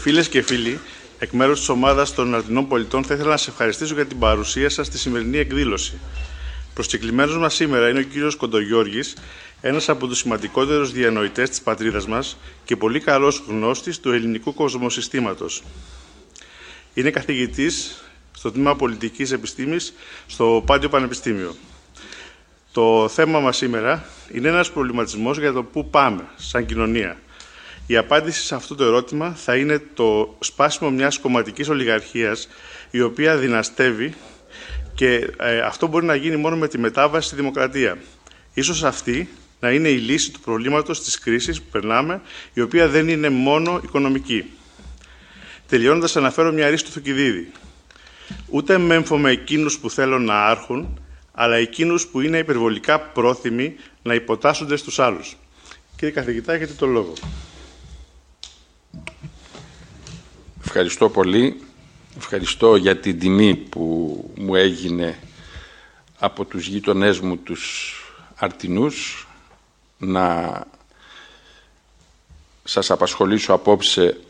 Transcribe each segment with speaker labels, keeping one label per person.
Speaker 1: Φίλες και φίλοι, εκ μέρους της ομάδας των Αρτινών Πολιτών, θα ήθελα να σα ευχαριστήσω για την παρουσία σας στη σημερινή εκδήλωση. Προσκεκλημένος μας σήμερα είναι ο κύριος Κοντογιώργης, ένας από τους σημαντικότερους διανοητές της πατρίδας μας και πολύ καλός γνώστης του ελληνικού κοσμοσυστήματος. Είναι καθηγητής στο τμήμα Πολιτικής Επιστήμης στο Πάντιο Πανεπιστήμιο. Το θέμα μας σήμερα είναι ένας προβληματισμός για το πού πάμε σαν κοινωνία η απάντηση σε αυτό το ερώτημα θα είναι το σπάσιμο μιας κομματικής ολιγαρχίας η οποία δυναστεύει και ε, αυτό μπορεί να γίνει μόνο με τη μετάβαση στη δημοκρατία. Ίσως αυτή να είναι η λύση του προβλήματος της κρίσης που περνάμε, η οποία δεν είναι μόνο οικονομική. Τελειώνοντας, αναφέρω μια ρίστο Θουκυδίδη. Ούτε μέμφω με εκείνους που θέλουν να άρχουν, αλλά εκείνους που είναι υπερβολικά πρόθυμοι να υποτάσσονται στους άλλους. Κύριε καθηγητά, έχετε το λόγο.
Speaker 2: Ευχαριστώ πολύ. Ευχαριστώ για την τιμή που μου έγινε από τους γείτονές μου τους αρτινούς να σας απασχολήσω απόψε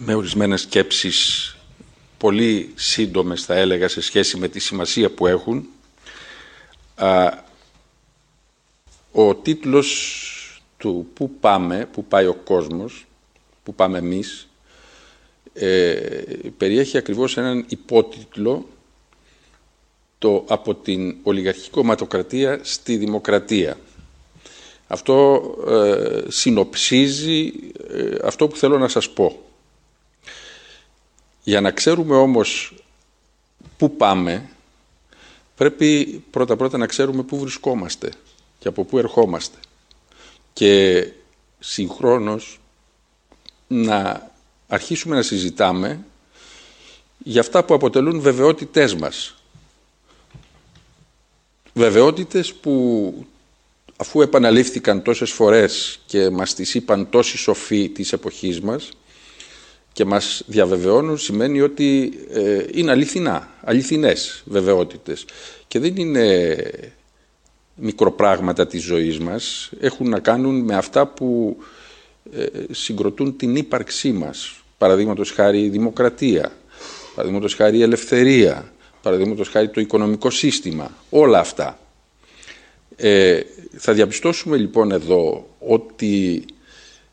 Speaker 2: με ορισμένες σκέψεις πολύ σύντομες θα έλεγα σε σχέση με τη σημασία που έχουν. Ο τίτλος του «Πού πάμε», «Πού πάει ο κόσμος», «Πού πάμε εμείς» ε, περιέχει ακριβώς έναν υπότιτλο το «Από την ολιγαρχική κομματοκρατία στη δημοκρατία». Αυτό ε, συνοψίζει ε, αυτό που θέλω να σας πω. Για να ξέρουμε όμως πού πάμε, πρέπει πρώτα-πρώτα να ξέρουμε πού βρισκόμαστε και από πού ερχόμαστε. Και συγχρόνως να αρχίσουμε να συζητάμε για αυτά που αποτελούν βεβαιότητές μας. Βεβαιότητες που αφού επαναλήφθηκαν τόσες φορές και μας τις είπαν τόσοι σοφοί της εποχής μας και μας διαβεβαιώνουν σημαίνει ότι ε, είναι αληθινά, αληθινές βεβαιότητες και δεν είναι μικροπράγματα της ζωής μας, έχουν να κάνουν με αυτά που ε, συγκροτούν την ύπαρξή μας. Παραδείγματος χάρη η δημοκρατία, παραδείγματος χάρη η ελευθερία, παραδείγματος χάρη το οικονομικό σύστημα, όλα αυτά. Ε, θα διαπιστώσουμε λοιπόν εδώ ότι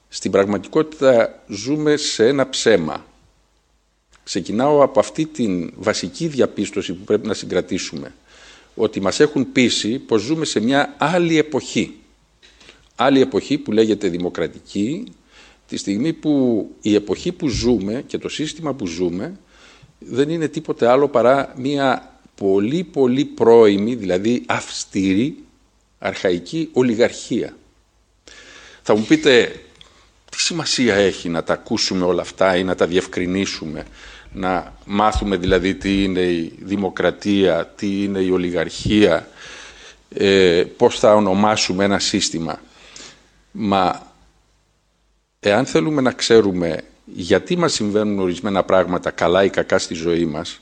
Speaker 2: στην πραγματικότητα ζούμε σε ένα ψέμα. Ξεκινάω από αυτή την βασική διαπίστωση που πρέπει να συγκρατήσουμε. Ότι μας έχουν πείσει πως ζούμε σε μια άλλη εποχή άλλη εποχή που λέγεται δημοκρατική, τη στιγμή που η εποχή που ζούμε και το σύστημα που ζούμε δεν είναι τίποτε άλλο παρά μια πολύ πολύ πρώιμη, δηλαδή αυστηρή, αρχαϊκή ολιγαρχία. Θα μου πείτε, τι σημασία έχει να τα ακούσουμε όλα αυτά ή να τα διευκρινίσουμε, να μάθουμε δηλαδή τι είναι η δημοκρατία, τι είναι η ολιγαρχία, ε, πώς θα ονομάσουμε ένα σύστημα. Μα εάν θέλουμε να ξέρουμε γιατί μας συμβαίνουν ορισμένα πράγματα καλά ή κακά στη ζωή μας,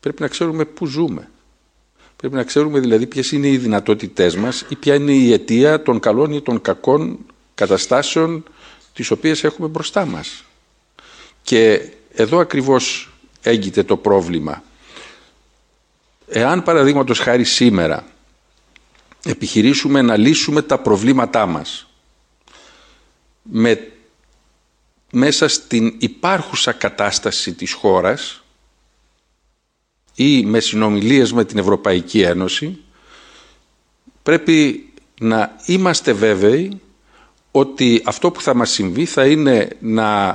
Speaker 2: πρέπει να ξέρουμε πού ζούμε. Πρέπει να ξέρουμε δηλαδή ποιες είναι οι δυνατότητές μας ή ποια είναι η αιτία των καλών ή των κακών καταστάσεων τις οποίες έχουμε μπροστά μας. Και εδώ ακριβώς έγκυται το πρόβλημα. Εάν παραδείγματος χάρη σήμερα επιχειρήσουμε να λύσουμε τα προβλήματά μας με, μέσα στην υπάρχουσα κατάσταση της χώρας ή με συνομιλίες με την Ευρωπαϊκή Ένωση πρέπει να είμαστε βέβαιοι ότι αυτό που θα μας συμβεί θα είναι να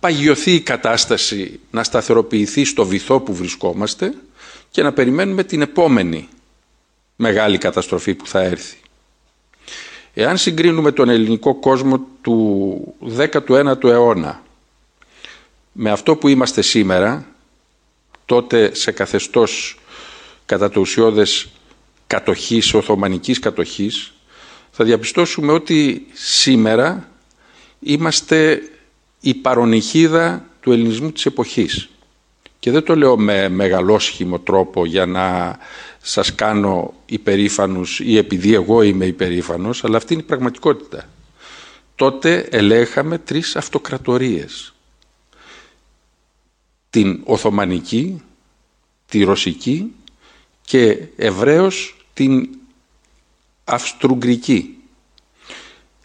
Speaker 2: παγιωθεί η κατάσταση, να σταθεροποιηθεί στο βυθό που βρισκόμαστε και να περιμένουμε την επόμενη μεγάλη καταστροφή που θα έρθει. Εάν συγκρίνουμε τον ελληνικό κόσμο του 19ου αιώνα με αυτό που είμαστε σήμερα, τότε σε καθεστώς κατά το ουσιώδες κατοχής, οθωμανικής κατοχής, θα διαπιστώσουμε ότι σήμερα είμαστε η παρονυχίδα του ελληνισμού της εποχής. Και δεν το λέω με μεγαλόσχημο τρόπο για να σας κάνω υπερήφανους ή επειδή εγώ είμαι υπερήφανος, αλλά αυτή είναι η πραγματικότητα. τότε ελέγχαμε τρεις αυτοκρατορίες. Την Οθωμανική, τη Ρωσική και ευρέως την Αυστρουγκρική.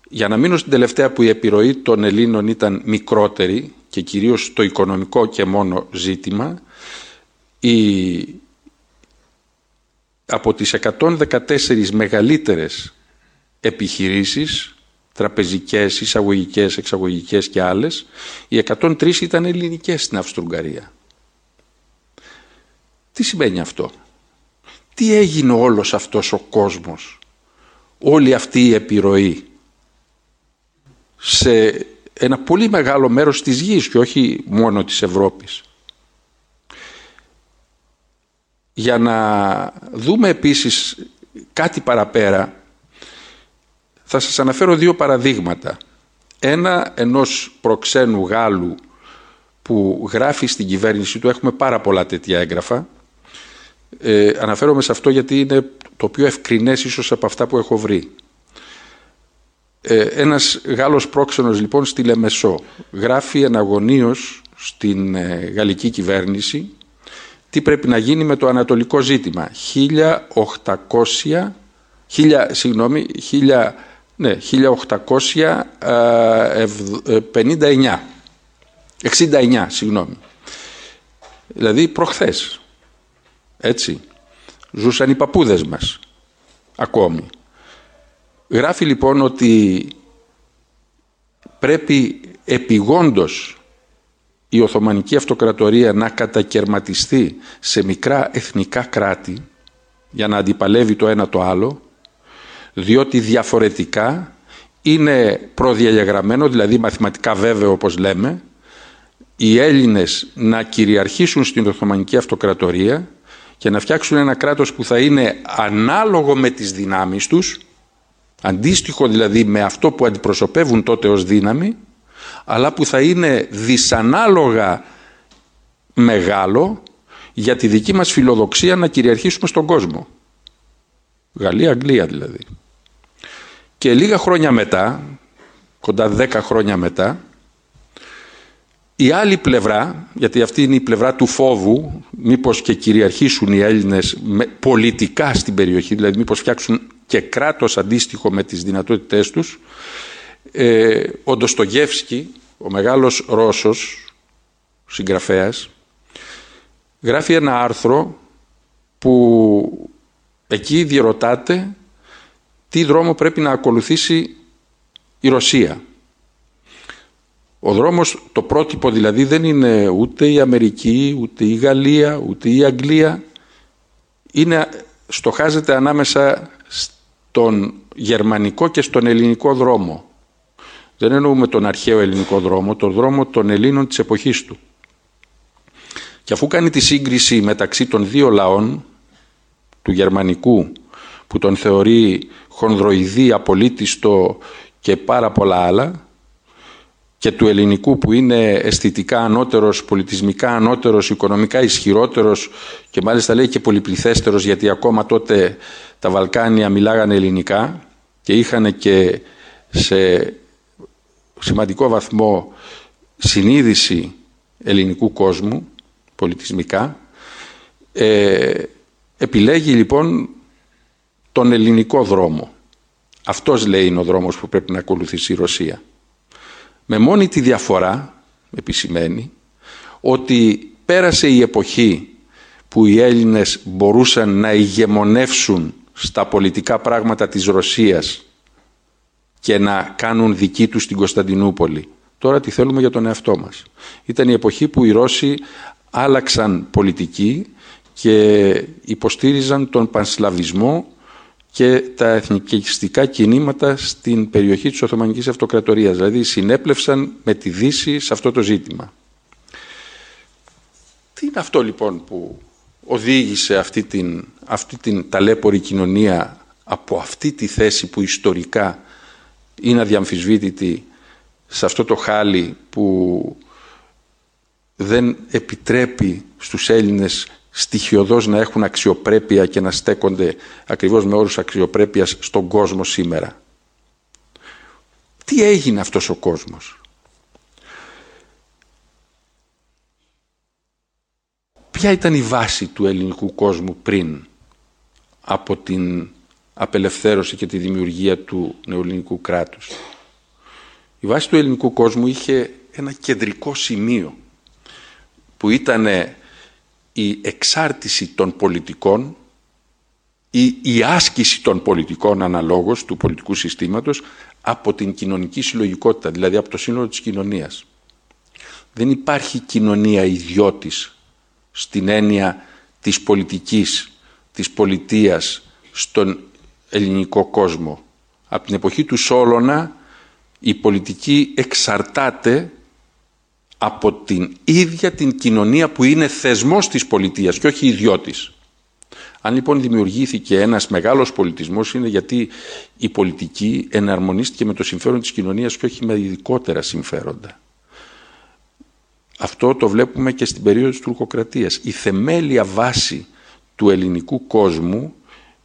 Speaker 2: Για να μείνω στην τελευταία που η επιρροή των Ελλήνων ήταν μικρότερη και κυρίως το οικονομικό και μόνο ζήτημα, η... από τις 114 μεγαλύτερες επιχειρήσεις, τραπεζικές, εισαγωγικές, εξαγωγικές και άλλες, οι 103 ήταν ελληνικές στην Αυστρουγγαρία. Τι σημαίνει αυτό; Τι έγινε όλος αυτός ο κόσμος, όλη αυτή η επιρροή σε ένα πολύ μεγάλο μέρος της γης και όχι μόνο της Ευρώπης; Για να δούμε επίσης κάτι παραπέρα, θα σας αναφέρω δύο παραδείγματα. Ένα ενός προξένου Γάλλου που γράφει στην κυβέρνηση του, έχουμε πάρα πολλά τέτοια έγγραφα. Ε, αναφέρομαι σε αυτό γιατί είναι το πιο ευκρινές ίσως από αυτά που έχω βρει. Ε, ένας Γάλλος πρόξενος λοιπόν στη Λεμεσό γράφει εναγωνίως στην ε, γαλλική κυβέρνηση τι πρέπει να γίνει με το ανατολικό ζήτημα; 1800, 1000, συγγνώμη, 1000, ναι, 1859. 69, συγγνώμη. Δηλαδή προχθές. Έτσι. Ζούσαν οι παππούδες μας. Ακόμη. Γράφει λοιπόν ότι πρέπει επιγόντως η Οθωμανική Αυτοκρατορία να κατακαιρματιστεί σε μικρά εθνικά κράτη για να αντιπαλεύει το ένα το άλλο διότι διαφορετικά είναι προδιαγεγραμμένο, δηλαδή μαθηματικά βέβαιο όπως λέμε, οι Έλληνες να κυριαρχήσουν στην Οθωμανική Αυτοκρατορία και να φτιάξουν ένα κράτος που θα είναι ανάλογο με τις δυνάμεις τους, αντίστοιχο δηλαδή με αυτό που αντιπροσωπεύουν τότε ως δύναμη, αλλά που θα είναι δυσανάλογα μεγάλο για τη δική μας φιλοδοξία να κυριαρχήσουμε στον κόσμο. Γαλλία, Αγγλία δηλαδή. Και λίγα χρόνια μετά, κοντά δέκα χρόνια μετά, η άλλη πλευρά, γιατί αυτή είναι η πλευρά του φόβου, μήπως και κυριαρχήσουν οι Έλληνες πολιτικά στην περιοχή, δηλαδή μήπως φτιάξουν και κράτος αντίστοιχο με τις δυνατότητές τους, ε, ο Ντοστογεύσκη, ο μεγάλος Ρώσος συγγραφέας, γράφει ένα άρθρο που εκεί διερωτάται τι δρόμο πρέπει να ακολουθήσει η Ρωσία. Ο δρόμος, το πρότυπο δηλαδή δεν είναι ούτε η Αμερική, ούτε η Γαλλία, ούτε η Αγγλία. Είναι, στοχάζεται ανάμεσα στον γερμανικό και στον ελληνικό δρόμο. Δεν εννοούμε τον αρχαίο ελληνικό δρόμο, τον δρόμο των Ελλήνων της εποχής του. Και αφού κάνει τη σύγκριση μεταξύ των δύο λαών, του γερμανικού που τον θεωρεί χονδροειδή, απολύτιστο και πάρα πολλά άλλα και του ελληνικού που είναι αισθητικά ανώτερος, πολιτισμικά ανώτερος, οικονομικά ισχυρότερος και μάλιστα λέει και πολυπληθέστερος γιατί ακόμα τότε τα Βαλκάνια μιλάγανε ελληνικά και είχαν και σε σημαντικό βαθμό συνείδηση ελληνικού κόσμου πολιτισμικά ε, επιλέγει λοιπόν τον ελληνικό δρόμο. Αυτός λέει είναι ο δρόμος που πρέπει να ακολουθήσει η Ρωσία. Με μόνη τη διαφορά, επισημαίνει, ότι πέρασε η εποχή που οι Έλληνες μπορούσαν να ηγεμονεύσουν στα πολιτικά πράγματα της Ρωσίας και να κάνουν δική τους την Κωνσταντινούπολη. Τώρα τι θέλουμε για τον εαυτό μας. Ήταν η εποχή που οι Ρώσοι άλλαξαν πολιτική και υποστήριζαν τον πανσλαβισμό και τα εθνικιστικά κινήματα στην περιοχή της Οθωμανικής Αυτοκρατορίας. Δηλαδή συνέπλευσαν με τη Δύση σε αυτό το ζήτημα. Τι είναι αυτό λοιπόν που οδήγησε αυτή την, αυτή την ταλέπορη κοινωνία από αυτή τη θέση που ιστορικά είναι αδιαμφισβήτητη σε αυτό το χάλι που δεν επιτρέπει στους Έλληνες στοιχειοδός να έχουν αξιοπρέπεια και να στέκονται ακριβώς με όρους αξιοπρέπειας στον κόσμο σήμερα. Τι έγινε αυτός ο κόσμος; Ποια ήταν η βάση του ελληνικού κόσμου πριν από την απελευθέρωση και τη δημιουργία του νεοελληνικού κράτους. Η βάση του ελληνικού κόσμου είχε ένα κεντρικό σημείο που ήταν η εξάρτηση των πολιτικών ή η άσκηση των πολιτικών αναλόγως του πολιτικού συστήματος από την κοινωνική συλλογικότητα, δηλαδή από το σύνολο της κοινωνίας. Δεν υπάρχει κοινωνία ιδιώτης στην έννοια της πολιτικής, της πολιτείας στον ελληνικό κόσμο. Από την εποχή του Σόλωνα η πολιτική εξαρτάται από την ίδια την κοινωνία που είναι θεσμός της πολιτείας και όχι ιδιώτης. Αν λοιπόν δημιουργήθηκε ένας μεγάλος πολιτισμός είναι γιατί η πολιτική εναρμονίστηκε με το συμφέρον της κοινωνίας και όχι με ειδικότερα συμφέροντα. Αυτό το βλέπουμε και στην περίοδο της τουρκοκρατίας. Η θεμέλια βάση του ελληνικού κόσμου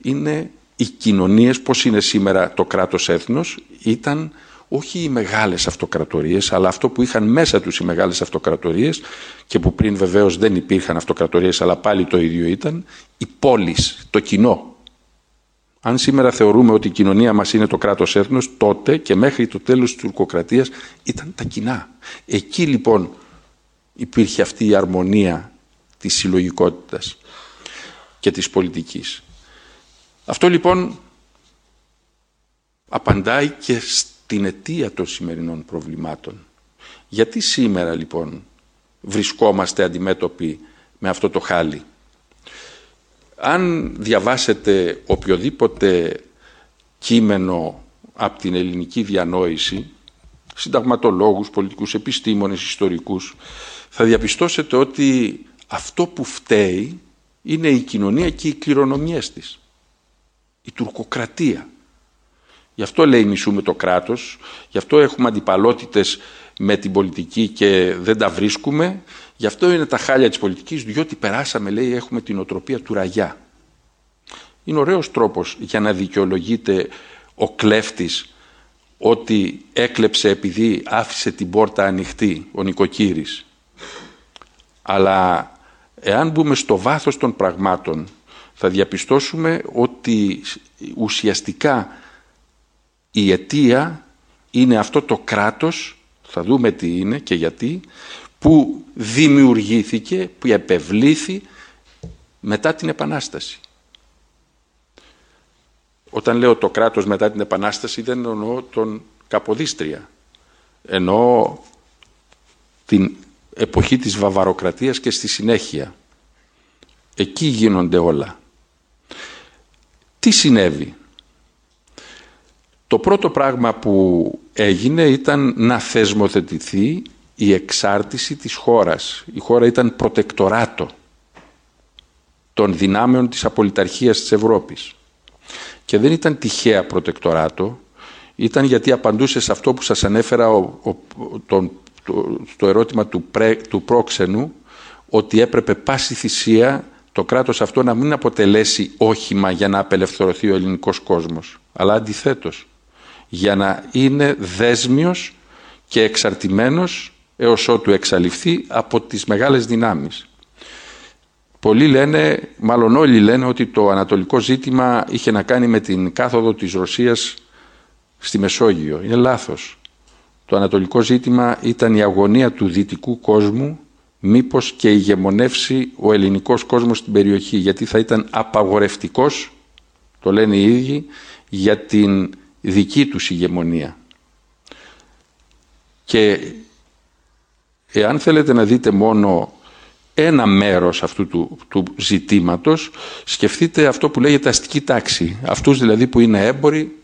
Speaker 2: είναι οι κοινωνίες, πώς είναι σήμερα το κράτος έθνος, ήταν όχι οι μεγάλες αυτοκρατορίες, αλλά αυτό που είχαν μέσα τους οι μεγάλες αυτοκρατορίες και που πριν βεβαίως δεν υπήρχαν αυτοκρατορίες, αλλά πάλι το ίδιο ήταν, η πόλεις, το κοινό. Αν σήμερα θεωρούμε ότι η κοινωνία μας είναι το κράτος έθνος, τότε και μέχρι το τέλος της τουρκοκρατίας ήταν τα κοινά. Εκεί λοιπόν υπήρχε αυτή η αρμονία της συλλογικότητας και της πολιτικής. Αυτό λοιπόν απαντάει και στην αιτία των σημερινών προβλημάτων. Γιατί σήμερα λοιπόν βρισκόμαστε αντιμέτωποι με αυτό το χάλι; Αν διαβάσετε οποιοδήποτε κείμενο από την ελληνική διανόηση, συνταγματολόγους, πολιτικούς επιστήμονες, ιστορικούς, θα διαπιστώσετε ότι αυτό που φταίει είναι η κοινωνία και οι κληρονομιές της. Η τουρκοκρατία. Γι' αυτό λέει μισούμε το κράτος, γι' αυτό έχουμε αντιπαλότητες με την πολιτική και δεν τα βρίσκουμε. Γι' αυτό είναι τα χάλια της πολιτικής, διότι περάσαμε, λέει, έχουμε την οτροπία του ραγιά. Είναι ωραίος τρόπος για να δικαιολογείται ο κλέφτης ότι έκλεψε επειδή άφησε την πόρτα ανοιχτή ο νοικοκύρης. Αλλά εάν μπούμε στο βάθος των πραγμάτων θα διαπιστώσουμε ότι ουσιαστικά η αιτία είναι αυτό το κράτος, θα δούμε τι είναι και γιατί, που δημιουργήθηκε, που επευλήθη μετά την Επανάσταση. Όταν λέω το κράτος μετά την Επανάσταση δεν εννοώ τον Καποδίστρια. Εννοώ την εποχή της βαβαροκρατίας και στη συνέχεια. Εκεί γίνονται όλα. Τι συνέβη; Το πρώτο πράγμα που έγινε ήταν να θεσμοθετηθεί η εξάρτηση της χώρας. Η χώρα ήταν προτεκτοράτο των δυνάμεων της απολυταρχίας της Ευρώπης. Και δεν ήταν τυχαία προτεκτοράτο, ήταν γιατί απαντούσε σε αυτό που σας ανέφερα ο, τον, το, ερώτημα του, του πρόξενου ότι έπρεπε πάση θυσία το κράτος αυτό να μην αποτελέσει όχημα για να απελευθερωθεί ο ελληνικός κόσμος, αλλά αντιθέτως, για να είναι δέσμιος και εξαρτημένος έως ότου εξαλειφθεί από τις μεγάλες δυνάμεις. Πολλοί λένε, μάλλον όλοι λένε ότι το ανατολικό ζήτημα είχε να κάνει με την κάθοδο της Ρωσίας στη Μεσόγειο. Είναι λάθος. Το ανατολικό ζήτημα ήταν η αγωνία του δυτικού κόσμου μήπως και ηγεμονεύσει ο ελληνικός κόσμος στην περιοχή γιατί θα ήταν απαγορευτικός, το λένε οι ίδιοι, για την δική τους ηγεμονία. Και εάν θέλετε να δείτε μόνο ένα μέρος αυτού του, του ζητήματος, σκεφτείτε αυτό που λέγεται αστική τάξη. Αυτούς δηλαδή που είναι έμποροι,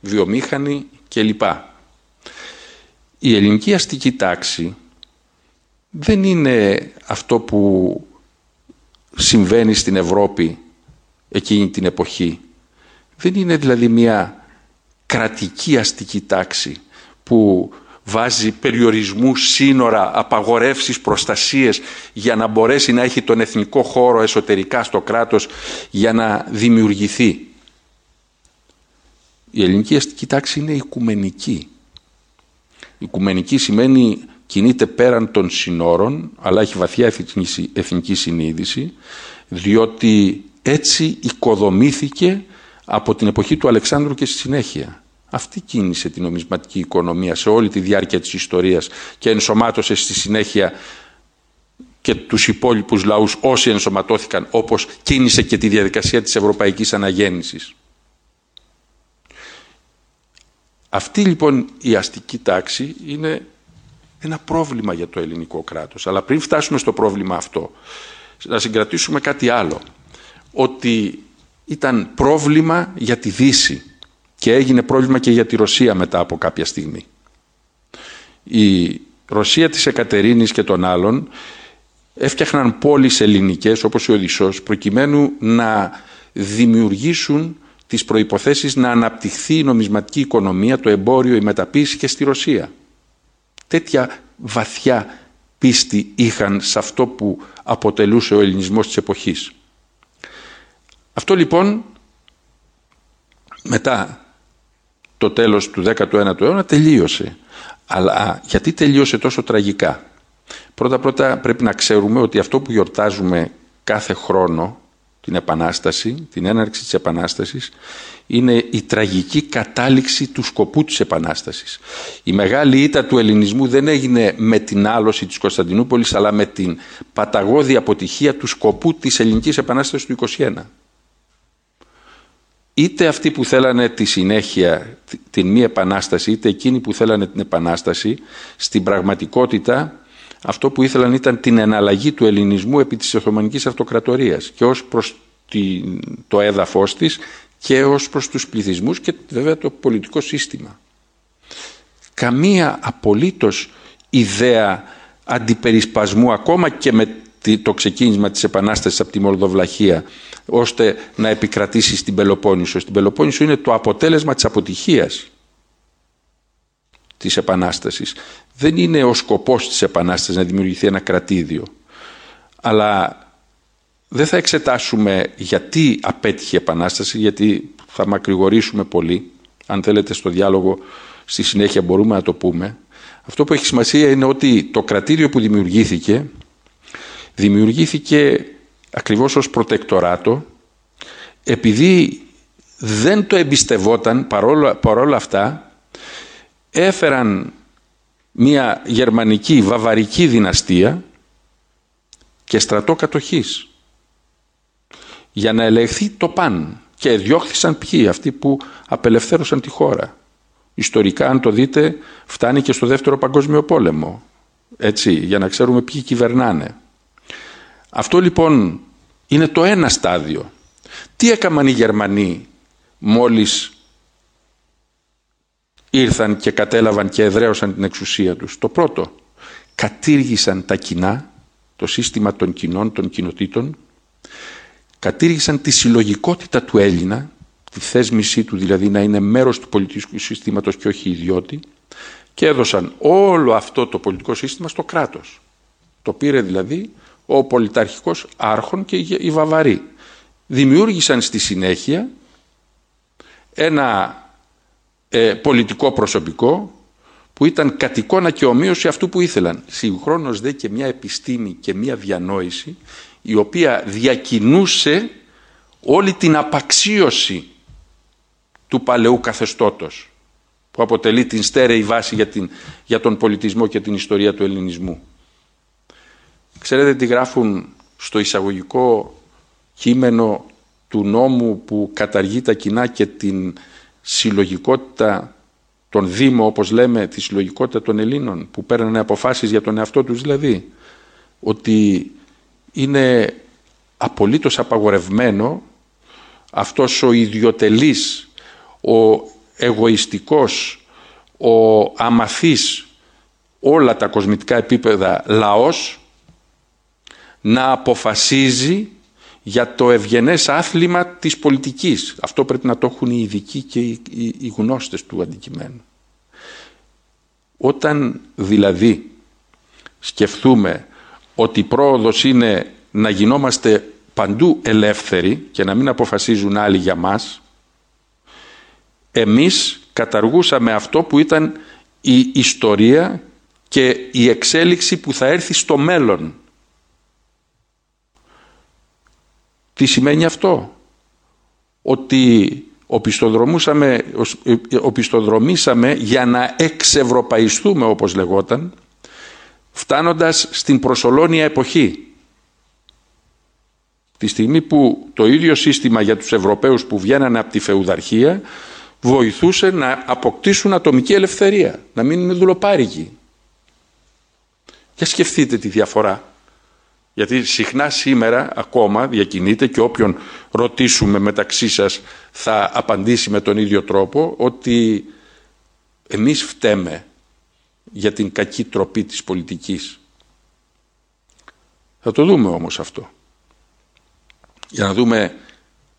Speaker 2: βιομήχανοι κλπ. Η ελληνική αστική τάξη δεν είναι αυτό που συμβαίνει στην Ευρώπη εκείνη την εποχή. Δεν είναι δηλαδή μια κρατική αστική τάξη που βάζει περιορισμού, σύνορα, απαγορεύσεις, προστασίες για να μπορέσει να έχει τον εθνικό χώρο εσωτερικά στο κράτος για να δημιουργηθεί. Η ελληνική αστική τάξη είναι οικουμενική. Οικουμενική σημαίνει κινείται πέραν των συνόρων, αλλά έχει βαθιά εθνική συνείδηση, διότι έτσι οικοδομήθηκε από την εποχή του Αλεξάνδρου και στη συνέχεια. Αυτή κίνησε την νομισματική οικονομία σε όλη τη διάρκεια της ιστορίας και ενσωμάτωσε στη συνέχεια και τους υπόλοιπους λαούς όσοι ενσωματώθηκαν όπως κίνησε και τη διαδικασία της ευρωπαϊκής αναγέννησης. Αυτή λοιπόν η αστική τάξη είναι ένα πρόβλημα για το ελληνικό κράτος. Αλλά πριν φτάσουμε στο πρόβλημα αυτό, να συγκρατήσουμε κάτι άλλο. Ότι ήταν πρόβλημα για τη Δύση και έγινε πρόβλημα και για τη Ρωσία μετά από κάποια στιγμή. Η Ρωσία της Εκατερίνης και των άλλων έφτιαχναν πόλεις ελληνικές όπως ο Οδυσσός προκειμένου να δημιουργήσουν τις προϋποθέσεις να αναπτυχθεί η νομισματική οικονομία, το εμπόριο, η μεταποίηση και στη Ρωσία. Τέτοια βαθιά πίστη είχαν σε αυτό που αποτελούσε ο ελληνισμός της εποχής. Αυτό λοιπόν μετά το τέλος του 19ου αιώνα τελείωσε. Αλλά γιατί τελείωσε τόσο τραγικά; Πρώτα πρώτα πρέπει να ξέρουμε ότι αυτό που γιορτάζουμε κάθε χρόνο την Επανάσταση, την έναρξη της Επανάστασης, είναι η τραγική κατάληξη του σκοπού της Επανάστασης. Η μεγάλη ήττα του ελληνισμού δεν έγινε με την άλωση της Κωνσταντινούπολης, αλλά με την παταγώδη αποτυχία του σκοπού της ελληνικής Επανάστασης του 1921. Είτε αυτοί που θέλανε τη συνέχεια, την μη Επανάσταση, είτε εκείνοι που θέλανε την Επανάσταση, στην πραγματικότητα αυτό που ήθελαν ήταν την εναλλαγή του ελληνισμού επί της Οθωμανικής Αυτοκρατορίας και ως προς το έδαφος της και ως προς τους πληθυσμούς και βέβαια το πολιτικό σύστημα. Καμία απολύτως ιδέα αντιπερισπασμού ακόμα και με το ξεκίνημα της Επανάστασης από τη Μολδοβλαχία ώστε να επικρατήσει στην Πελοπόννησο. Στην Πελοπόννησο είναι το αποτέλεσμα της αποτυχίας της Επανάστασης. Δεν είναι ο σκοπός της Επανάστασης να δημιουργηθεί ένα κρατήδιο. Αλλά δεν θα εξετάσουμε γιατί απέτυχε η Επανάσταση, γιατί θα μακρηγορήσουμε πολύ. Αν θέλετε στο διάλογο στη συνέχεια μπορούμε να το πούμε. Αυτό που έχει σημασία είναι ότι το κρατήριο που δημιουργήθηκε, δημιουργήθηκε ακριβώς ως προτεκτοράτο, επειδή δεν το εμπιστευόταν παρόλα, παρόλα αυτά έφεραν μια γερμανική βαβαρική δυναστεία και στρατό κατοχής για να ελεγχθεί το παν και διώχθησαν ποιοι αυτοί που απελευθέρωσαν τη χώρα. Ιστορικά αν το δείτε φτάνει και στο δεύτερο παγκόσμιο πόλεμο έτσι για να ξέρουμε ποιοι κυβερνάνε. Αυτό λοιπόν είναι το ένα στάδιο. Τι έκαναν οι Γερμανοί μόλις ήρθαν και κατέλαβαν και εδραίωσαν την εξουσία τους. Το πρώτο, κατήργησαν τα κοινά, το σύστημα των κοινών, των κοινοτήτων, κατήργησαν τη συλλογικότητα του Έλληνα, τη θέσμησή του δηλαδή να είναι μέρος του πολιτικού συστήματος και όχι ιδιώτη, και έδωσαν όλο αυτό το πολιτικό σύστημα στο κράτος. Το πήρε δηλαδή ο πολιταρχικός άρχον και οι Βαβαροί. Δημιούργησαν στη συνέχεια ένα ε, πολιτικό προσωπικό που ήταν κατ' εικόνα και ομοίωση αυτού που ήθελαν. Συγχρόνως δε και μια επιστήμη και μια διανόηση η οποία διακινούσε όλη την απαξίωση του παλαιού καθεστώτος που αποτελεί την στέρεη βάση για, την, για τον πολιτισμό και την ιστορία του ελληνισμού. Ξέρετε τι γράφουν στο εισαγωγικό κείμενο του νόμου που καταργεί τα κοινά και την συλλογικότητα των Δήμων, όπως λέμε, τη συλλογικότητα των Ελλήνων, που παίρνανε αποφάσεις για τον εαυτό τους δηλαδή, ότι είναι απολύτως απαγορευμένο αυτός ο ιδιωτελής, ο εγωιστικός, ο αμαθής, όλα τα κοσμητικά επίπεδα λαός, να αποφασίζει για το ευγενές άθλημα της πολιτικής. Αυτό πρέπει να το έχουν οι ειδικοί και οι, οι, γνώστες του αντικειμένου. Όταν δηλαδή σκεφτούμε ότι η πρόοδος είναι να γινόμαστε παντού ελεύθεροι και να μην αποφασίζουν άλλοι για μας, εμείς καταργούσαμε αυτό που ήταν η ιστορία και η εξέλιξη που θα έρθει στο μέλλον. Τι σημαίνει αυτό; Ότι οπισθοδρομούσαμε, οπισθοδρομήσαμε για να εξευρωπαϊστούμε όπως λεγόταν φτάνοντας στην προσωλώνια εποχή. Τη στιγμή που το ίδιο σύστημα για τους Ευρωπαίους που βγαίνανε από τη φεουδαρχία βοηθούσε να αποκτήσουν ατομική ελευθερία, να μείνουν δουλοπάρικοι. Για σκεφτείτε τη διαφορά. Γιατί συχνά σήμερα ακόμα διακινείται και όποιον ρωτήσουμε μεταξύ σας θα απαντήσει με τον ίδιο τρόπο ότι εμείς φταίμε για την κακή τροπή της πολιτικής. Θα το δούμε όμως αυτό. Για να δούμε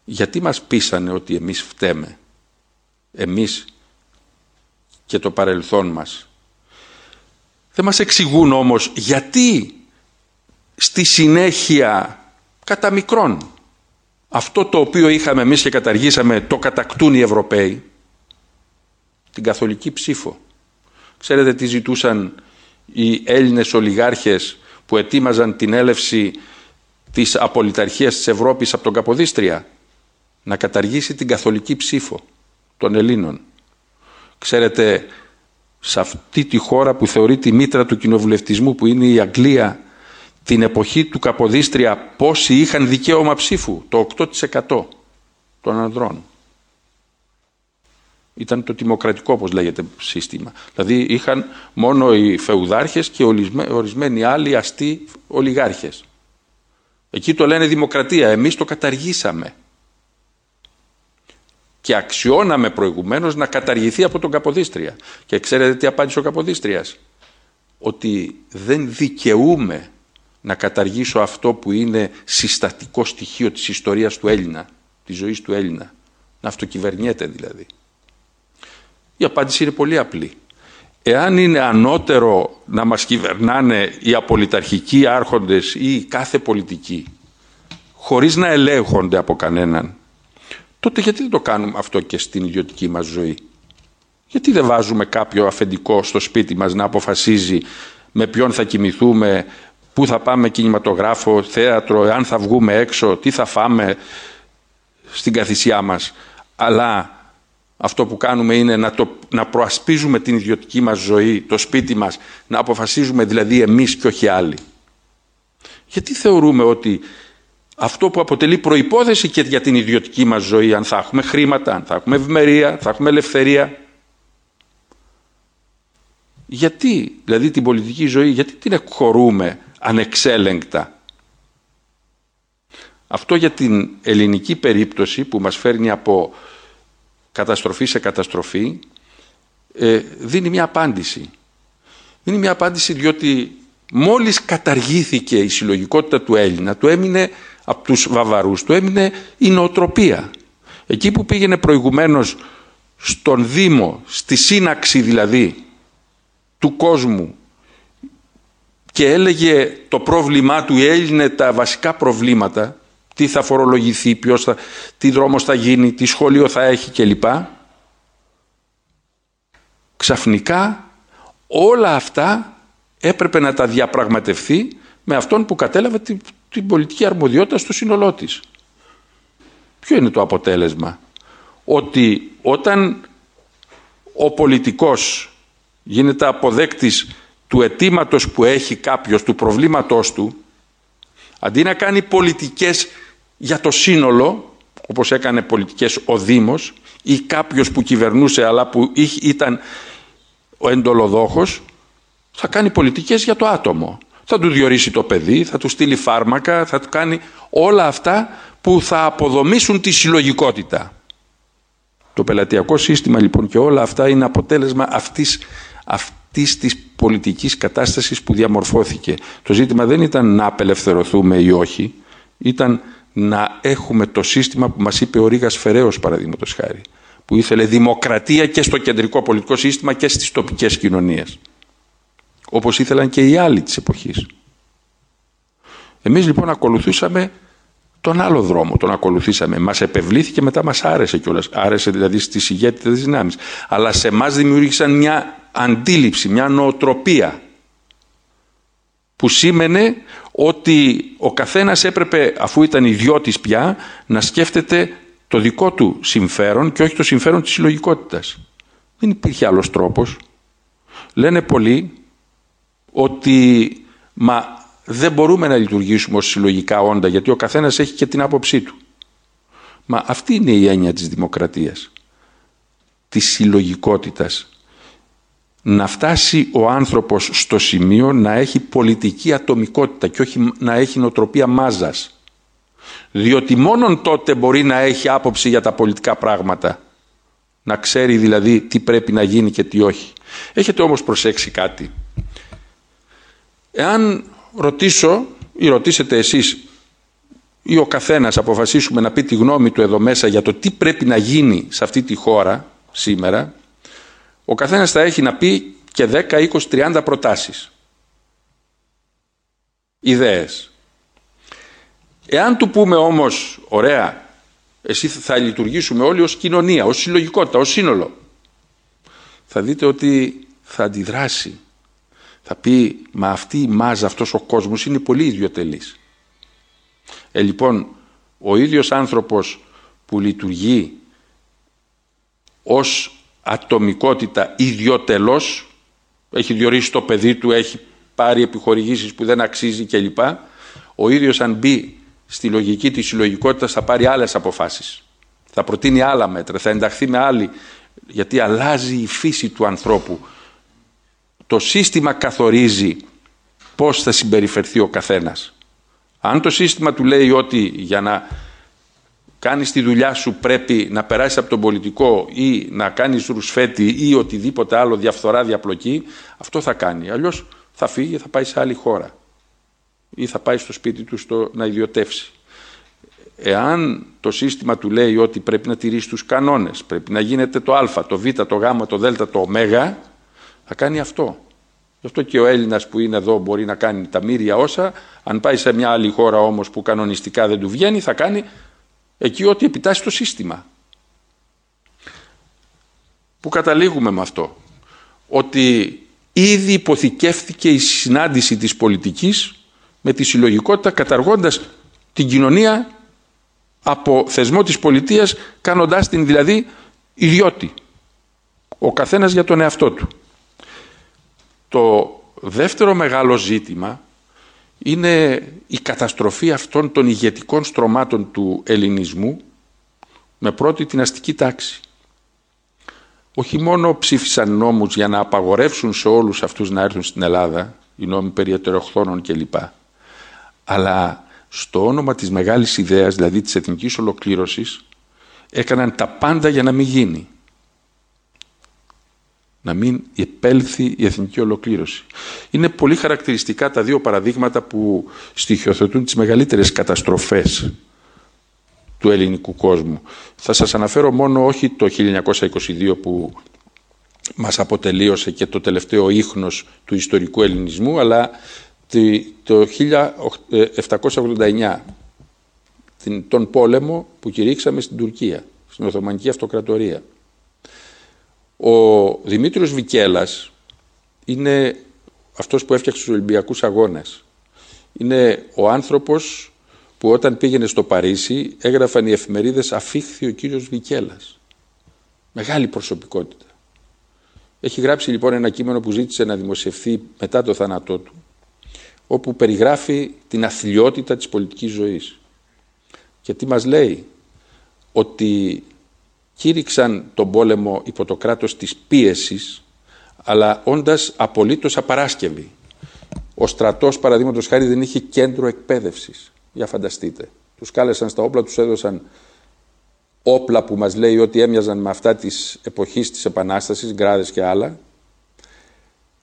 Speaker 2: γιατί μας πείσανε ότι εμείς φταίμε. Εμείς και το παρελθόν μας. Δεν μας εξηγούν όμως γιατί στη συνέχεια κατά μικρόν αυτό το οποίο είχαμε εμείς και καταργήσαμε το κατακτούν οι Ευρωπαίοι την καθολική ψήφο. Ξέρετε τι ζητούσαν οι Έλληνες ολιγάρχες που ετοίμαζαν την έλευση της απολυταρχίας της Ευρώπης από τον Καποδίστρια; Να καταργήσει την καθολική ψήφο των Ελλήνων. Ξέρετε, σε αυτή τη χώρα που θεωρεί τη μήτρα του κοινοβουλευτισμού που είναι η Αγγλία την εποχή του Καποδίστρια πόσοι είχαν δικαίωμα ψήφου, το 8% των ανδρών. Ήταν το δημοκρατικό, όπως λέγεται, σύστημα. Δηλαδή είχαν μόνο οι φεουδάρχες και ορισμένοι άλλοι αστεί ολιγάρχες. Εκεί το λένε δημοκρατία, εμείς το καταργήσαμε. Και αξιώναμε προηγουμένως να καταργηθεί από τον Καποδίστρια. Και ξέρετε τι απάντησε ο Καποδίστριας; Ότι δεν δικαιούμε να καταργήσω αυτό που είναι συστατικό στοιχείο της ιστορίας του Έλληνα, της ζωής του Έλληνα. Να αυτοκυβερνιέται δηλαδή. Η απάντηση είναι πολύ απλή. Εάν είναι ανώτερο να μας κυβερνάνε οι απολυταρχικοί άρχοντες ή κάθε πολιτικοί χωρίς να ελέγχονται από κανέναν, τότε γιατί δεν το κάνουμε αυτό και στην ιδιωτική μας ζωή; Γιατί δεν βάζουμε κάποιο αφεντικό στο σπίτι μας να αποφασίζει με ποιον θα κοιμηθούμε, πού θα πάμε κινηματογράφο, θέατρο, αν θα βγούμε έξω, τι θα φάμε στην καθησιά μας. Αλλά αυτό που κάνουμε είναι να, το, να προασπίζουμε την ιδιωτική μας ζωή, το σπίτι μας, να αποφασίζουμε δηλαδή εμείς και όχι άλλοι. Γιατί θεωρούμε ότι αυτό που αποτελεί προϋπόθεση και για την ιδιωτική μας ζωή, αν θα έχουμε χρήματα, αν θα έχουμε ευημερία, θα έχουμε ελευθερία. Γιατί, δηλαδή την πολιτική ζωή, γιατί την εκχωρούμε ανεξέλεγκτα. Αυτό για την ελληνική περίπτωση που μας φέρνει από καταστροφή σε καταστροφή ε, δίνει μια απάντηση. Δίνει μια απάντηση διότι μόλις καταργήθηκε η συλλογικότητα του Έλληνα, του έμεινε από τους Βαβαρούς, του έμεινε η νοοτροπία. Εκεί που πήγαινε προηγουμένως στον Δήμο, στη σύναξη δηλαδή του κόσμου και έλεγε το πρόβλημά του, έλυνε τα βασικά προβλήματα, τι θα φορολογηθεί, ποιος θα, τι δρόμος θα γίνει, τι σχολείο θα έχει κλπ. Ξαφνικά όλα αυτά έπρεπε να τα διαπραγματευτεί με αυτόν που κατέλαβε την, την πολιτική αρμοδιότητα στο σύνολό της. Ποιο είναι το αποτέλεσμα; Ότι όταν ο πολιτικός γίνεται αποδέκτης του αιτήματος που έχει κάποιος, του προβλήματός του, αντί να κάνει πολιτικές για το σύνολο, όπως έκανε πολιτικές ο Δήμος ή κάποιος που κυβερνούσε αλλά που ήταν ο εντολοδόχος, θα κάνει πολιτικές για το άτομο. Θα του διορίσει το παιδί, θα του στείλει φάρμακα, θα του κάνει όλα αυτά που θα αποδομήσουν τη συλλογικότητα. Το πελατειακό σύστημα λοιπόν και όλα αυτά είναι αποτέλεσμα αυτής, αυτής της πολιτικής κατάστασης που διαμορφώθηκε. Το ζήτημα δεν ήταν να απελευθερωθούμε ή όχι, ήταν να έχουμε το σύστημα που μας είπε ο Ρήγας Φεραίος παραδείγματος χάρη, που ήθελε δημοκρατία και στο κεντρικό πολιτικό σύστημα και στις τοπικές κοινωνίες. Όπως ήθελαν και οι άλλοι της εποχής. Εμείς λοιπόν ακολουθούσαμε τον άλλο δρόμο τον ακολουθήσαμε. Μας επευλήθηκε, μετά μας άρεσε κιόλας. Άρεσε δηλαδή στις ηγέτητες δυνάμεις. Αλλά σε εμά δημιούργησαν μια αντίληψη, μια νοοτροπία που σήμαινε ότι ο καθένας έπρεπε, αφού ήταν ιδιώτης πια, να σκέφτεται το δικό του συμφέρον και όχι το συμφέρον της συλλογικότητας. Δεν υπήρχε άλλος τρόπος. Λένε πολλοί ότι μα δεν μπορούμε να λειτουργήσουμε ως συλλογικά όντα γιατί ο καθένας έχει και την άποψή του. Μα αυτή είναι η έννοια της δημοκρατίας, της συλλογικότητας. Να φτάσει ο άνθρωπος στο σημείο να έχει πολιτική ατομικότητα και όχι να έχει νοοτροπία μάζας. Διότι μόνον τότε μπορεί να έχει άποψη για τα πολιτικά πράγματα. Να ξέρει δηλαδή τι πρέπει να γίνει και τι όχι. Έχετε όμως προσέξει κάτι. Εάν ρωτήσω ή ρωτήσετε εσείς ή ο καθένας αποφασίσουμε να πει τη γνώμη του εδώ μέσα για το τι πρέπει να γίνει σε αυτή τη χώρα σήμερα, ο καθένας θα έχει να πει και 10, 20, 30 προτάσεις. Ιδέες. Εάν του πούμε όμως, ωραία, εσύ θα λειτουργήσουμε όλοι ως κοινωνία, ως συλλογικότητα, ως σύνολο, θα δείτε ότι θα αντιδράσει θα πει μα αυτή η μάζα, αυτός ο κόσμος είναι πολύ ιδιωτελής. Ε, λοιπόν, ο ίδιος άνθρωπος που λειτουργεί ως ατομικότητα ιδιωτελώς, έχει διορίσει το παιδί του, έχει πάρει επιχορηγήσεις που δεν αξίζει κλπ. Ο ίδιος αν μπει στη λογική της συλλογικότητας θα πάρει άλλες αποφάσεις. Θα προτείνει άλλα μέτρα, θα ενταχθεί με άλλη, γιατί αλλάζει η φύση του ανθρώπου το σύστημα καθορίζει πώς θα συμπεριφερθεί ο καθένας. Αν το σύστημα του λέει ότι για να κάνεις τη δουλειά σου πρέπει να περάσεις από τον πολιτικό ή να κάνεις ρουσφέτη ή οτιδήποτε άλλο διαφθορά, διαπλοκή, αυτό θα κάνει. Αλλιώς θα φύγει, θα πάει σε άλλη χώρα ή θα πάει στο σπίτι του στο, να ιδιωτεύσει. Εάν το σύστημα του λέει ότι πρέπει να τηρήσει τους κανόνες, πρέπει να γίνεται το α, το β, το γ, το δ, το ω, θα κάνει αυτό. Γι' αυτό και ο Έλληνας που είναι εδώ μπορεί να κάνει τα μύρια όσα, αν πάει σε μια άλλη χώρα όμως που κανονιστικά δεν του βγαίνει, θα κάνει εκεί ό,τι επιτάσσει το σύστημα. Που καταλήγουμε με αυτό, ότι ήδη υποθηκεύθηκε η συνάντηση της πολιτικής με τη συλλογικότητα καταργώντας την κοινωνία από θεσμό της πολιτείας κάνοντάς την δηλαδή ιδιώτη. Ο καθένας για τον εαυτό του. Το δεύτερο μεγάλο ζήτημα είναι η καταστροφή αυτών των ηγετικών στρωμάτων του ελληνισμού με πρώτη την αστική τάξη. Όχι μόνο ψήφισαν νόμους για να απαγορεύσουν σε όλους αυτούς να έρθουν στην Ελλάδα, οι νόμοι περί ετεροχθόνων κλπ. Αλλά στο όνομα της μεγάλης ιδέας, δηλαδή της εθνικής ολοκλήρωσης, έκαναν τα πάντα για να μην γίνει να μην επέλθει η εθνική ολοκλήρωση. Είναι πολύ χαρακτηριστικά τα δύο παραδείγματα που στοιχειοθετούν τις μεγαλύτερες καταστροφές του ελληνικού κόσμου. Θα σας αναφέρω μόνο όχι το 1922 που μας αποτελείωσε και το τελευταίο ίχνος του ιστορικού ελληνισμού, αλλά το 1789, τον πόλεμο που κηρύξαμε στην Τουρκία, στην Οθωμανική Αυτοκρατορία. Ο Δημήτριος Βικέλας είναι αυτός που έφτιαξε τους Ολυμπιακούς Αγώνες. Είναι ο άνθρωπος που όταν πήγαινε στο Παρίσι έγραφαν οι εφημερίδες «Αφήχθη ο κύριος Βικέλας». Μεγάλη προσωπικότητα. Έχει γράψει λοιπόν ένα κείμενο που ζήτησε να δημοσιευθεί μετά το θάνατό του, όπου περιγράφει την αθλειότητα της πολιτικής ζωής. Και τι μας λέει, ότι κήρυξαν τον πόλεμο υπό το κράτος της πίεσης, αλλά όντας απολύτως απαράσκευοι. Ο στρατός, παραδείγματος χάρη, δεν είχε κέντρο εκπαίδευσης. Για φανταστείτε. Τους κάλεσαν στα όπλα, τους έδωσαν όπλα που μας λέει ότι έμοιαζαν με αυτά της εποχής της Επανάστασης, γκράδες και άλλα.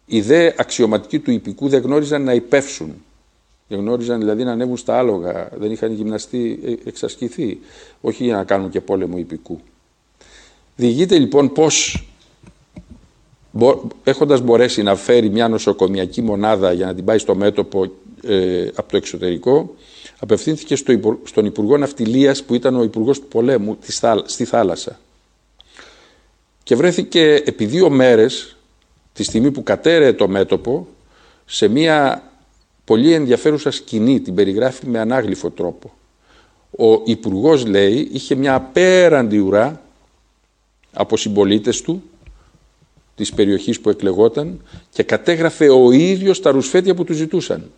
Speaker 2: Οι δε αξιωματικοί του υπηκού δεν γνώριζαν να υπεύσουν. Δεν γνώριζαν δηλαδή να ανέβουν στα άλογα, δεν είχαν γυμναστεί, ε, εξασκηθεί. Όχι για να κάνουν και πόλεμο υπηκού. Διηγείται λοιπόν πώς έχοντας μπορέσει να φέρει μια νοσοκομιακή μονάδα για να την πάει στο μέτωπο ε, από το εξωτερικό, απευθύνθηκε στο, στον Υπουργό Ναυτιλίας που ήταν ο Υπουργός του Πολέμου στη θάλασσα. Και βρέθηκε επί δύο μέρες, τη στιγμή που κατέρεε το μέτωπο, σε μια πολύ ενδιαφέρουσα σκηνή, την περιγράφει με ανάγλυφο τρόπο. Ο Υπουργός λέει είχε μια απέραντη ουρά από συμπολίτες του της περιοχής που εκλεγόταν και κατέγραφε ο ίδιος τα ρουσφέτια που τους ζητούσαν.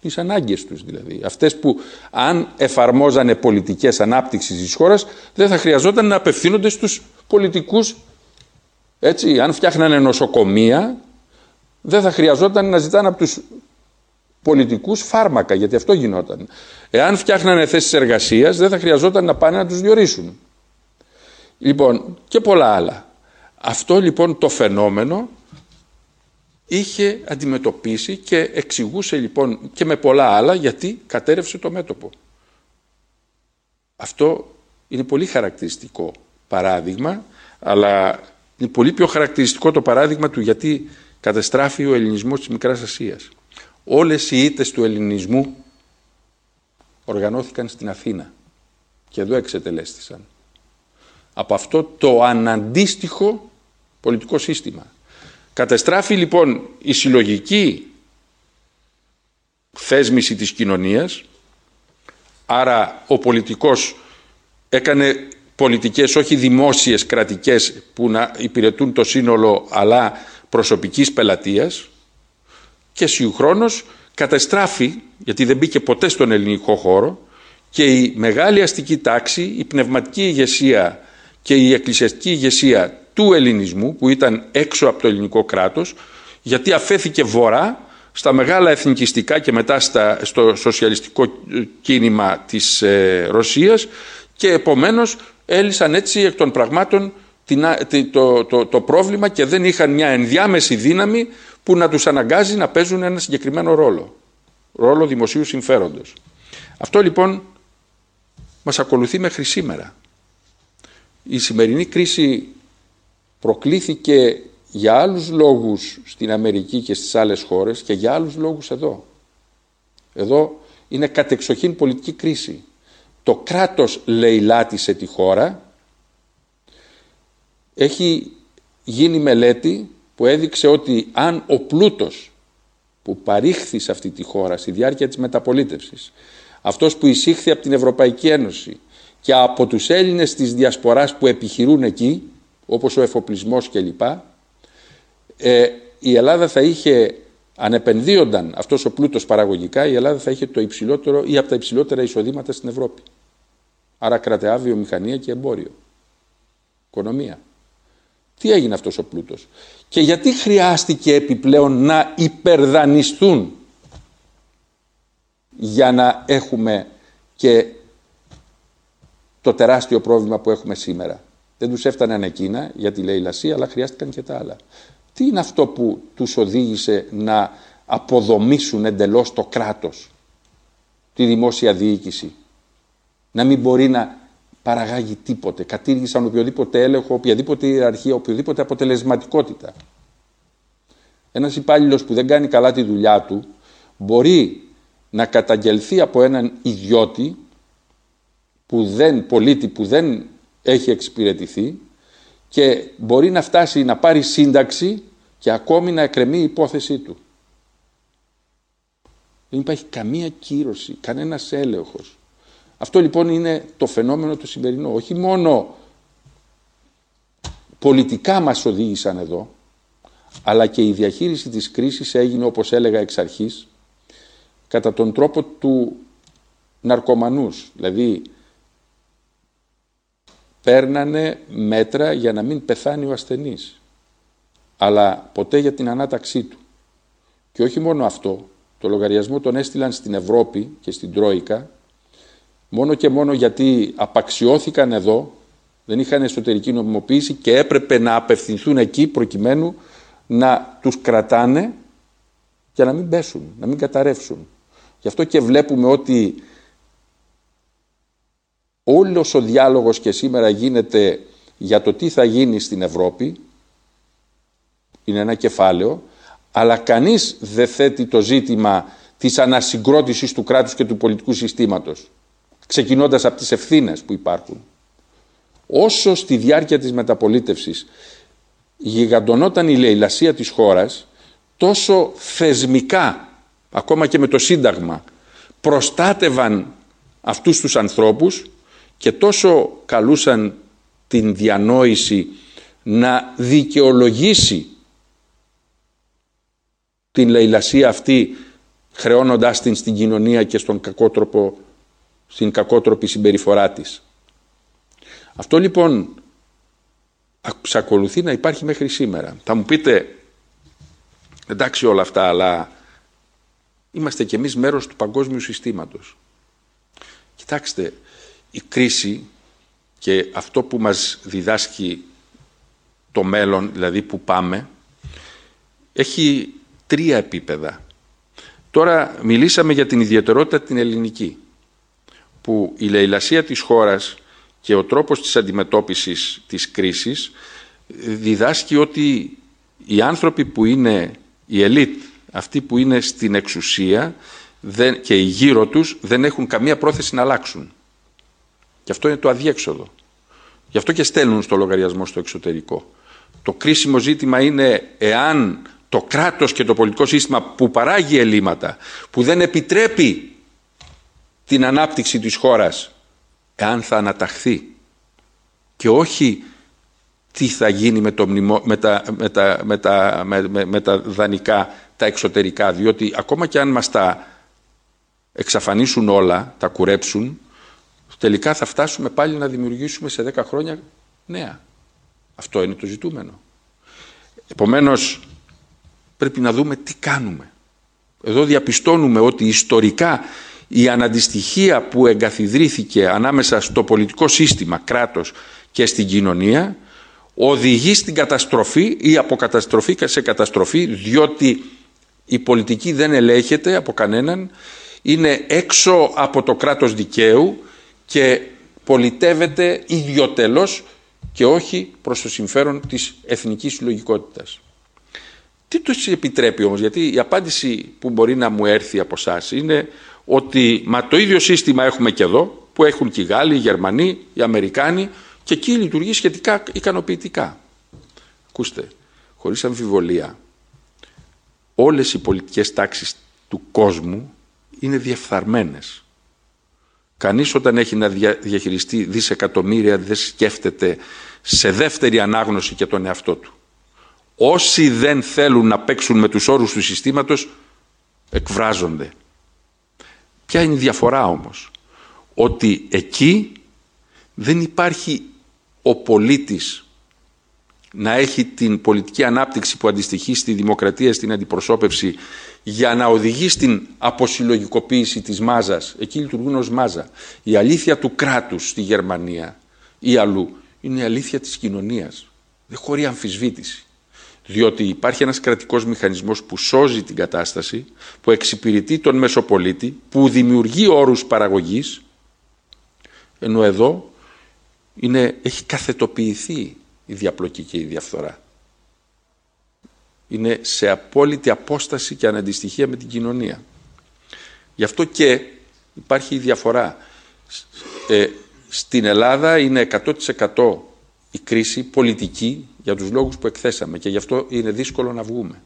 Speaker 2: Τις ανάγκες τους δηλαδή. Αυτές που αν εφαρμόζανε πολιτικές ανάπτυξης της χώρας δεν θα χρειαζόταν να απευθύνονται στους πολιτικούς έτσι, αν φτιάχνανε νοσοκομεία δεν θα χρειαζόταν να ζητάνε από τους πολιτικούς φάρμακα, γιατί αυτό γινόταν. Εάν φτιάχνανε θέσεις εργασίας, δεν θα χρειαζόταν να πάνε να τους διορίσουν. Λοιπόν, και πολλά άλλα. Αυτό λοιπόν το φαινόμενο είχε αντιμετωπίσει και εξηγούσε λοιπόν και με πολλά άλλα γιατί κατέρευσε το μέτωπο. Αυτό είναι πολύ χαρακτηριστικό παράδειγμα, αλλά είναι πολύ πιο χαρακτηριστικό το παράδειγμα του γιατί κατεστράφει ο ελληνισμός της Μικράς Ασίας. Όλες οι ήττες του ελληνισμού οργανώθηκαν στην Αθήνα και εδώ εξετελέστησαν. Από αυτό το αναντίστοιχο πολιτικό σύστημα. Κατεστράφει λοιπόν η συλλογική θέσμηση της κοινωνίας, άρα ο πολιτικός έκανε πολιτικές όχι δημόσιες κρατικές που να υπηρετούν το σύνολο αλλά προσωπικής πελατείας και συγχρόνως καταστράφει, γιατί δεν μπήκε ποτέ στον ελληνικό χώρο, και η μεγάλη αστική τάξη, η πνευματική ηγεσία και η εκκλησιαστική ηγεσία του ελληνισμού που ήταν έξω από το ελληνικό κράτος γιατί αφέθηκε βορρά στα μεγάλα εθνικιστικά και μετά στα, στο σοσιαλιστικό κίνημα της ε, Ρωσίας και επομένως έλυσαν έτσι εκ των πραγμάτων το, το, το πρόβλημα και δεν είχαν μια ενδιάμεση δύναμη που να τους αναγκάζει να παίζουν ένα συγκεκριμένο ρόλο. Ρόλο δημοσίου συμφέροντος. Αυτό λοιπόν μας ακολουθεί μέχρι σήμερα. Η σημερινή κρίση προκλήθηκε για άλλους λόγους στην Αμερική και στις άλλες χώρες και για άλλους λόγους εδώ. Εδώ είναι κατεξοχήν πολιτική κρίση. Το κράτος λαιλάτισε τη χώρα. Έχει γίνει μελέτη που έδειξε ότι αν ο πλούτος που παρήχθη σε αυτή τη χώρα στη διάρκεια της μεταπολίτευσης, αυτός που εισήχθη από την Ευρωπαϊκή Ένωση και από τους Έλληνες της Διασποράς που επιχειρούν εκεί, όπως ο εφοπλισμός κλπ. Ε, η Ελλάδα θα είχε, αν επενδύονταν αυτός ο πλούτος παραγωγικά, η Ελλάδα θα είχε το υψηλότερο ή από τα υψηλότερα εισοδήματα στην Ευρώπη. Άρα κρατεά βιομηχανία και εμπόριο. Οικονομία. Τι έγινε αυτός ο πλούτος; Και γιατί χρειάστηκε επιπλέον να υπερδανιστούν για να έχουμε και το τεράστιο πρόβλημα που έχουμε σήμερα. Δεν τους έφταναν εκείνα για τη λαιλασία, αλλά χρειάστηκαν και τα άλλα. Τι είναι αυτό που τους οδήγησε να αποδομήσουν εντελώς το κράτος, τη δημόσια διοίκηση; Να μην μπορεί να παραγάγει τίποτε. Κατήργησαν οποιοδήποτε έλεγχο, οποιαδήποτε ιεραρχία, οποιοδήποτε αποτελεσματικότητα. Ένας υπάλληλος που δεν κάνει καλά τη δουλειά του μπορεί να καταγγελθεί από έναν ιδιώτη που δεν, πολίτη που δεν έχει εξυπηρετηθεί και μπορεί να φτάσει να πάρει σύνταξη και ακόμη να εκκρεμεί η υπόθεσή του. Δεν υπάρχει καμία κύρωση, κανένας έλεγχος. Αυτό λοιπόν είναι το φαινόμενο του σημερινού. Όχι μόνο πολιτικά μας οδήγησαν εδώ, αλλά και η διαχείριση της κρίσης έγινε, όπως έλεγα εξ αρχής, κατά τον τρόπο του ναρκωμανούς. Δηλαδή, παίρνανε μέτρα για να μην πεθάνει ο ασθενής, αλλά ποτέ για την ανάταξή του. Και όχι μόνο αυτό, το λογαριασμό τον έστειλαν στην Ευρώπη και στην Τρόικα, μόνο και μόνο γιατί απαξιώθηκαν εδώ, δεν είχαν εσωτερική νομιμοποίηση και έπρεπε να απευθυνθούν εκεί προκειμένου να τους κρατάνε για να μην πέσουν, να μην καταρρεύσουν. Γι' αυτό και βλέπουμε ότι όλος ο διάλογος και σήμερα γίνεται για το τι θα γίνει στην Ευρώπη, είναι ένα κεφάλαιο, αλλά κανείς δεν θέτει το ζήτημα της ανασυγκρότησης του κράτους και του πολιτικού συστήματος, ξεκινώντας από τις ευθύνες που υπάρχουν. Όσο στη διάρκεια της μεταπολίτευσης γιγαντωνόταν η λαιλασία της χώρας, τόσο θεσμικά, ακόμα και με το Σύνταγμα, προστάτευαν αυτούς τους ανθρώπους και τόσο καλούσαν την διανόηση να δικαιολογήσει την λαιλασία αυτή χρεώνοντάς την στην κοινωνία και στον κακότροπο, στην κακότροπη συμπεριφορά της. Αυτό λοιπόν εξακολουθεί να υπάρχει μέχρι σήμερα. Θα μου πείτε, εντάξει όλα αυτά, αλλά είμαστε κι εμείς μέρος του παγκόσμιου συστήματος. Κοιτάξτε, η κρίση και αυτό που μας διδάσκει το μέλλον, δηλαδή που πάμε, έχει τρία επίπεδα. Τώρα μιλήσαμε για την ιδιαιτερότητα την ελληνική, που η λαιλασία της χώρας και ο τρόπος της αντιμετώπισης της κρίσης διδάσκει ότι οι άνθρωποι που είναι η ελίτ, αυτοί που είναι στην εξουσία δεν, και οι γύρω τους δεν έχουν καμία πρόθεση να αλλάξουν. Και αυτό είναι το αδιέξοδο. Γι' αυτό και στέλνουν στο λογαριασμό στο εξωτερικό. Το κρίσιμο ζήτημα είναι εάν το κράτος και το πολιτικό σύστημα που παράγει ελλείμματα, που δεν επιτρέπει την ανάπτυξη της χώρας, εάν θα αναταχθεί και όχι τι θα γίνει με, το με, τα, με, τα, με, τα, με, τα δανεικά, τα εξωτερικά, διότι ακόμα και αν μας τα εξαφανίσουν όλα, τα κουρέψουν, τελικά θα φτάσουμε πάλι να δημιουργήσουμε σε 10 χρόνια νέα. Αυτό είναι το ζητούμενο. Επομένως, πρέπει να δούμε τι κάνουμε. Εδώ διαπιστώνουμε ότι ιστορικά η αναντιστοιχία που εγκαθιδρύθηκε ανάμεσα στο πολιτικό σύστημα, κράτος και στην κοινωνία οδηγεί στην καταστροφή ή από καταστροφή σε καταστροφή διότι η πολιτική δεν ελέγχεται από κανέναν, είναι έξω από το κράτος δικαίου και πολιτεύεται ιδιωτελώς και όχι προς το συμφέρον της εθνικής συλλογικότητας. Τι το επιτρέπει όμως, γιατί η απάντηση που μπορεί να μου έρθει από εσάς είναι ότι μα το ίδιο σύστημα έχουμε και εδώ, που έχουν και οι Γάλλοι, οι Γερμανοί, οι Αμερικάνοι και εκεί λειτουργεί σχετικά ικανοποιητικά. Ακούστε, χωρίς αμφιβολία, όλες οι πολιτικές τάξεις του κόσμου είναι διεφθαρμένες. Κανείς όταν έχει να διαχειριστεί δισεκατομμύρια δεν σκέφτεται σε δεύτερη ανάγνωση και τον εαυτό του. Όσοι δεν θέλουν να παίξουν με τους όρους του συστήματος εκβράζονται. Ποια είναι η διαφορά όμως; Ότι εκεί δεν υπάρχει ο πολίτης να έχει την πολιτική ανάπτυξη που αντιστοιχεί στη δημοκρατία, στην αντιπροσώπευση για να οδηγεί στην αποσυλλογικοποίηση της μάζας. Εκεί λειτουργούν ως μάζα. Η αλήθεια του κράτους στη Γερμανία ή αλλού είναι η αλήθεια της κοινωνίας. Δεν χωρεί αμφισβήτηση. Διότι υπάρχει ένας κρατικός μηχανισμός που σώζει την κατάσταση, που εξυπηρετεί τον μεσοπολίτη, που δημιουργεί όρους παραγωγής, ενώ εδώ είναι, έχει καθετοποιηθεί η διαπλοκή και η διαφθορά. Είναι σε απόλυτη απόσταση και αναντιστοιχεία με την κοινωνία. Γι' αυτό και υπάρχει η διαφορά. Ε, στην Ελλάδα είναι 100% η κρίση πολιτική για τους λόγους που εκθέσαμε και γι' αυτό είναι δύσκολο να βγούμε.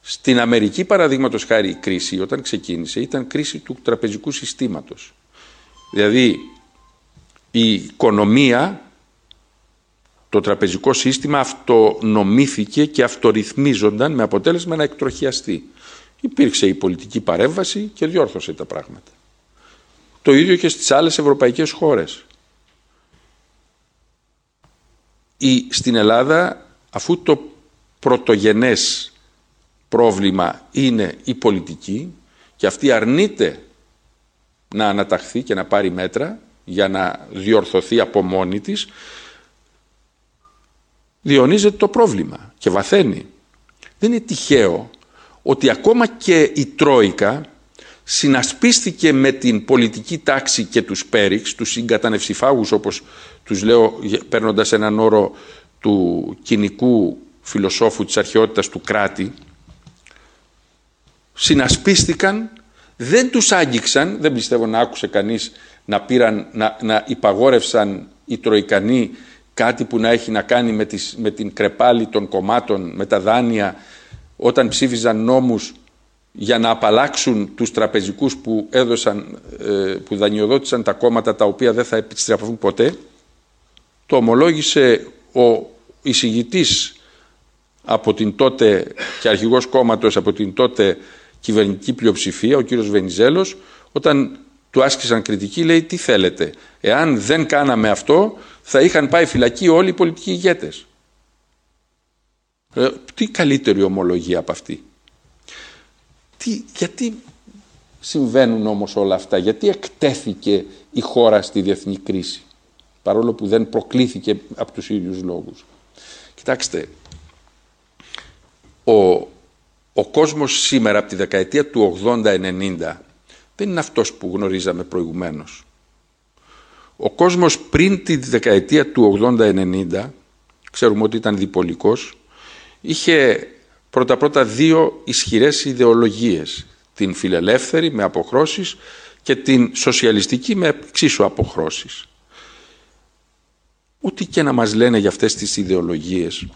Speaker 2: Στην Αμερική παραδείγματος χάρη η κρίση όταν ξεκίνησε ήταν κρίση του τραπεζικού συστήματος. Δηλαδή η οικονομία, το τραπεζικό σύστημα αυτονομήθηκε και αυτορυθμίζονταν με αποτέλεσμα να εκτροχιαστεί. Υπήρξε η πολιτική παρέμβαση και διόρθωσε τα πράγματα. Το ίδιο και στις άλλες ευρωπαϊκές χώρες. Η, στην Ελλάδα, αφού το πρωτογενές πρόβλημα είναι η πολιτική και αυτή αρνείται να αναταχθεί και να πάρει μέτρα για να διορθωθεί από μόνη της, διονύζεται το πρόβλημα και βαθαίνει. Δεν είναι τυχαίο ότι ακόμα και η Τρόικα συνασπίστηκε με την πολιτική τάξη και τους πέριξ, τους συγκατανευσιφάγους όπως τους λέω παίρνοντας έναν όρο του κοινικού φιλοσόφου της αρχαιότητας του κράτη, συνασπίστηκαν, δεν τους άγγιξαν, δεν πιστεύω να άκουσε κανείς να, πήραν, να, να υπαγόρευσαν οι Τροϊκανοί κάτι που να έχει να κάνει με, τις, με την κρεπάλη των κομμάτων, με τα δάνεια, όταν ψήφιζαν νόμους για να απαλλάξουν τους τραπεζικούς που, έδωσαν, ε, που δανειοδότησαν τα κόμματα τα οποία δεν θα επιστρέφουν ποτέ. Το ομολόγησε ο εισηγητής από την τότε και αρχηγός κόμματος από την τότε κυβερνητική πλειοψηφία, ο κύριος Βενιζέλος, όταν του άσκησαν κριτική, λέει τι θέλετε. Εάν δεν κάναμε αυτό, θα είχαν πάει φυλακή όλοι οι πολιτικοί ηγέτες. Ε, τι καλύτερη ομολογία από αυτή. Τι, γιατί συμβαίνουν όμως όλα αυτά, γιατί εκτέθηκε η χώρα στη διεθνή κρίση, παρόλο που δεν προκλήθηκε από τους ίδιους λόγους. Κοιτάξτε, ο, ο κόσμος σήμερα από τη δεκαετία του 80-90 δεν είναι αυτός που γνωρίζαμε προηγουμένως. Ο κόσμος πριν τη δεκαετία του 80-90, ξέρουμε ότι ήταν διπολικός, είχε πρώτα-πρώτα δύο ισχυρές ιδεολογίες. Την φιλελεύθερη με αποχρώσεις και την σοσιαλιστική με εξίσου αποχρώσεις. Ό,τι και να μας λένε για αυτές τις ιδεολογίες,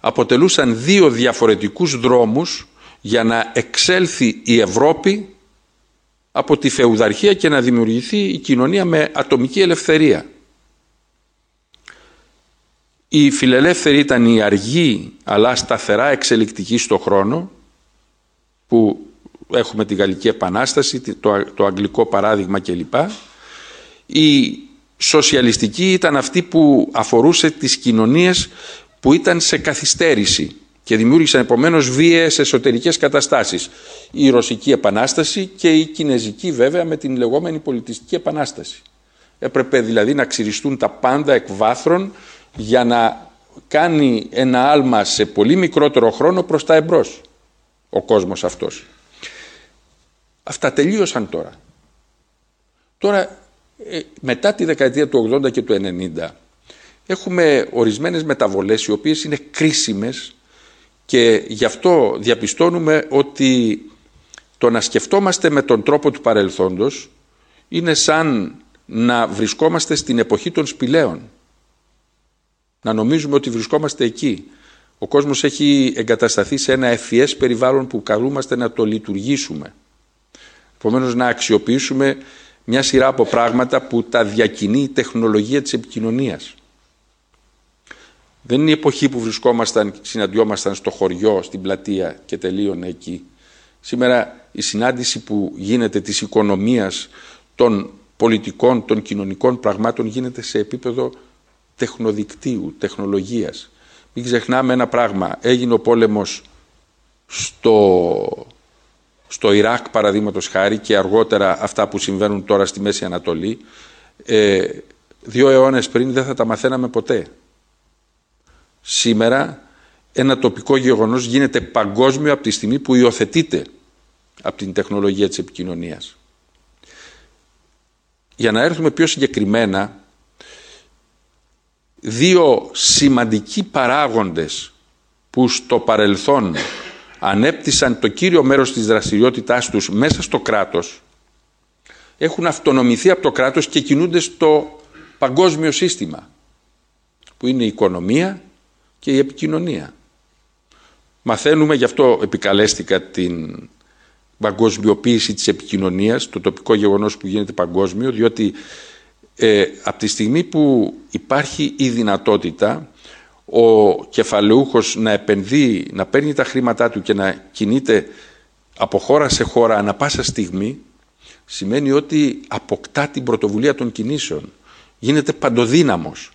Speaker 2: αποτελούσαν δύο διαφορετικούς δρόμους για να εξέλθει η Ευρώπη από τη φεουδαρχία και να δημιουργηθεί η κοινωνία με ατομική ελευθερία. Η φιλελεύθερη ήταν η αργή αλλά σταθερά εξελικτική στο χρόνο που έχουμε τη Γαλλική Επανάσταση, το, το αγγλικό παράδειγμα κλπ. Η σοσιαλιστική ήταν αυτή που αφορούσε τις κοινωνίες που ήταν σε καθυστέρηση και δημιούργησαν επομένως βίαιες εσωτερικές καταστάσεις. Η Ρωσική Επανάσταση και η Κινέζικη βέβαια με την λεγόμενη πολιτιστική επανάσταση. Έπρεπε δηλαδή να ξυριστούν τα πάντα εκ βάθρων για να κάνει ένα άλμα σε πολύ μικρότερο χρόνο προς τα εμπρός ο κόσμος αυτός. Αυτά τελείωσαν τώρα. Τώρα ε, μετά τη δεκαετία του 80 και του 90 έχουμε ορισμένες μεταβολές οι οποίες είναι κρίσιμες και γι' αυτό διαπιστώνουμε ότι το να σκεφτόμαστε με τον τρόπο του παρελθόντος είναι σαν να βρισκόμαστε στην εποχή των σπηλαίων. Να νομίζουμε ότι βρισκόμαστε εκεί. Ο κόσμος έχει εγκατασταθεί σε ένα ευφυές περιβάλλον που καλούμαστε να το λειτουργήσουμε. Επομένως να αξιοποιήσουμε μια σειρά από πράγματα που τα διακινεί η τεχνολογία της επικοινωνίας. Δεν είναι η εποχή που βρισκόμασταν, συναντιόμασταν στο χωριό, στην πλατεία και τελείωνε εκεί. Σήμερα η συνάντηση που γίνεται της οικονομίας, των πολιτικών, των κοινωνικών πραγμάτων γίνεται σε επίπεδο τεχνοδικτύου, τεχνολογίας. Μην ξεχνάμε ένα πράγμα. Έγινε ο πόλεμος στο, στο Ιράκ παραδείγματος χάρη και αργότερα αυτά που συμβαίνουν τώρα στη Μέση Ανατολή. Ε, δύο αιώνες πριν δεν θα τα μαθαίναμε ποτέ. Σήμερα ένα τοπικό γεγονός γίνεται παγκόσμιο από τη στιγμή που υιοθετείται από την τεχνολογία της επικοινωνίας. Για να έρθουμε πιο συγκεκριμένα, δύο σημαντικοί παράγοντες που στο παρελθόν ανέπτυσαν το κύριο μέρος της δραστηριότητάς τους μέσα στο κράτος έχουν αυτονομηθεί από το κράτος και κινούνται στο παγκόσμιο σύστημα που είναι η οικονομία και η επικοινωνία. Μαθαίνουμε, γι' αυτό επικαλέστηκα την παγκοσμιοποίηση της επικοινωνίας, το τοπικό γεγονός που γίνεται παγκόσμιο, διότι ε, από τη στιγμή που υπάρχει η δυνατότητα ο κεφαλαιούχος να επενδύει, να παίρνει τα χρήματά του και να κινείται από χώρα σε χώρα ανα πάσα στιγμή, σημαίνει ότι αποκτά την πρωτοβουλία των κινήσεων. Γίνεται παντοδύναμος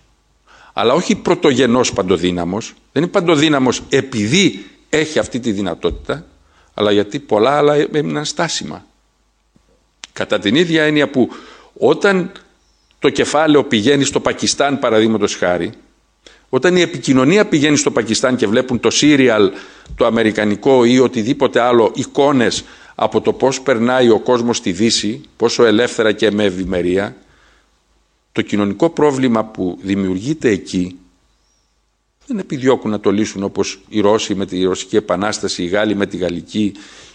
Speaker 2: αλλά όχι πρωτογενός παντοδύναμος, δεν είναι παντοδύναμος επειδή έχει αυτή τη δυνατότητα, αλλά γιατί πολλά άλλα έμειναν στάσιμα. Κατά την ίδια έννοια που όταν το κεφάλαιο πηγαίνει στο Πακιστάν παραδείγματος χάρη, όταν η επικοινωνία πηγαίνει στο Πακιστάν και βλέπουν το σύριαλ, το αμερικανικό ή οτιδήποτε άλλο εικόνες από το πώς περνάει ο κόσμος στη Δύση, πόσο ελεύθερα και με ευημερία, το κοινωνικό πρόβλημα που δημιουργείται εκεί δεν επιδιώκουν να το λύσουν όπως οι Ρώσοι με τη Ρωσική Επανάσταση, οι Γάλλοι με τη Γαλλική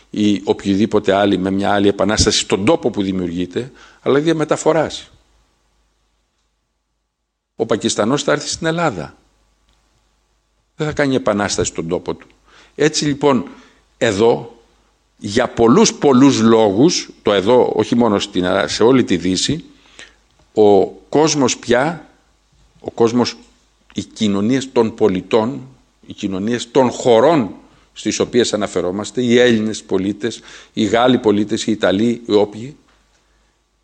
Speaker 2: ή οποιοδήποτε άλλη με μια άλλη επανάσταση στον τόπο που δημιουργείται, αλλά διαμεταφοράς. Ο Πακιστανός θα έρθει στην Ελλάδα. Δεν θα κάνει επανάσταση στον τόπο του. Έτσι λοιπόν εδώ για πολλούς πολλούς λόγους, το εδώ όχι μόνο στην, σε όλη τη Δύση, ο κόσμος πια, ο κόσμος, οι κοινωνίες των πολιτών, οι κοινωνίες των χωρών στις οποίες αναφερόμαστε, οι Έλληνες πολίτες, οι Γάλλοι πολίτες, οι Ιταλοί, οι όποιοι,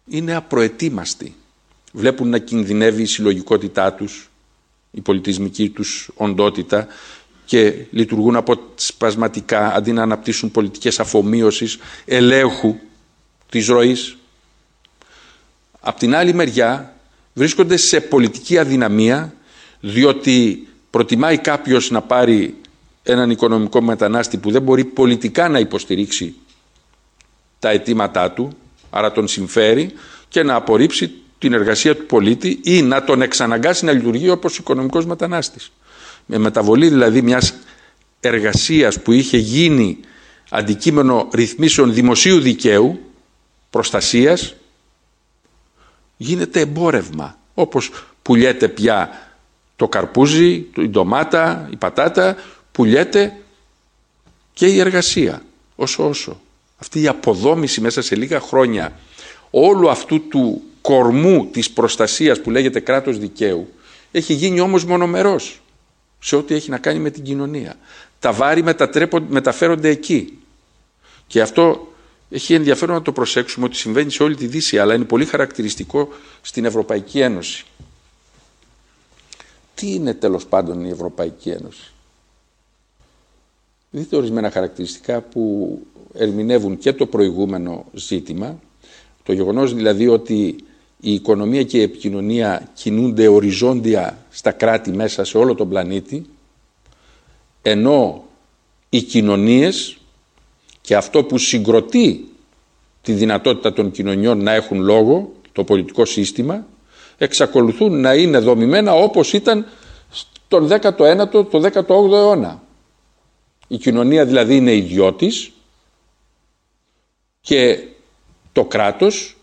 Speaker 2: είναι απροετοίμαστοι. Βλέπουν να κινδυνεύει η συλλογικότητά τους, η πολιτισμική τους οντότητα και λειτουργούν αποσπασματικά αντί να αναπτύσσουν πολιτικές αφομοίωσης, ελέγχου της ροής. Απ' την άλλη μεριά βρίσκονται σε πολιτική αδυναμία διότι προτιμάει κάποιος να πάρει έναν οικονομικό μετανάστη που δεν μπορεί πολιτικά να υποστηρίξει τα αιτήματά του, άρα τον συμφέρει και να απορρίψει την εργασία του πολίτη ή να τον εξαναγκάσει να λειτουργεί όπως οικονομικός μετανάστης. Με μεταβολή δηλαδή μιας εργασίας που είχε γίνει αντικείμενο ρυθμίσεων δημοσίου δικαίου, προστασίας, γίνεται εμπόρευμα. Όπως πουλιέται πια το καρπούζι, η ντομάτα, η πατάτα, πουλιέται και η εργασία. Όσο όσο. Αυτή η αποδόμηση μέσα σε λίγα χρόνια όλου αυτού του κορμού της προστασίας που λέγεται κράτος δικαίου έχει γίνει όμως μονομερός σε ό,τι έχει να κάνει με την κοινωνία. Τα βάρη μεταφέρονται εκεί. Και αυτό έχει ενδιαφέρον να το προσέξουμε ότι συμβαίνει σε όλη τη Δύση, αλλά είναι πολύ χαρακτηριστικό στην Ευρωπαϊκή Ένωση. Τι είναι τέλος πάντων η Ευρωπαϊκή Ένωση; Δείτε ορισμένα χαρακτηριστικά που ερμηνεύουν και το προηγούμενο ζήτημα, το γεγονός δηλαδή ότι η οικονομία και η επικοινωνία κινούνται οριζόντια στα κράτη μέσα σε όλο τον πλανήτη, ενώ οι κοινωνίες και αυτό που συγκροτεί τη δυνατότητα των κοινωνιών να έχουν λόγο, το πολιτικό σύστημα, εξακολουθούν να είναι δομημένα όπως ήταν τον 19ο, το 18ο αιώνα. Η κοινωνία δηλαδή είναι ιδιώτης και το κράτος,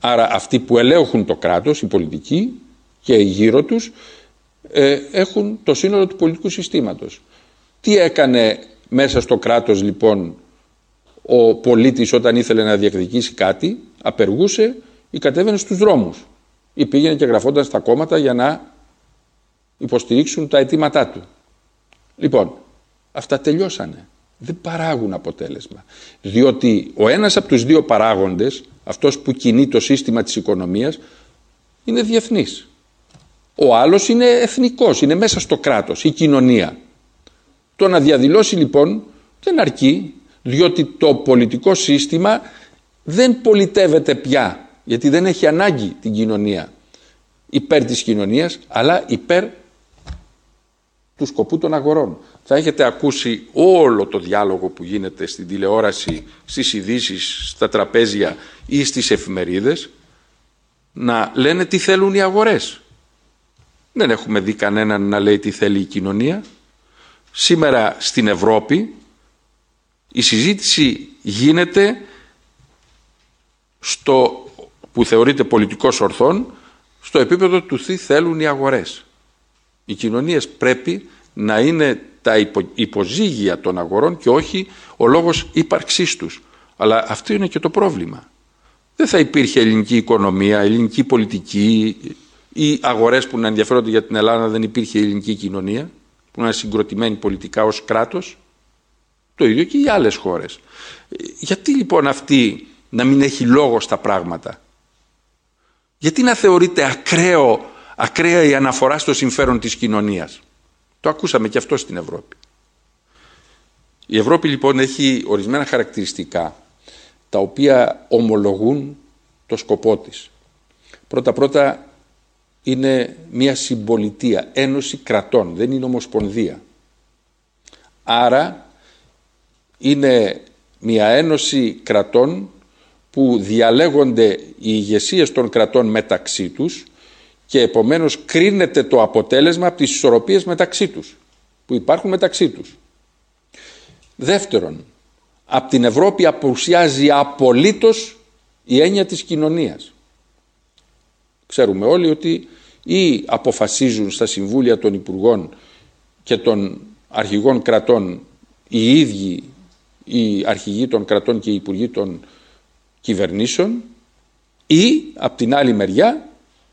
Speaker 2: άρα αυτοί που ελέγχουν το κράτος, οι πολιτικοί και οι γύρω τους, ε, έχουν το σύνολο του πολιτικού συστήματος. Τι έκανε μέσα στο κράτος λοιπόν ο πολίτης όταν ήθελε να διεκδικήσει κάτι, απεργούσε ή κατέβαινε στους δρόμους ή πήγαινε και γραφόταν στα κόμματα για να υποστηρίξουν τα αιτήματά του. Λοιπόν, αυτά τελειώσανε. Δεν παράγουν αποτέλεσμα. Διότι ο ένας από τους δύο παράγοντες, αυτός που κινεί το σύστημα της οικονομίας, είναι διεθνής. Ο άλλος είναι εθνικός, είναι μέσα στο κράτος, η κοινωνία. Το να διαδηλώσει λοιπόν δεν αρκεί, διότι το πολιτικό σύστημα δεν πολιτεύεται πια, γιατί δεν έχει ανάγκη την κοινωνία υπέρ της κοινωνίας, αλλά υπέρ του σκοπού των αγορών. Θα έχετε ακούσει όλο το διάλογο που γίνεται στην τηλεόραση, στις ειδήσεις, στα τραπέζια ή στις εφημερίδες να λένε τι θέλουν οι αγορές. Δεν έχουμε δει κανέναν να λέει τι θέλει η κοινωνία. Σήμερα στην Ευρώπη η συζήτηση γίνεται στο που θεωρείται πολιτικός ορθών στο επίπεδο του τι θέλουν οι αγορές. Οι κοινωνίες πρέπει να είναι τα υποζύγια των αγορών και όχι ο λόγος ύπαρξής τους. Αλλά αυτό είναι και το πρόβλημα. Δεν θα υπήρχε ελληνική οικονομία, ελληνική πολιτική ή αγορές που να ενδιαφέρονται για την Ελλάδα δεν υπήρχε ελληνική κοινωνία που να είναι συγκροτημένη πολιτικά ως κράτος. Το ίδιο και οι άλλες χώρες. Γιατί λοιπόν αυτή να μην έχει λόγο στα πράγματα; Γιατί να θεωρείται ακραίο ακραία η αναφορά στο συμφέρον της κοινωνίας; Το ακούσαμε και αυτό στην Ευρώπη. Η Ευρώπη λοιπόν έχει ορισμένα χαρακτηριστικά τα οποία ομολογούν το σκοπό της. Πρώτα-πρώτα είναι μια συμπολιτεία, ένωση κρατών, δεν είναι ομοσπονδία. Άρα είναι μια ένωση κρατών που διαλέγονται οι ηγεσίες των κρατών μεταξύ τους και επομένως κρίνεται το αποτέλεσμα από τις ισορροπίες μεταξύ τους, που υπάρχουν μεταξύ τους. Δεύτερον, από την Ευρώπη απουσιάζει απολύτως η έννοια της κοινωνίας. Ξέρουμε όλοι ότι ή αποφασίζουν στα Συμβούλια των Υπουργών και των Αρχηγών Κρατών οι ίδιοι οι αρχηγοί των κρατών και οι υπουργοί των κυβερνήσεων ή από την άλλη μεριά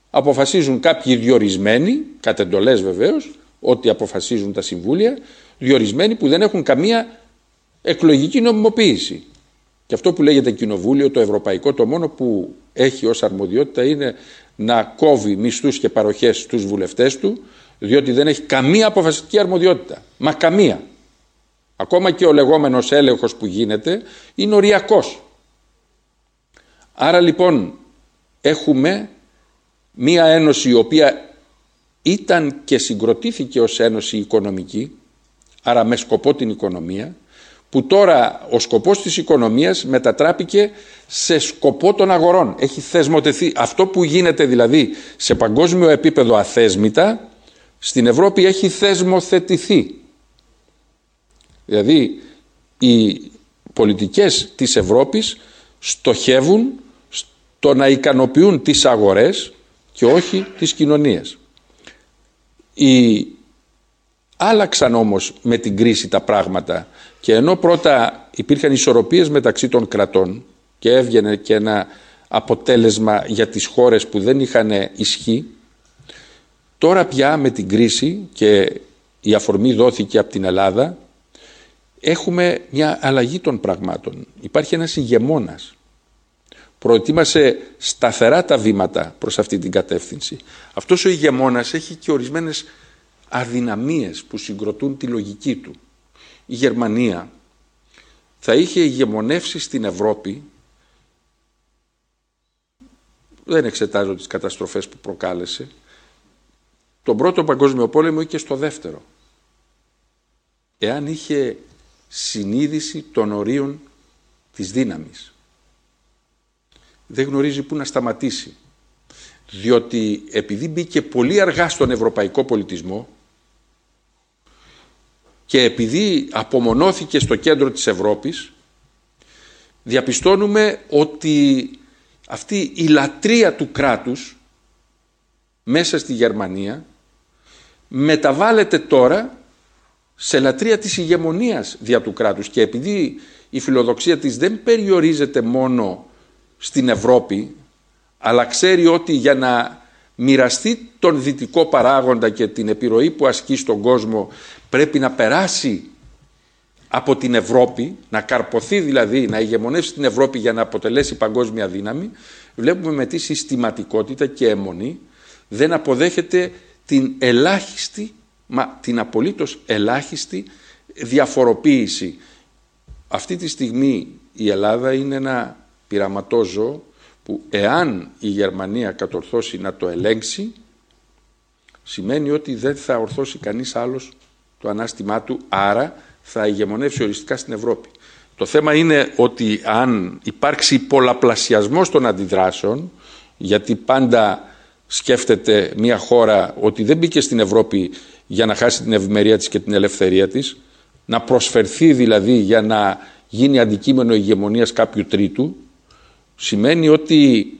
Speaker 2: αποφασίζουν κάποιοι διορισμένοι, κατ' εντολές βεβαίως, ό,τι αποφασίζουν τα συμβούλια, διορισμένοι που δεν έχουν καμία εκλογική νομιμοποίηση. Και αυτό που λέγεται κοινοβούλιο, το ευρωπαϊκό, το μόνο που έχει ως αρμοδιότητα είναι να κόβει μισθούς και παροχές στους βουλευτές του, διότι δεν έχει καμία αποφασιστική αρμοδιότητα. Μα καμία. Ακόμα και ο λεγόμενος έλεγχος που γίνεται είναι οριακός. Άρα λοιπόν έχουμε μία ένωση η οποία ήταν και συγκροτήθηκε ως ένωση οικονομική, άρα με σκοπό την οικονομία, που τώρα ο σκοπός της οικονομίας μετατράπηκε σε σκοπό των αγορών. Έχει θεσμοτεθεί. Αυτό που γίνεται δηλαδή σε παγκόσμιο επίπεδο αθέσμητα, στην Ευρώπη έχει θεσμοθετηθεί. Δηλαδή οι πολιτικές της Ευρώπης στοχεύουν στο να ικανοποιούν τις αγορές και όχι τις κοινωνίες. Οι... Άλλαξαν όμως με την κρίση τα πράγματα και ενώ πρώτα υπήρχαν ισορροπίες μεταξύ των κρατών και έβγαινε και ένα αποτέλεσμα για τις χώρες που δεν είχαν ισχύ, τώρα πια με την κρίση και η αφορμή δόθηκε από την Ελλάδα, έχουμε μια αλλαγή των πραγμάτων. Υπάρχει ένας ηγεμόνας. Προετοίμασε σταθερά τα βήματα προς αυτή την κατεύθυνση. Αυτός ο ηγεμόνας έχει και ορισμένες αδυναμίες που συγκροτούν τη λογική του. Η Γερμανία θα είχε ηγεμονεύσει στην Ευρώπη δεν εξετάζω τις καταστροφές που προκάλεσε τον πρώτο παγκόσμιο πόλεμο ή και στο δεύτερο εάν είχε συνείδηση των ορίων της δύναμης. Δεν γνωρίζει πού να σταματήσει. Διότι επειδή μπήκε πολύ αργά στον ευρωπαϊκό πολιτισμό και επειδή απομονώθηκε στο κέντρο της Ευρώπης, διαπιστώνουμε ότι αυτή η λατρεία του κράτους μέσα στη Γερμανία μεταβάλλεται τώρα σε λατρεία της ηγεμονίας δια του κράτους. Και επειδή η φιλοδοξία της δεν περιορίζεται μόνο στην Ευρώπη αλλά ξέρει ότι για να μοιραστεί τον δυτικό παράγοντα και την επιρροή που ασκεί στον κόσμο πρέπει να περάσει από την Ευρώπη, να καρποθεί δηλαδή, να ηγεμονεύσει την Ευρώπη για να αποτελέσει παγκόσμια δύναμη, βλέπουμε με τι συστηματικότητα και αιμονή δεν αποδέχεται την ελάχιστη μα την απολύτως ελάχιστη διαφοροποίηση. Αυτή τη στιγμή η Ελλάδα είναι ένα πειραματόζωο που εάν η Γερμανία κατορθώσει να το ελέγξει σημαίνει ότι δεν θα ορθώσει κανείς άλλος το ανάστημά του άρα θα ηγεμονεύσει οριστικά στην Ευρώπη. Το θέμα είναι ότι αν υπάρξει πολλαπλασιασμός των αντιδράσεων γιατί πάντα σκέφτεται μια χώρα ότι δεν μπήκε στην Ευρώπη για να χάσει την ευημερία της και την ελευθερία της, να προσφερθεί δηλαδή για να γίνει αντικείμενο ηγεμονίας κάποιου τρίτου, σημαίνει ότι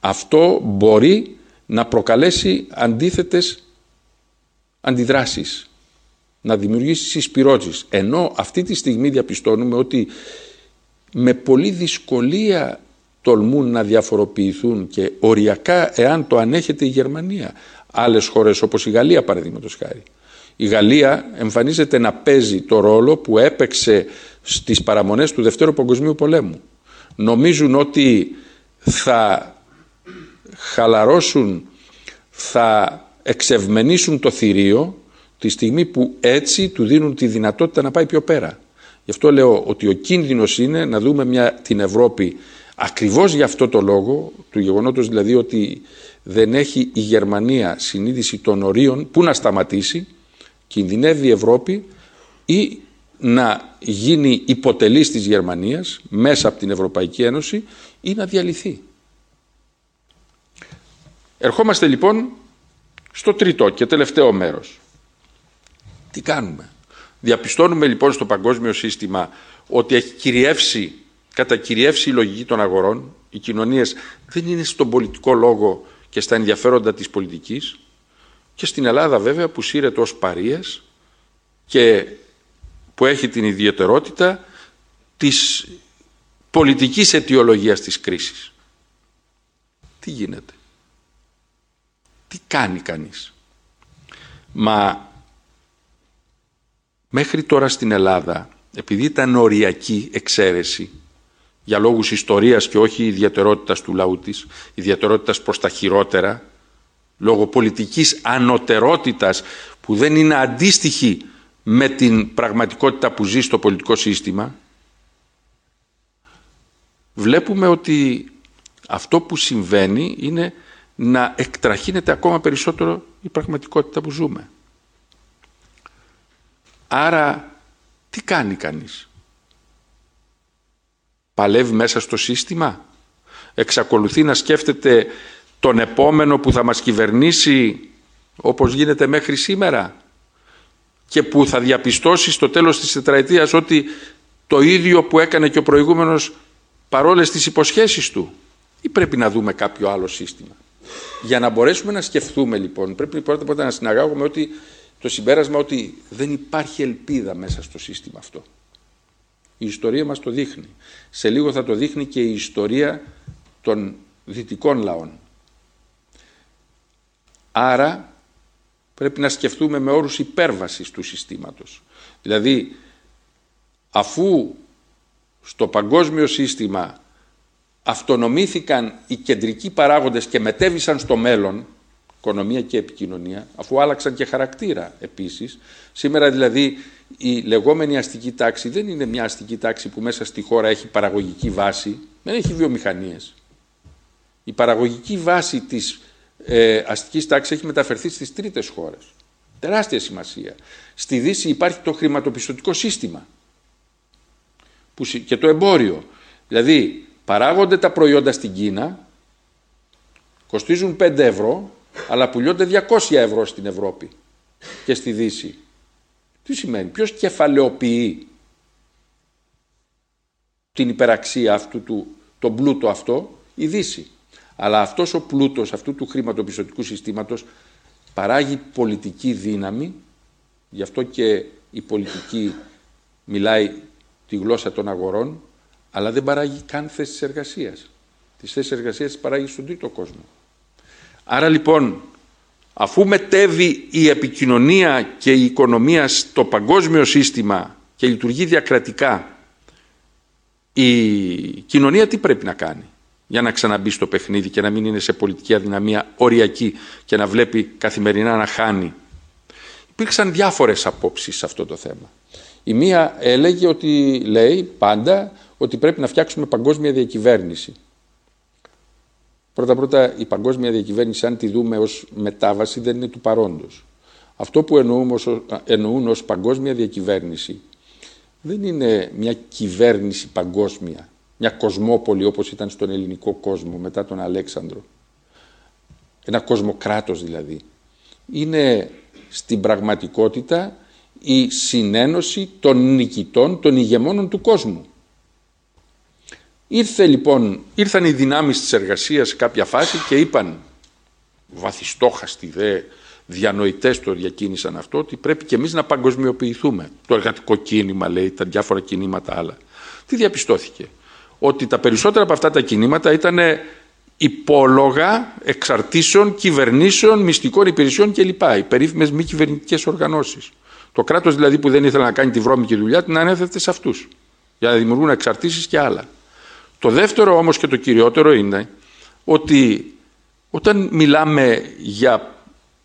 Speaker 2: αυτό μπορεί να προκαλέσει αντίθετες αντιδράσεις, να δημιουργήσει συσπυρώσεις. Ενώ αυτή τη στιγμή διαπιστώνουμε ότι με πολύ δυσκολία τολμούν να διαφοροποιηθούν και οριακά εάν το ανέχεται η Γερμανία άλλες χώρες όπως η Γαλλία παραδείγματος χάρη. Η Γαλλία εμφανίζεται να παίζει το ρόλο που έπαιξε στις παραμονές του Δευτέρου Παγκοσμίου Πολέμου. Νομίζουν ότι θα χαλαρώσουν, θα εξευμενήσουν το θηρίο τη στιγμή που έτσι του δίνουν τη δυνατότητα να πάει πιο πέρα. Γι' αυτό λέω ότι ο κίνδυνος είναι να δούμε μια, την Ευρώπη ακριβώς για αυτό το λόγο, του γεγονότος δηλαδή ότι δεν έχει η Γερμανία συνείδηση των ορίων που να σταματήσει, κινδυνεύει η Ευρώπη ή να γίνει υποτελής της Γερμανίας μέσα από την Ευρωπαϊκή Ένωση ή να διαλυθεί. Ερχόμαστε λοιπόν στο τρίτο και τελευταίο μέρος. Τι κάνουμε; Διαπιστώνουμε λοιπόν στο παγκόσμιο σύστημα ότι έχει κυριεύσει, κατακυριεύσει η λογική των αγορών, οι κοινωνίες δεν είναι στον πολιτικό λόγο και στα ενδιαφέροντα της πολιτικής και στην Ελλάδα βέβαια που σύρεται ως παρείες και που έχει την ιδιαιτερότητα της πολιτικής αιτιολογίας της κρίσης. Τι γίνεται; Τι κάνει κανείς; Μα μέχρι τώρα στην Ελλάδα, επειδή ήταν οριακή εξαίρεση, για λόγους ιστορίας και όχι ιδιαιτερότητας του λαού της, ιδιαιτερότητας προς τα χειρότερα, λόγω πολιτικής ανωτερότητας που δεν είναι αντίστοιχη με την πραγματικότητα που ζει στο πολιτικό σύστημα, βλέπουμε ότι αυτό που συμβαίνει είναι να εκτραχύνεται ακόμα περισσότερο η πραγματικότητα που ζούμε. Άρα τι κάνει κανείς; Παλεύει μέσα στο σύστημα; Εξακολουθεί να σκέφτεται τον επόμενο που θα μας κυβερνήσει όπως γίνεται μέχρι σήμερα; Και που θα διαπιστώσει στο τέλος της τετραετίας ότι το ίδιο που έκανε και ο προηγούμενος παρόλες τις υποσχέσεις του ή πρέπει να δούμε κάποιο άλλο σύστημα. Για να μπορέσουμε να σκεφτούμε λοιπόν πρέπει πρώτα απ' όλα να συναγάγουμε ότι το συμπέρασμα ότι δεν υπάρχει ελπίδα μέσα στο σύστημα αυτό. Η ιστορία μας το δείχνει. Σε λίγο θα το δείχνει και η ιστορία των δυτικών λαών. Άρα πρέπει να σκεφτούμε με όρους υπέρβασης του συστήματος. Δηλαδή, αφού στο παγκόσμιο σύστημα αυτονομήθηκαν οι κεντρικοί παράγοντες και μετέβησαν στο μέλλον, οικονομία και επικοινωνία, αφού άλλαξαν και χαρακτήρα επίσης, σήμερα δηλαδή η λεγόμενη αστική τάξη δεν είναι μια αστική τάξη που μέσα στη χώρα έχει παραγωγική βάση, δεν έχει βιομηχανίες. Η παραγωγική βάση της ε, αστικής τάξης έχει μεταφερθεί στις τρίτες χώρες. Τεράστια σημασία. Στη Δύση υπάρχει το χρηματοπιστωτικό σύστημα που, και το εμπόριο. Δηλαδή παράγονται τα προϊόντα στην Κίνα, κοστίζουν 5 ευρώ, αλλά πουλιώνται 200 ευρώ στην Ευρώπη και στη Δύση. Τι σημαίνει, ποιος κεφαλαιοποιεί την υπεραξία αυτού του, τον πλούτο αυτό, η Δύση. Αλλά αυτός ο πλούτος αυτού του χρηματοπιστωτικού συστήματος παράγει πολιτική δύναμη, γι' αυτό και η πολιτική μιλάει τη γλώσσα των αγορών, αλλά δεν παράγει καν θέσεις εργασίας. Τις θέσεις εργασίας τις παράγει στον τρίτο κόσμο. Άρα λοιπόν, αφού μετέβει η επικοινωνία και η οικονομία στο παγκόσμιο σύστημα και λειτουργεί διακρατικά, η κοινωνία τι πρέπει να κάνει; Για να ξαναμπεί στο παιχνίδι και να μην είναι σε πολιτική αδυναμία οριακή και να βλέπει καθημερινά να χάνει. Υπήρξαν διάφορες απόψεις σε αυτό το θέμα. Η μία έλεγε ότι λέει πάντα ότι πρέπει να φτιάξουμε παγκόσμια διακυβέρνηση. Πρώτα-πρώτα η παγκόσμια διακυβέρνηση αν τη δούμε ως μετάβαση δεν είναι του παρόντος. Αυτό που εννοούμε ως, εννοούν ως παγκόσμια διακυβέρνηση δεν είναι μια κυβέρνηση παγκόσμια μια κοσμόπολη όπως ήταν στον ελληνικό κόσμο μετά τον Αλέξανδρο. Ένα κοσμοκράτος δηλαδή. Είναι στην πραγματικότητα η συνένωση των νικητών, των ηγεμόνων του κόσμου. Ήρθε λοιπόν, ήρθαν οι δυνάμεις της εργασίας σε κάποια φάση και είπαν βαθιστόχαστοι δε διανοητές το διακίνησαν αυτό ότι πρέπει και εμείς να παγκοσμιοποιηθούμε. Το εργατικό κίνημα λέει, τα διάφορα κινήματα άλλα. Τι διαπιστώθηκε; Ότι τα περισσότερα από αυτά τα κινήματα ήταν υπόλογα εξαρτήσεων, κυβερνήσεων, μυστικών υπηρεσιών κλπ. Οι περίφημες μη κυβερνητικές οργανώσεις. Το κράτος δηλαδή που δεν ήθελε να κάνει τη βρώμικη δουλειά την ανέθετε σε αυτούς. Για να δημιουργούν εξαρτήσεις και άλλα. Το δεύτερο όμως και το κυριότερο είναι ότι όταν μιλάμε για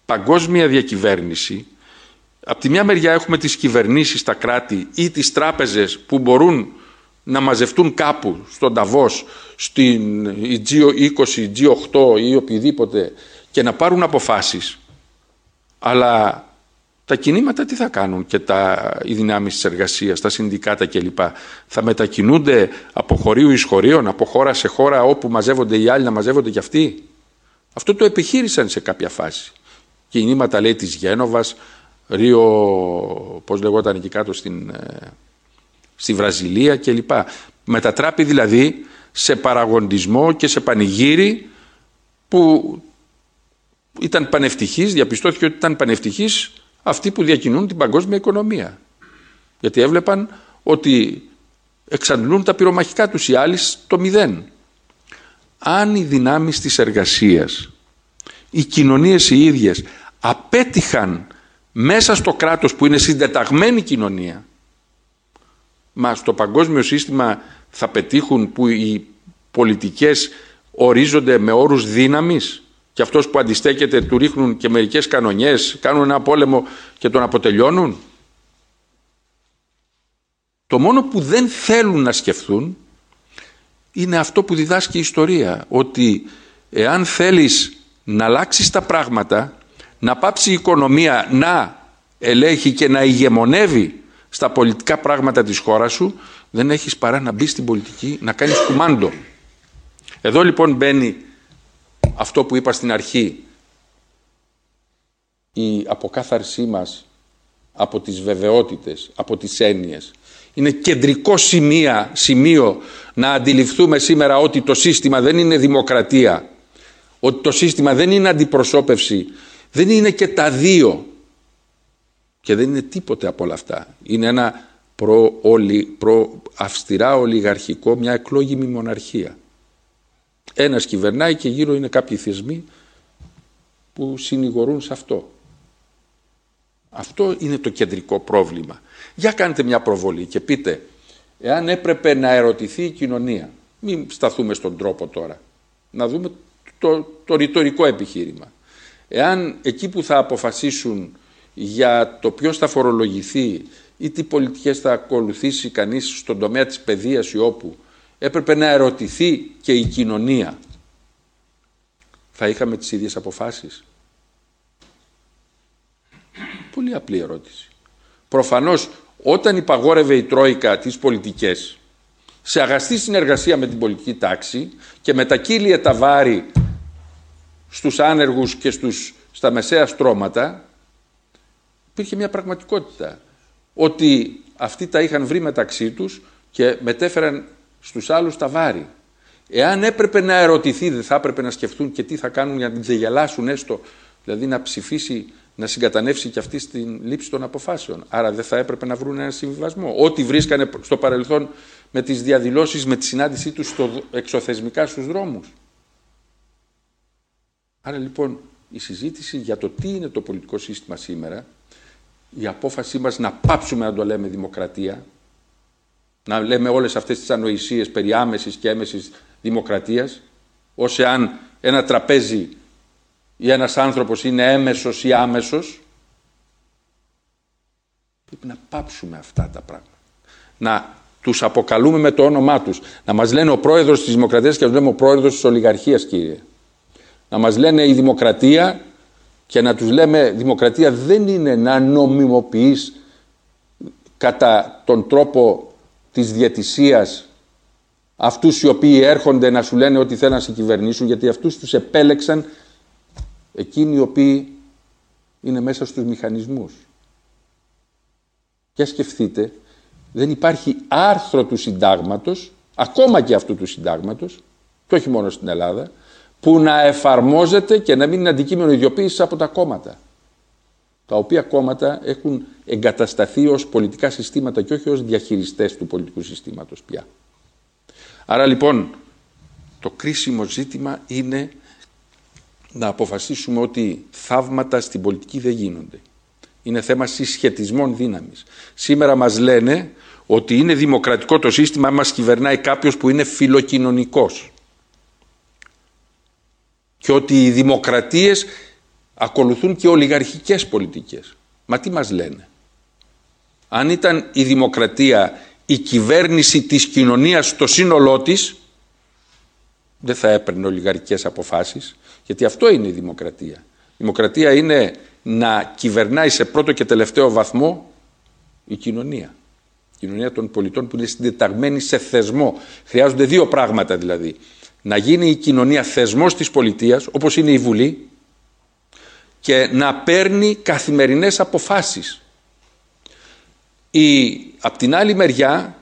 Speaker 2: παγκόσμια διακυβέρνηση, από τη μια μεριά έχουμε τις κυβερνήσεις, τα κράτη ή τις τράπεζες που μπορούν να μαζευτούν κάπου στον Ταβός, στην G20, G8 ή οποιοδήποτε και να πάρουν αποφάσεις. Αλλά τα κινήματα τι θα κάνουν και τα, οι δυνάμεις της εργασίας, τα συνδικάτα κλπ. Θα μετακινούνται από χωρίου εις χωρίων, από χώρα σε χώρα όπου μαζεύονται οι άλλοι να μαζεύονται κι αυτοί; Αυτό το επιχείρησαν σε κάποια φάση. Κινήματα λέει της Γένοβας, Ρίο, πώς λεγόταν εκεί κάτω στην, ε, στη Βραζιλία κλπ. Μετατράπει δηλαδή σε παραγοντισμό και σε πανηγύρι που ήταν πανευτυχής, διαπιστώθηκε ότι ήταν πανευτυχής αυτοί που διακινούν την παγκόσμια οικονομία. Γιατί έβλεπαν ότι εξαντλούν τα πυρομαχικά τους οι άλλοι στο μηδέν. Αν οι δυνάμεις της εργασίας, οι κοινωνίες οι ίδιες απέτυχαν μέσα στο κράτος που είναι συντεταγμένη κοινωνία, μα στο παγκόσμιο σύστημα θα πετύχουν που οι πολιτικές ορίζονται με όρους δύναμης; Και αυτός που αντιστέκεται του ρίχνουν και μερικές κανονιές, κάνουν ένα πόλεμο και τον αποτελειώνουν; Το μόνο που δεν θέλουν να σκεφτούν είναι αυτό που διδάσκει η ιστορία, ότι εάν θέλεις να αλλάξεις τα πράγματα, να πάψει η οικονομία να ελέγχει και να ηγεμονεύει στα πολιτικά πράγματα της χώρας σου, δεν έχεις παρά να μπεις στην πολιτική, να κάνεις κουμάντο. Εδώ λοιπόν μπαίνει αυτό που είπα στην αρχή, η αποκάθαρσή μας από τις βεβαιότητες, από τις έννοιες. Είναι κεντρικό σημείο, σημείο να αντιληφθούμε σήμερα ότι το σύστημα δεν είναι δημοκρατία, ότι το σύστημα δεν είναι αντιπροσώπευση, δεν είναι και τα δύο και δεν είναι τίποτε από όλα αυτά. Είναι ένα προ, προ αυστηρά ολιγαρχικό, μια εκλόγιμη μοναρχία. Ένας κυβερνάει και γύρω είναι κάποιοι θεσμοί που συνηγορούν σε αυτό. Αυτό είναι το κεντρικό πρόβλημα. Για κάντε μια προβολή και πείτε, εάν έπρεπε να ερωτηθεί η κοινωνία, μην σταθούμε στον τρόπο τώρα, να δούμε το, το ρητορικό επιχείρημα. Εάν εκεί που θα αποφασίσουν για το ποιος θα φορολογηθεί ή τι πολιτικές θα ακολουθήσει κανείς στον τομέα της παιδείας ή όπου έπρεπε να ερωτηθεί και η κοινωνία. Θα είχαμε τις ίδιες αποφάσεις; Πολύ απλή ερώτηση. Προφανώς όταν υπαγόρευε η Τρόικα τις πολιτικές σε αγαστή συνεργασία με την πολιτική τάξη και μετακύλιε τα βάρη στους άνεργους και στους, στα μεσαία στρώματα υπήρχε μια πραγματικότητα ότι αυτοί τα είχαν βρει μεταξύ τους και μετέφεραν στους άλλους τα βάρη. Εάν έπρεπε να ερωτηθεί, δεν θα έπρεπε να σκεφτούν και τι θα κάνουν για να την ξεγελάσουν έστω, δηλαδή να ψηφίσει, να συγκατανεύσει και αυτή στην λήψη των αποφάσεων. Άρα δεν θα έπρεπε να βρουν ένα συμβιβασμό. Ό,τι βρίσκανε στο παρελθόν με τις διαδηλώσεις, με τη συνάντησή τους στο, εξωθεσμικά στους δρόμους. Άρα λοιπόν η συζήτηση για το τι είναι το πολιτικό σύστημα σήμερα, η απόφασή μας να πάψουμε να το λέμε δημοκρατία, να λέμε όλες αυτές τις ανοησίες περί άμεσης και έμεσης δημοκρατίας, ως εάν ένα τραπέζι ή ένας άνθρωπος είναι έμεσος ή άμεσος, πρέπει να πάψουμε αυτά τα πράγματα. Να τους αποκαλούμε με το όνομά τους. Να μας λένε ο πρόεδρος της δημοκρατίας και να λέμε ο πρόεδρος της ολιγαρχίας, κύριε. Να μας λένε η δημοκρατία και να τους λέμε δημοκρατία δεν είναι να νομιμοποιείς κατά τον τρόπο της διατησίας αυτούς οι οποίοι έρχονται να σου λένε ότι θέλουν να σε κυβερνήσουν γιατί αυτούς τους επέλεξαν εκείνοι οι οποίοι είναι μέσα στους μηχανισμούς. Και σκεφτείτε, δεν υπάρχει άρθρο του συντάγματος, ακόμα και αυτού του συντάγματος, και όχι μόνο στην Ελλάδα, που να εφαρμόζεται και να μην είναι αντικείμενο ιδιοποίησης από τα κόμματα τα οποία κόμματα έχουν εγκατασταθεί ως πολιτικά συστήματα και όχι ως διαχειριστές του πολιτικού συστήματος πια. Άρα λοιπόν το κρίσιμο ζήτημα είναι να αποφασίσουμε ότι θαύματα στην πολιτική δεν γίνονται. Είναι θέμα συσχετισμών δύναμης. Σήμερα μας λένε ότι είναι δημοκρατικό το σύστημα μας κυβερνάει κάποιος που είναι φιλοκοινωνικός. Και ότι οι δημοκρατίες ακολουθούν και ολιγαρχικές πολιτικές. Μα τι μας λένε; Αν ήταν η δημοκρατία η κυβέρνηση της κοινωνίας στο σύνολό της, δεν θα έπαιρνε ολιγαρχικές αποφάσεις, γιατί αυτό είναι η δημοκρατία. Η δημοκρατία είναι να κυβερνάει σε πρώτο και τελευταίο βαθμό η κοινωνία. Η κοινωνία των πολιτών που είναι συντεταγμένη σε θεσμό. Χρειάζονται δύο πράγματα δηλαδή. Να γίνει η κοινωνία θεσμός της πολιτείας, όπως είναι η Βουλή, και να παίρνει καθημερινές αποφάσεις. Η, απ' την άλλη μεριά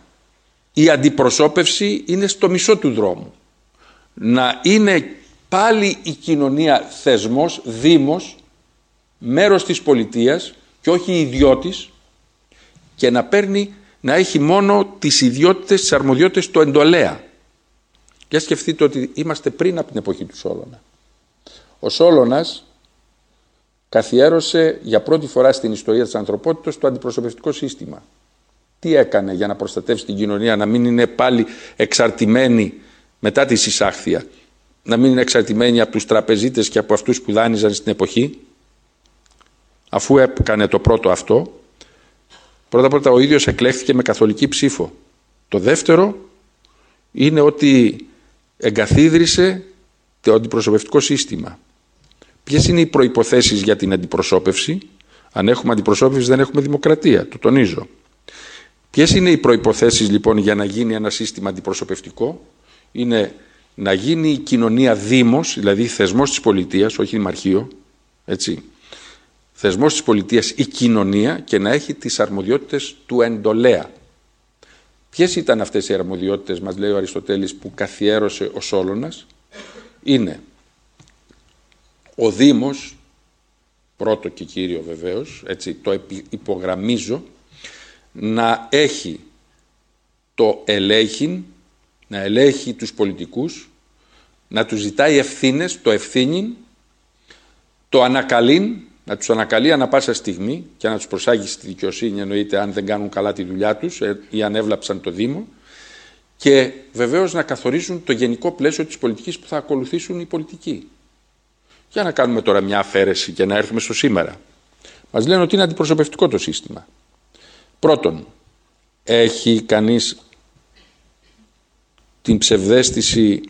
Speaker 2: η αντιπροσώπευση είναι στο μισό του δρόμου. Να είναι πάλι η κοινωνία θεσμός, δήμος, μέρος της πολιτείας και όχι ιδιώτης και να παίρνει να έχει μόνο τις ιδιότητες, τις αρμοδιότητες του εντολέα. Για σκεφτείτε ότι είμαστε πριν από την εποχή του Σόλωνα. Ο Σόλωνας καθιέρωσε για πρώτη φορά στην ιστορία της ανθρωπότητας το αντιπροσωπευτικό σύστημα. Τι έκανε για να προστατεύσει την κοινωνία, να μην είναι πάλι εξαρτημένη μετά τη συσάχθεια, να μην είναι εξαρτημένη από τους τραπεζίτες και από αυτούς που δάνειζαν στην εποχή; Αφού έκανε το πρώτο αυτό, πρώτα πρώτα ο ίδιος εκλέχθηκε με καθολική ψήφο. Το δεύτερο είναι ότι εγκαθίδρυσε το αντιπροσωπευτικό σύστημα. Ποιες είναι οι προποθέσει για την αντιπροσώπευση; Αν έχουμε αντιπροσώπευση, δεν έχουμε δημοκρατία. Το τονίζω. Ποιες είναι οι προποθέσει λοιπόν για να γίνει ένα σύστημα αντιπροσωπευτικό, Είναι να γίνει η κοινωνία δήμος, δηλαδή θεσμός της πολιτείας, όχι δημαρχείο, έτσι. Θεσμός της πολιτείας η κοινωνία και να έχει τις αρμοδιότητες του εντολέα. Ποιες ήταν αυτές οι αρμοδιότητες, μας λέει ο Αριστοτέλης, που καθιέρωσε ο Σόλωνας; Είναι ο Δήμος, πρώτο και κύριο βεβαίως, έτσι το υπογραμμίζω, να έχει το ελέγχην, να ελέγχει τους πολιτικούς, να τους ζητάει ευθύνες, το ευθύνην, το ανακαλήν, να τους ανακαλεί ανα πάσα στιγμή και να τους προσάγει στη δικαιοσύνη εννοείται αν δεν κάνουν καλά τη δουλειά τους ε, ή αν έβλαψαν το Δήμο και βεβαίως να καθορίζουν το γενικό πλαίσιο της πολιτικής που θα ακολουθήσουν οι πολιτικοί. Για να κάνουμε τώρα μια αφαίρεση και να έρθουμε στο σήμερα. Μας λένε ότι είναι αντιπροσωπευτικό το σύστημα. Πρώτον, έχει κανείς την ψευδέστηση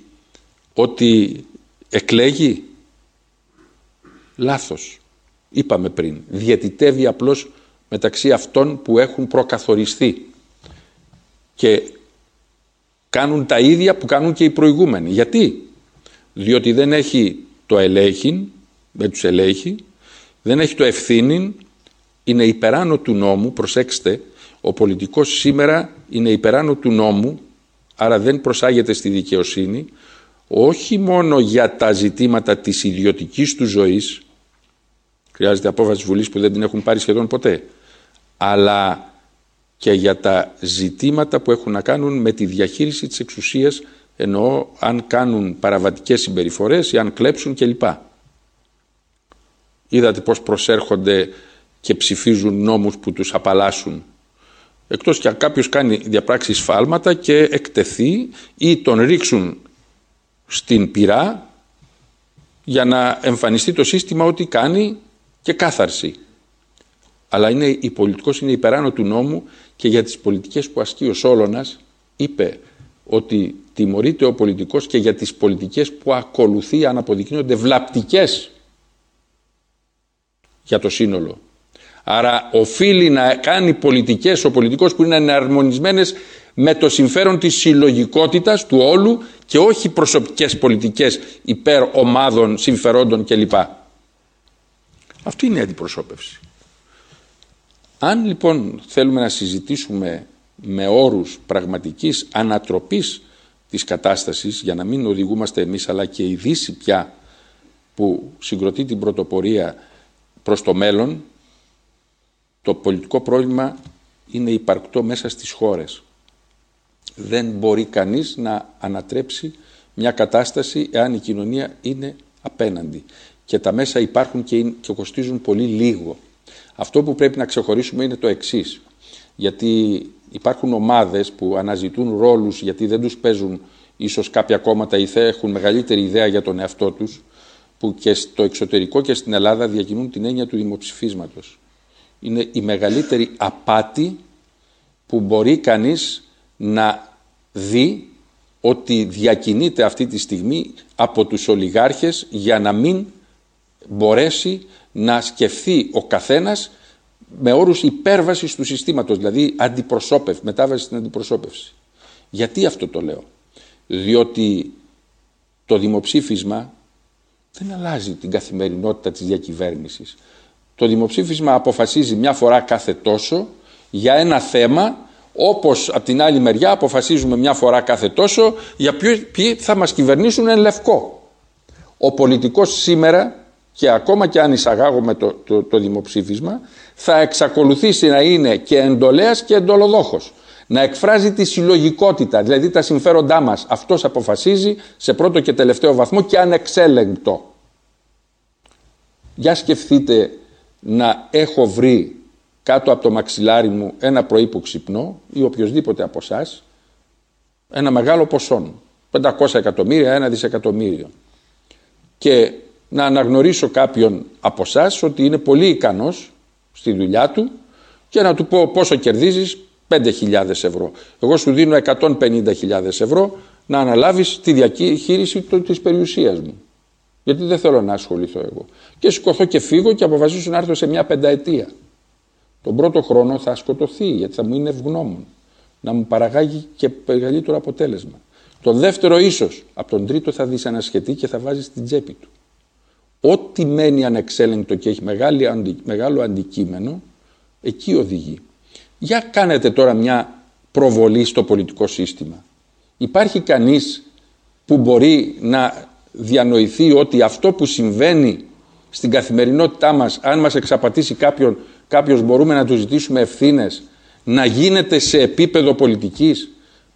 Speaker 2: ότι εκλέγει; Λάθος. Είπαμε πριν. Διαιτητεύει απλώς μεταξύ αυτών που έχουν προκαθοριστεί. Και κάνουν τα ίδια που κάνουν και οι προηγούμενοι. Γιατί; Διότι δεν έχει το ελέγχει, δεν τους ελέγχει, δεν έχει το ευθύνη, είναι υπεράνω του νόμου, προσέξτε, ο πολιτικός σήμερα είναι υπεράνω του νόμου, άρα δεν προσάγεται στη δικαιοσύνη, όχι μόνο για τα ζητήματα της ιδιωτικής του ζωής, χρειάζεται απόφαση Βουλής που δεν την έχουν πάρει σχεδόν ποτέ, αλλά και για τα ζητήματα που έχουν να κάνουν με τη διαχείριση της εξουσίας εννοώ αν κάνουν παραβατικές συμπεριφορές ή αν κλέψουν κλπ. Είδατε πώς προσέρχονται και ψηφίζουν νόμους που τους απαλλάσσουν. Εκτός και αν κάποιος κάνει διαπράξεις σφάλματα και εκτεθεί ή τον ρίξουν στην πυρά για να εμφανιστεί το σύστημα ότι κάνει και κάθαρση. Αλλά είναι, η πολιτικός είναι υπεράνω του νόμου και για τις πολιτικές που ασκεί ο Σόλωνας είπε ότι τιμωρείται ο πολιτικός και για τις πολιτικές που ακολουθεί αν αποδεικνύονται βλαπτικές για το σύνολο. Άρα οφείλει να κάνει πολιτικές ο πολιτικός που είναι εναρμονισμένες με το συμφέρον της συλλογικότητας του όλου και όχι προσωπικές πολιτικές υπέρ ομάδων, συμφερόντων κλπ. Αυτή είναι η αντιπροσώπευση. Αν λοιπόν θέλουμε να συζητήσουμε με όρους πραγματικής ανατροπής της κατάστασης για να μην οδηγούμαστε εμείς αλλά και η Δύση πια που συγκροτεί την πρωτοπορία προς το μέλλον το πολιτικό πρόβλημα είναι υπαρκτό μέσα στις χώρες. Δεν μπορεί κανείς να ανατρέψει μια κατάσταση εάν η κοινωνία είναι απέναντι και τα μέσα υπάρχουν και, και κοστίζουν πολύ λίγο. Αυτό που πρέπει να ξεχωρίσουμε είναι το εξής. Γιατί υπάρχουν ομάδες που αναζητούν ρόλους γιατί δεν τους παίζουν ίσως κάποια κόμματα ή θα έχουν μεγαλύτερη ιδέα για τον εαυτό τους που και στο εξωτερικό και στην Ελλάδα διακινούν την έννοια του δημοψηφίσματος. Είναι η μεγαλύτερη απάτη που μπορεί κανείς να δει ότι διακινείται αυτή τη στιγμή από τους ολιγάρχες για να μην μπορέσει να σκεφτεί ο καθένας με όρους υπέρβασης του συστήματος, δηλαδή αντιπροσώπευση, μετάβαση στην αντιπροσώπευση. Γιατί αυτό το λέω; Διότι το δημοψήφισμα δεν αλλάζει την καθημερινότητα της διακυβέρνησης. Το δημοψήφισμα αποφασίζει μια φορά κάθε τόσο για ένα θέμα Όπως από την άλλη μεριά αποφασίζουμε μια φορά κάθε τόσο για ποιοι θα μας κυβερνήσουν εν λευκό. Ο πολιτικός σήμερα και ακόμα και αν εισαγάγουμε το, το, το δημοψήφισμα θα εξακολουθήσει να είναι και εντολέας και εντολοδόχος. Να εκφράζει τη συλλογικότητα, δηλαδή τα συμφέροντά μας. Αυτός αποφασίζει σε πρώτο και τελευταίο βαθμό και ανεξέλεγκτο. Για σκεφτείτε να έχω βρει κάτω από το μαξιλάρι μου ένα πρωί που ξυπνώ ή οποιοδήποτε από εσάς ένα μεγάλο ποσό, 500 εκατομμύρια, ένα δισεκατομμύριο. Και να αναγνωρίσω κάποιον από εσάς ότι είναι πολύ ικανός στη δουλειά του και να του πω πόσο κερδίζεις 5.000 ευρώ. Εγώ σου δίνω 150.000 ευρώ να αναλάβεις τη διαχείριση της περιουσίας μου. Γιατί δεν θέλω να ασχοληθώ εγώ. Και σηκωθώ και φύγω και αποφασίσω να έρθω σε μια πενταετία. Τον πρώτο χρόνο θα σκοτωθεί γιατί θα μου είναι ευγνώμων. Να μου παραγάγει και μεγαλύτερο αποτέλεσμα. Το δεύτερο ίσως, από τον τρίτο θα δυσανασχετεί και θα βάζεις στην τσέπη του. Ό,τι μένει ανεξέλεγκτο και έχει μεγάλο αντικείμενο, εκεί οδηγεί. Για κάνετε τώρα μια προβολή στο πολιτικό σύστημα. Υπάρχει κανείς που μπορεί να διανοηθεί ότι αυτό που συμβαίνει στην καθημερινότητά μας, αν μας εξαπατήσει κάποιον, κάποιος μπορούμε να του ζητήσουμε ευθύνες, να γίνεται σε επίπεδο πολιτικής.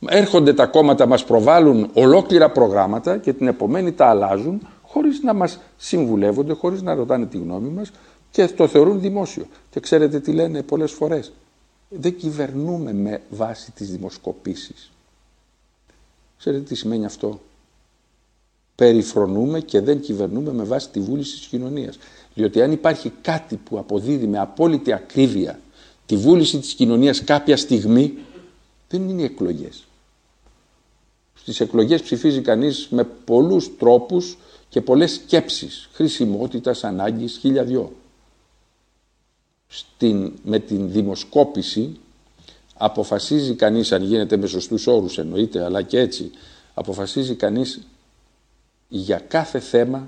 Speaker 2: Έρχονται τα κόμματα, μας προβάλλουν ολόκληρα προγράμματα και την επομένη τα αλλάζουν χωρίς να μας συμβουλεύονται, χωρίς να ρωτάνε τη γνώμη μας και το θεωρούν δημόσιο. Και ξέρετε τι λένε πολλές φορές; Δεν κυβερνούμε με βάση τις δημοσκοπήσεις. Ξέρετε τι σημαίνει αυτό; Περιφρονούμε και δεν κυβερνούμε με βάση τη βούληση της κοινωνίας. Διότι αν υπάρχει κάτι που αποδίδει με απόλυτη ακρίβεια τη βούληση της κοινωνίας κάποια στιγμή, δεν είναι οι εκλογές. Στις εκλογές ψηφίζει κανείς με πολλούς τρόπους και πολλές σκέψεις, χρησιμότητας, ανάγκης, χίλια Στην, με την δημοσκόπηση αποφασίζει κανείς, αν γίνεται με σωστούς όρους εννοείται, αλλά και έτσι, αποφασίζει κανείς για κάθε θέμα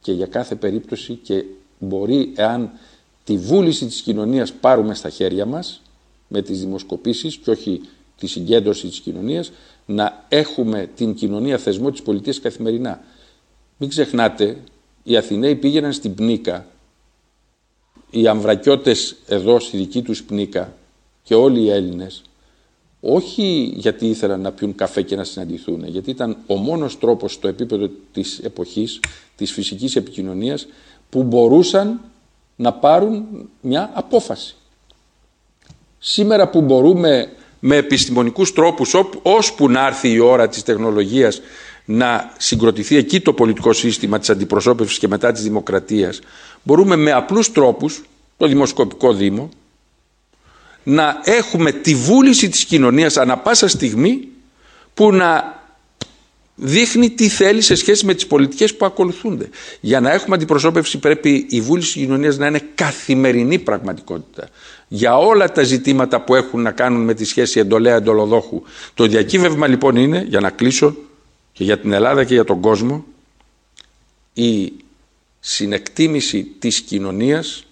Speaker 2: και για κάθε περίπτωση και μπορεί εάν τη βούληση της κοινωνίας πάρουμε στα χέρια μας με τις δημοσκοπήσεις και όχι τη συγκέντρωση της κοινωνίας να έχουμε την κοινωνία θεσμό της πολιτείας καθημερινά. Μην ξεχνάτε, οι Αθηναίοι πήγαιναν στην Πνίκα, οι Αμβρακιώτες εδώ στη δική τους Πνίκα και όλοι οι Έλληνες όχι γιατί ήθελαν να πιούν καφέ και να συναντηθούν, γιατί ήταν ο μόνος τρόπος στο επίπεδο της εποχής, της φυσικής επικοινωνίας, που μπορούσαν να πάρουν μια απόφαση. Σήμερα που μπορούμε με επιστημονικούς τρόπους, ώσπου να έρθει η ώρα της τεχνολογίας, να συγκροτηθεί εκεί το πολιτικό σύστημα της αντιπροσώπευσης και μετά της δημοκρατίας, μπορούμε με απλούς τρόπους, το δημοσκοπικό δήμο, να έχουμε τη βούληση της κοινωνίας ανα πάσα στιγμή που να δείχνει τι θέλει σε σχέση με τις πολιτικές που ακολουθούνται. Για να έχουμε αντιπροσώπευση πρέπει η βούληση της κοινωνίας να είναι καθημερινή πραγματικότητα. Για όλα τα ζητήματα που έχουν να κάνουν με τη σχέση εντολέα-εντολοδόχου. Το διακύβευμα λοιπόν είναι, για να κλείσω και για την Ελλάδα και για τον κόσμο, η συνεκτίμηση της κοινωνίας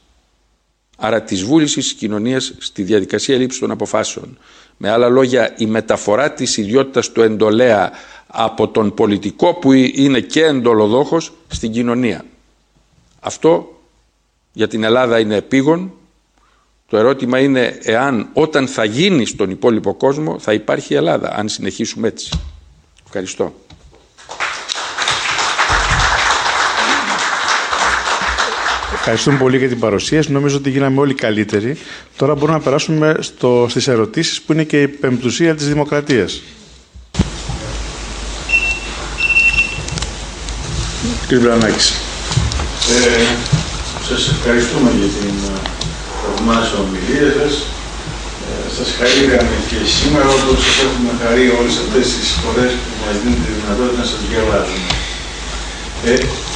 Speaker 2: άρα της βούλησης της κοινωνίας στη διαδικασία λήψης των αποφάσεων. Με άλλα λόγια, η μεταφορά της ιδιότητας του εντολέα από τον πολιτικό που είναι και εντολοδόχος στην κοινωνία. Αυτό για την Ελλάδα είναι επίγον. Το ερώτημα είναι εάν όταν θα γίνει στον υπόλοιπο κόσμο θα υπάρχει Ελλάδα, αν συνεχίσουμε έτσι. Ευχαριστώ.
Speaker 1: Ευχαριστούμε πολύ για την παρουσίαση. Νομίζω ότι γίναμε όλοι καλύτεροι. Τώρα μπορούμε να περάσουμε στο, στις ερωτήσεις που είναι και η πεμπτουσία της δημοκρατίας. Κύριε Μπρανάκης.
Speaker 3: Ε, σας ευχαριστούμε για την ε, θαυμάσια ομιλία σας. Ε, σας χαρήκαμε και σήμερα όπως σας έχουμε χαρεί όλες αυτές τις φορές που μας δίνετε τη δυνατότητα να σας διαβάζουμε. Ε,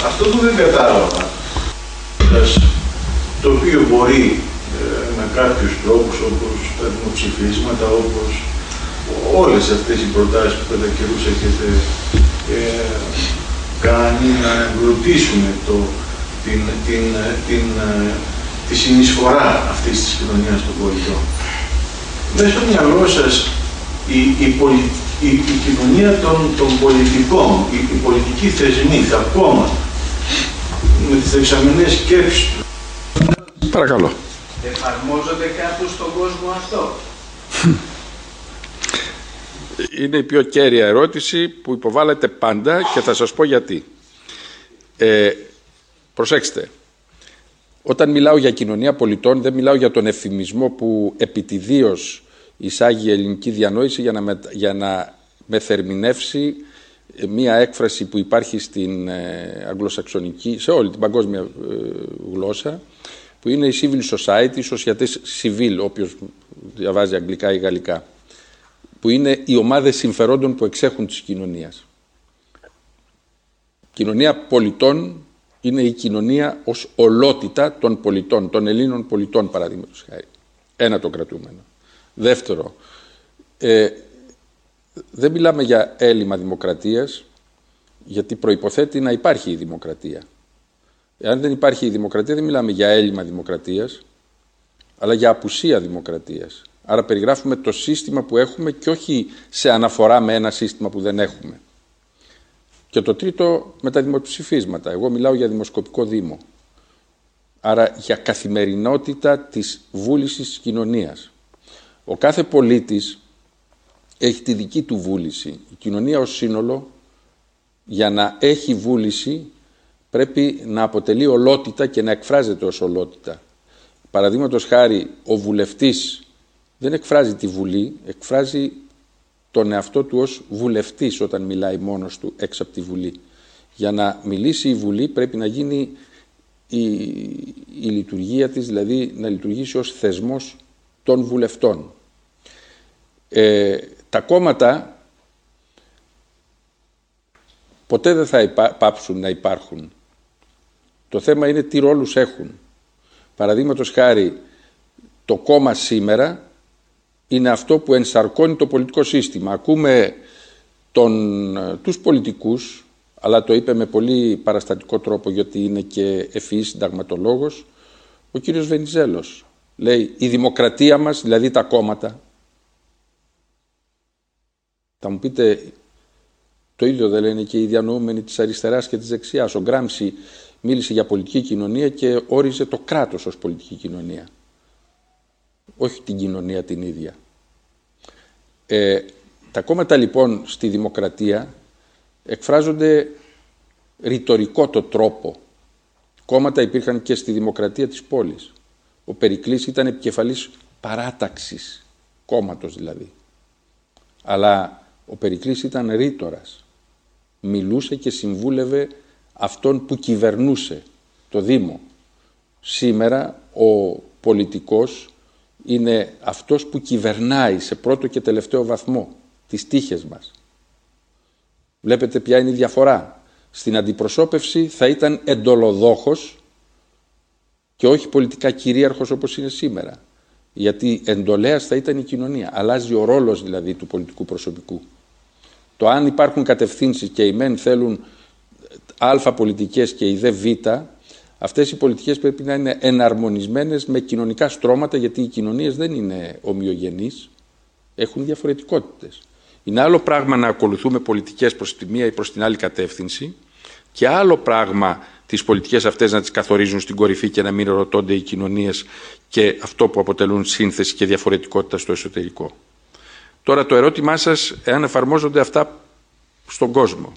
Speaker 3: αυτό που δεν κατάλαβα το οποίο μπορεί ε, με κάποιους τρόπους όπως τα δημοψηφίσματα, όπως όλες αυτές οι προτάσεις που κατά καιρούς έχετε ε, κάνει να εμπλουτίσουν το, την, την, την, τη συνεισφορά αυτής της κοινωνίας των πολιτών. μέσα στο μυαλό σας η, η, η, η κοινωνία των, των πολιτικών, οι, οι πολιτικοί θεσμοί, τα κόμματα, με τις δεξαμενές σκέψεις του.
Speaker 2: Παρακαλώ.
Speaker 3: Εφαρμόζονται κάπου στον κόσμο αυτό;
Speaker 2: Είναι η πιο κέρια ερώτηση που υποβάλλεται πάντα και θα σας πω γιατί. Ε, προσέξτε, όταν μιλάω για κοινωνία πολιτών δεν μιλάω για τον εφημισμό που επιτιδίως εισάγει η ελληνική διανόηση για να, με, για να μεθερμινεύσει μία έκφραση που υπάρχει στην ε, αγγλοσαξονική, σε όλη την παγκόσμια ε, γλώσσα, που είναι η civil society, η société civil, όποιος διαβάζει αγγλικά ή γαλλικά, που είναι οι ομάδες συμφερόντων που εξέχουν της κοινωνίας. Κοινωνία πολιτών είναι η κοινωνία ως ολότητα των πολιτών, των Ελλήνων πολιτών παραδείγματος χάρη. Ένα το κρατούμενο. Δεύτερο, ε, δεν μιλάμε για έλλειμμα δημοκρατίας, γιατί προϋποθέτει να υπάρχει η δημοκρατία. Εάν δεν υπάρχει η δημοκρατία, δεν μιλάμε για έλλειμμα δημοκρατίας, αλλά για απουσία δημοκρατίας. Άρα περιγράφουμε το σύστημα που έχουμε και όχι σε αναφορά με ένα σύστημα που δεν έχουμε. Και το τρίτο με τα δημοψηφίσματα. Εγώ μιλάω για δημοσκοπικό δήμο. Άρα για καθημερινότητα της βούλησης της κοινωνίας. Ο κάθε πολίτης έχει τη δική του βούληση. Η κοινωνία ως σύνολο για να έχει βούληση πρέπει να αποτελεί ολότητα και να εκφράζεται ως ολότητα. Παραδείγματος χάρη ο βουλευτής δεν εκφράζει τη Βουλή, εκφράζει τον εαυτό του ως βουλευτής όταν μιλάει μόνος του έξω από τη Βουλή. Για να μιλήσει η Βουλή πρέπει να γίνει η, η λειτουργία της, δηλαδή να λειτουργήσει ως θεσμός των βουλευτών. Ε, τα κόμματα ποτέ δεν θα πάψουν να υπάρχουν. Το θέμα είναι τι ρόλους έχουν. Παραδείγματος χάρη, το κόμμα σήμερα είναι αυτό που ενσαρκώνει το πολιτικό σύστημα. Ακούμε τον, τους πολιτικούς, αλλά το είπε με πολύ παραστατικό τρόπο γιατί είναι και ευφυής συνταγματολόγος, ο κύριος Βενιζέλος. Λέει, η δημοκρατία μας, δηλαδή τα κόμματα, θα μου πείτε, το ίδιο δεν λένε και οι διανοούμενοι της αριστεράς και της δεξιάς. Ο Γκράμψη μίλησε για πολιτική κοινωνία και όριζε το κράτος ως πολιτική κοινωνία. Όχι την κοινωνία την ίδια. Ε, τα κόμματα λοιπόν στη δημοκρατία εκφράζονται ρητορικό το τρόπο. Κόμματα υπήρχαν και στη δημοκρατία της πόλης. Ο Περικλής ήταν επικεφαλής παράταξης, κόμματος δηλαδή. Αλλά ο Περικλής ήταν ρήτορας. Μιλούσε και συμβούλευε αυτόν που κυβερνούσε το Δήμο. Σήμερα ο πολιτικός είναι αυτός που κυβερνάει σε πρώτο και τελευταίο βαθμό τις τύχες μας. Βλέπετε ποια είναι η διαφορά. Στην αντιπροσώπευση θα ήταν εντολοδόχος και όχι πολιτικά κυρίαρχος όπως είναι σήμερα. Γιατί εντολέας θα ήταν η κοινωνία. Αλλάζει ο ρόλος δηλαδή του πολιτικού προσωπικού. Το αν υπάρχουν κατευθύνσεις και οι μεν θέλουν α πολιτικές και οι δε β, αυτές οι πολιτικές πρέπει να είναι εναρμονισμένες με κοινωνικά στρώματα, γιατί οι κοινωνίες δεν είναι ομοιογενείς, έχουν διαφορετικότητες. Είναι άλλο πράγμα να ακολουθούμε πολιτικές προς τη μία ή προς την άλλη κατεύθυνση και άλλο πράγμα τις πολιτικές αυτές να τις καθορίζουν στην κορυφή και να μην ρωτώνται οι κοινωνίες και αυτό που αποτελούν σύνθεση και διαφορετικότητα στο εσωτερικό. Τώρα το ερώτημά σας, εάν εφαρμόζονται αυτά στον κόσμο.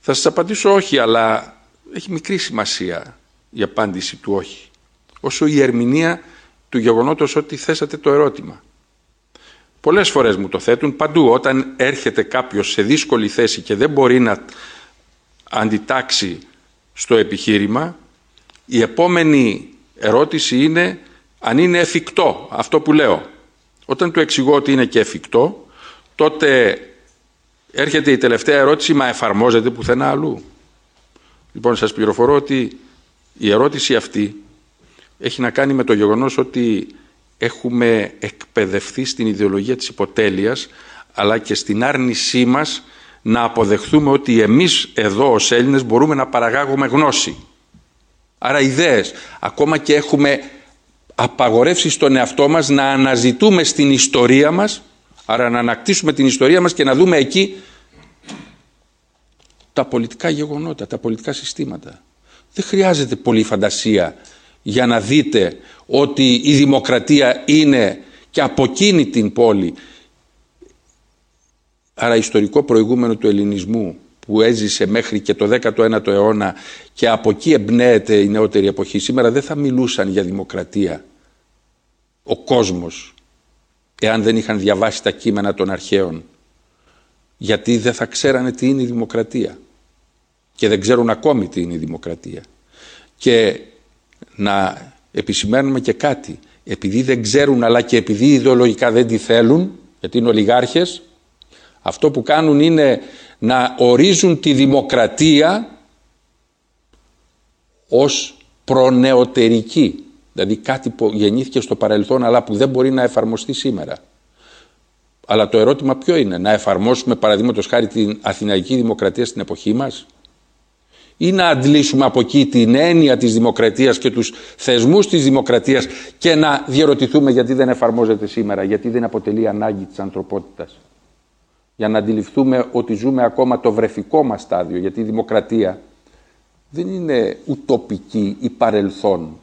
Speaker 2: Θα σας απαντήσω όχι, αλλά έχει μικρή σημασία η απάντηση του όχι. Όσο η ερμηνεία του γεγονότος ότι θέσατε το ερώτημα. Πολλές φορές μου το θέτουν παντού. Όταν έρχεται κάποιος σε δύσκολη θέση και δεν μπορεί να αντιτάξει στο επιχείρημα, η επόμενη ερώτηση είναι αν είναι εφικτό αυτό που λέω. Όταν του εξηγώ ότι είναι και εφικτό, τότε έρχεται η τελευταία ερώτηση, μα εφαρμόζεται πουθενά αλλού; Λοιπόν, σας πληροφορώ ότι η ερώτηση αυτή έχει να κάνει με το γεγονός ότι έχουμε εκπαιδευτεί στην ιδεολογία της υποτέλειας, αλλά και στην άρνησή μας να αποδεχθούμε ότι εμείς εδώ ως Έλληνες μπορούμε να παραγάγουμε γνώση. Άρα ιδέες, ακόμα και έχουμε απαγορεύσεις στον εαυτό μας να αναζητούμε στην ιστορία μας, άρα να ανακτήσουμε την ιστορία μας και να δούμε εκεί τα πολιτικά γεγονότα, τα πολιτικά συστήματα. Δεν χρειάζεται πολύ φαντασία για να δείτε ότι η δημοκρατία είναι και από εκείνη την πόλη άρα ιστορικό προηγούμενο του ελληνισμού που έζησε μέχρι και το 19ο αιώνα και από εκεί εμπνέεται η νεότερη εποχή. Σήμερα δεν θα μιλούσαν για δημοκρατία ο κόσμος εάν δεν είχαν διαβάσει τα κείμενα των αρχαίων γιατί δεν θα ξέρανε τι είναι η δημοκρατία και δεν ξέρουν ακόμη τι είναι η δημοκρατία και να επισημαίνουμε και κάτι επειδή δεν ξέρουν αλλά και επειδή ιδεολογικά δεν τη θέλουν γιατί είναι ολιγάρχες αυτό που κάνουν είναι να ορίζουν τη δημοκρατία ως προνεωτερική. Δηλαδή κάτι που γεννήθηκε στο παρελθόν αλλά που δεν μπορεί να εφαρμοστεί σήμερα. Αλλά το ερώτημα ποιο είναι, να εφαρμόσουμε παραδείγματος χάρη την Αθηναϊκή Δημοκρατία στην εποχή μας; Ή να αντλήσουμε από εκεί την έννοια της δημοκρατίας και τους θεσμούς της δημοκρατίας και να διαρωτηθούμε γιατί δεν εφαρμόζεται σήμερα, γιατί δεν αποτελεί ανάγκη της ανθρωπότητας; Για να αντιληφθούμε ότι ζούμε ακόμα το βρεφικό μας στάδιο, γιατί η δημοκρατία δεν είναι ουτοπική ή παρελθόν.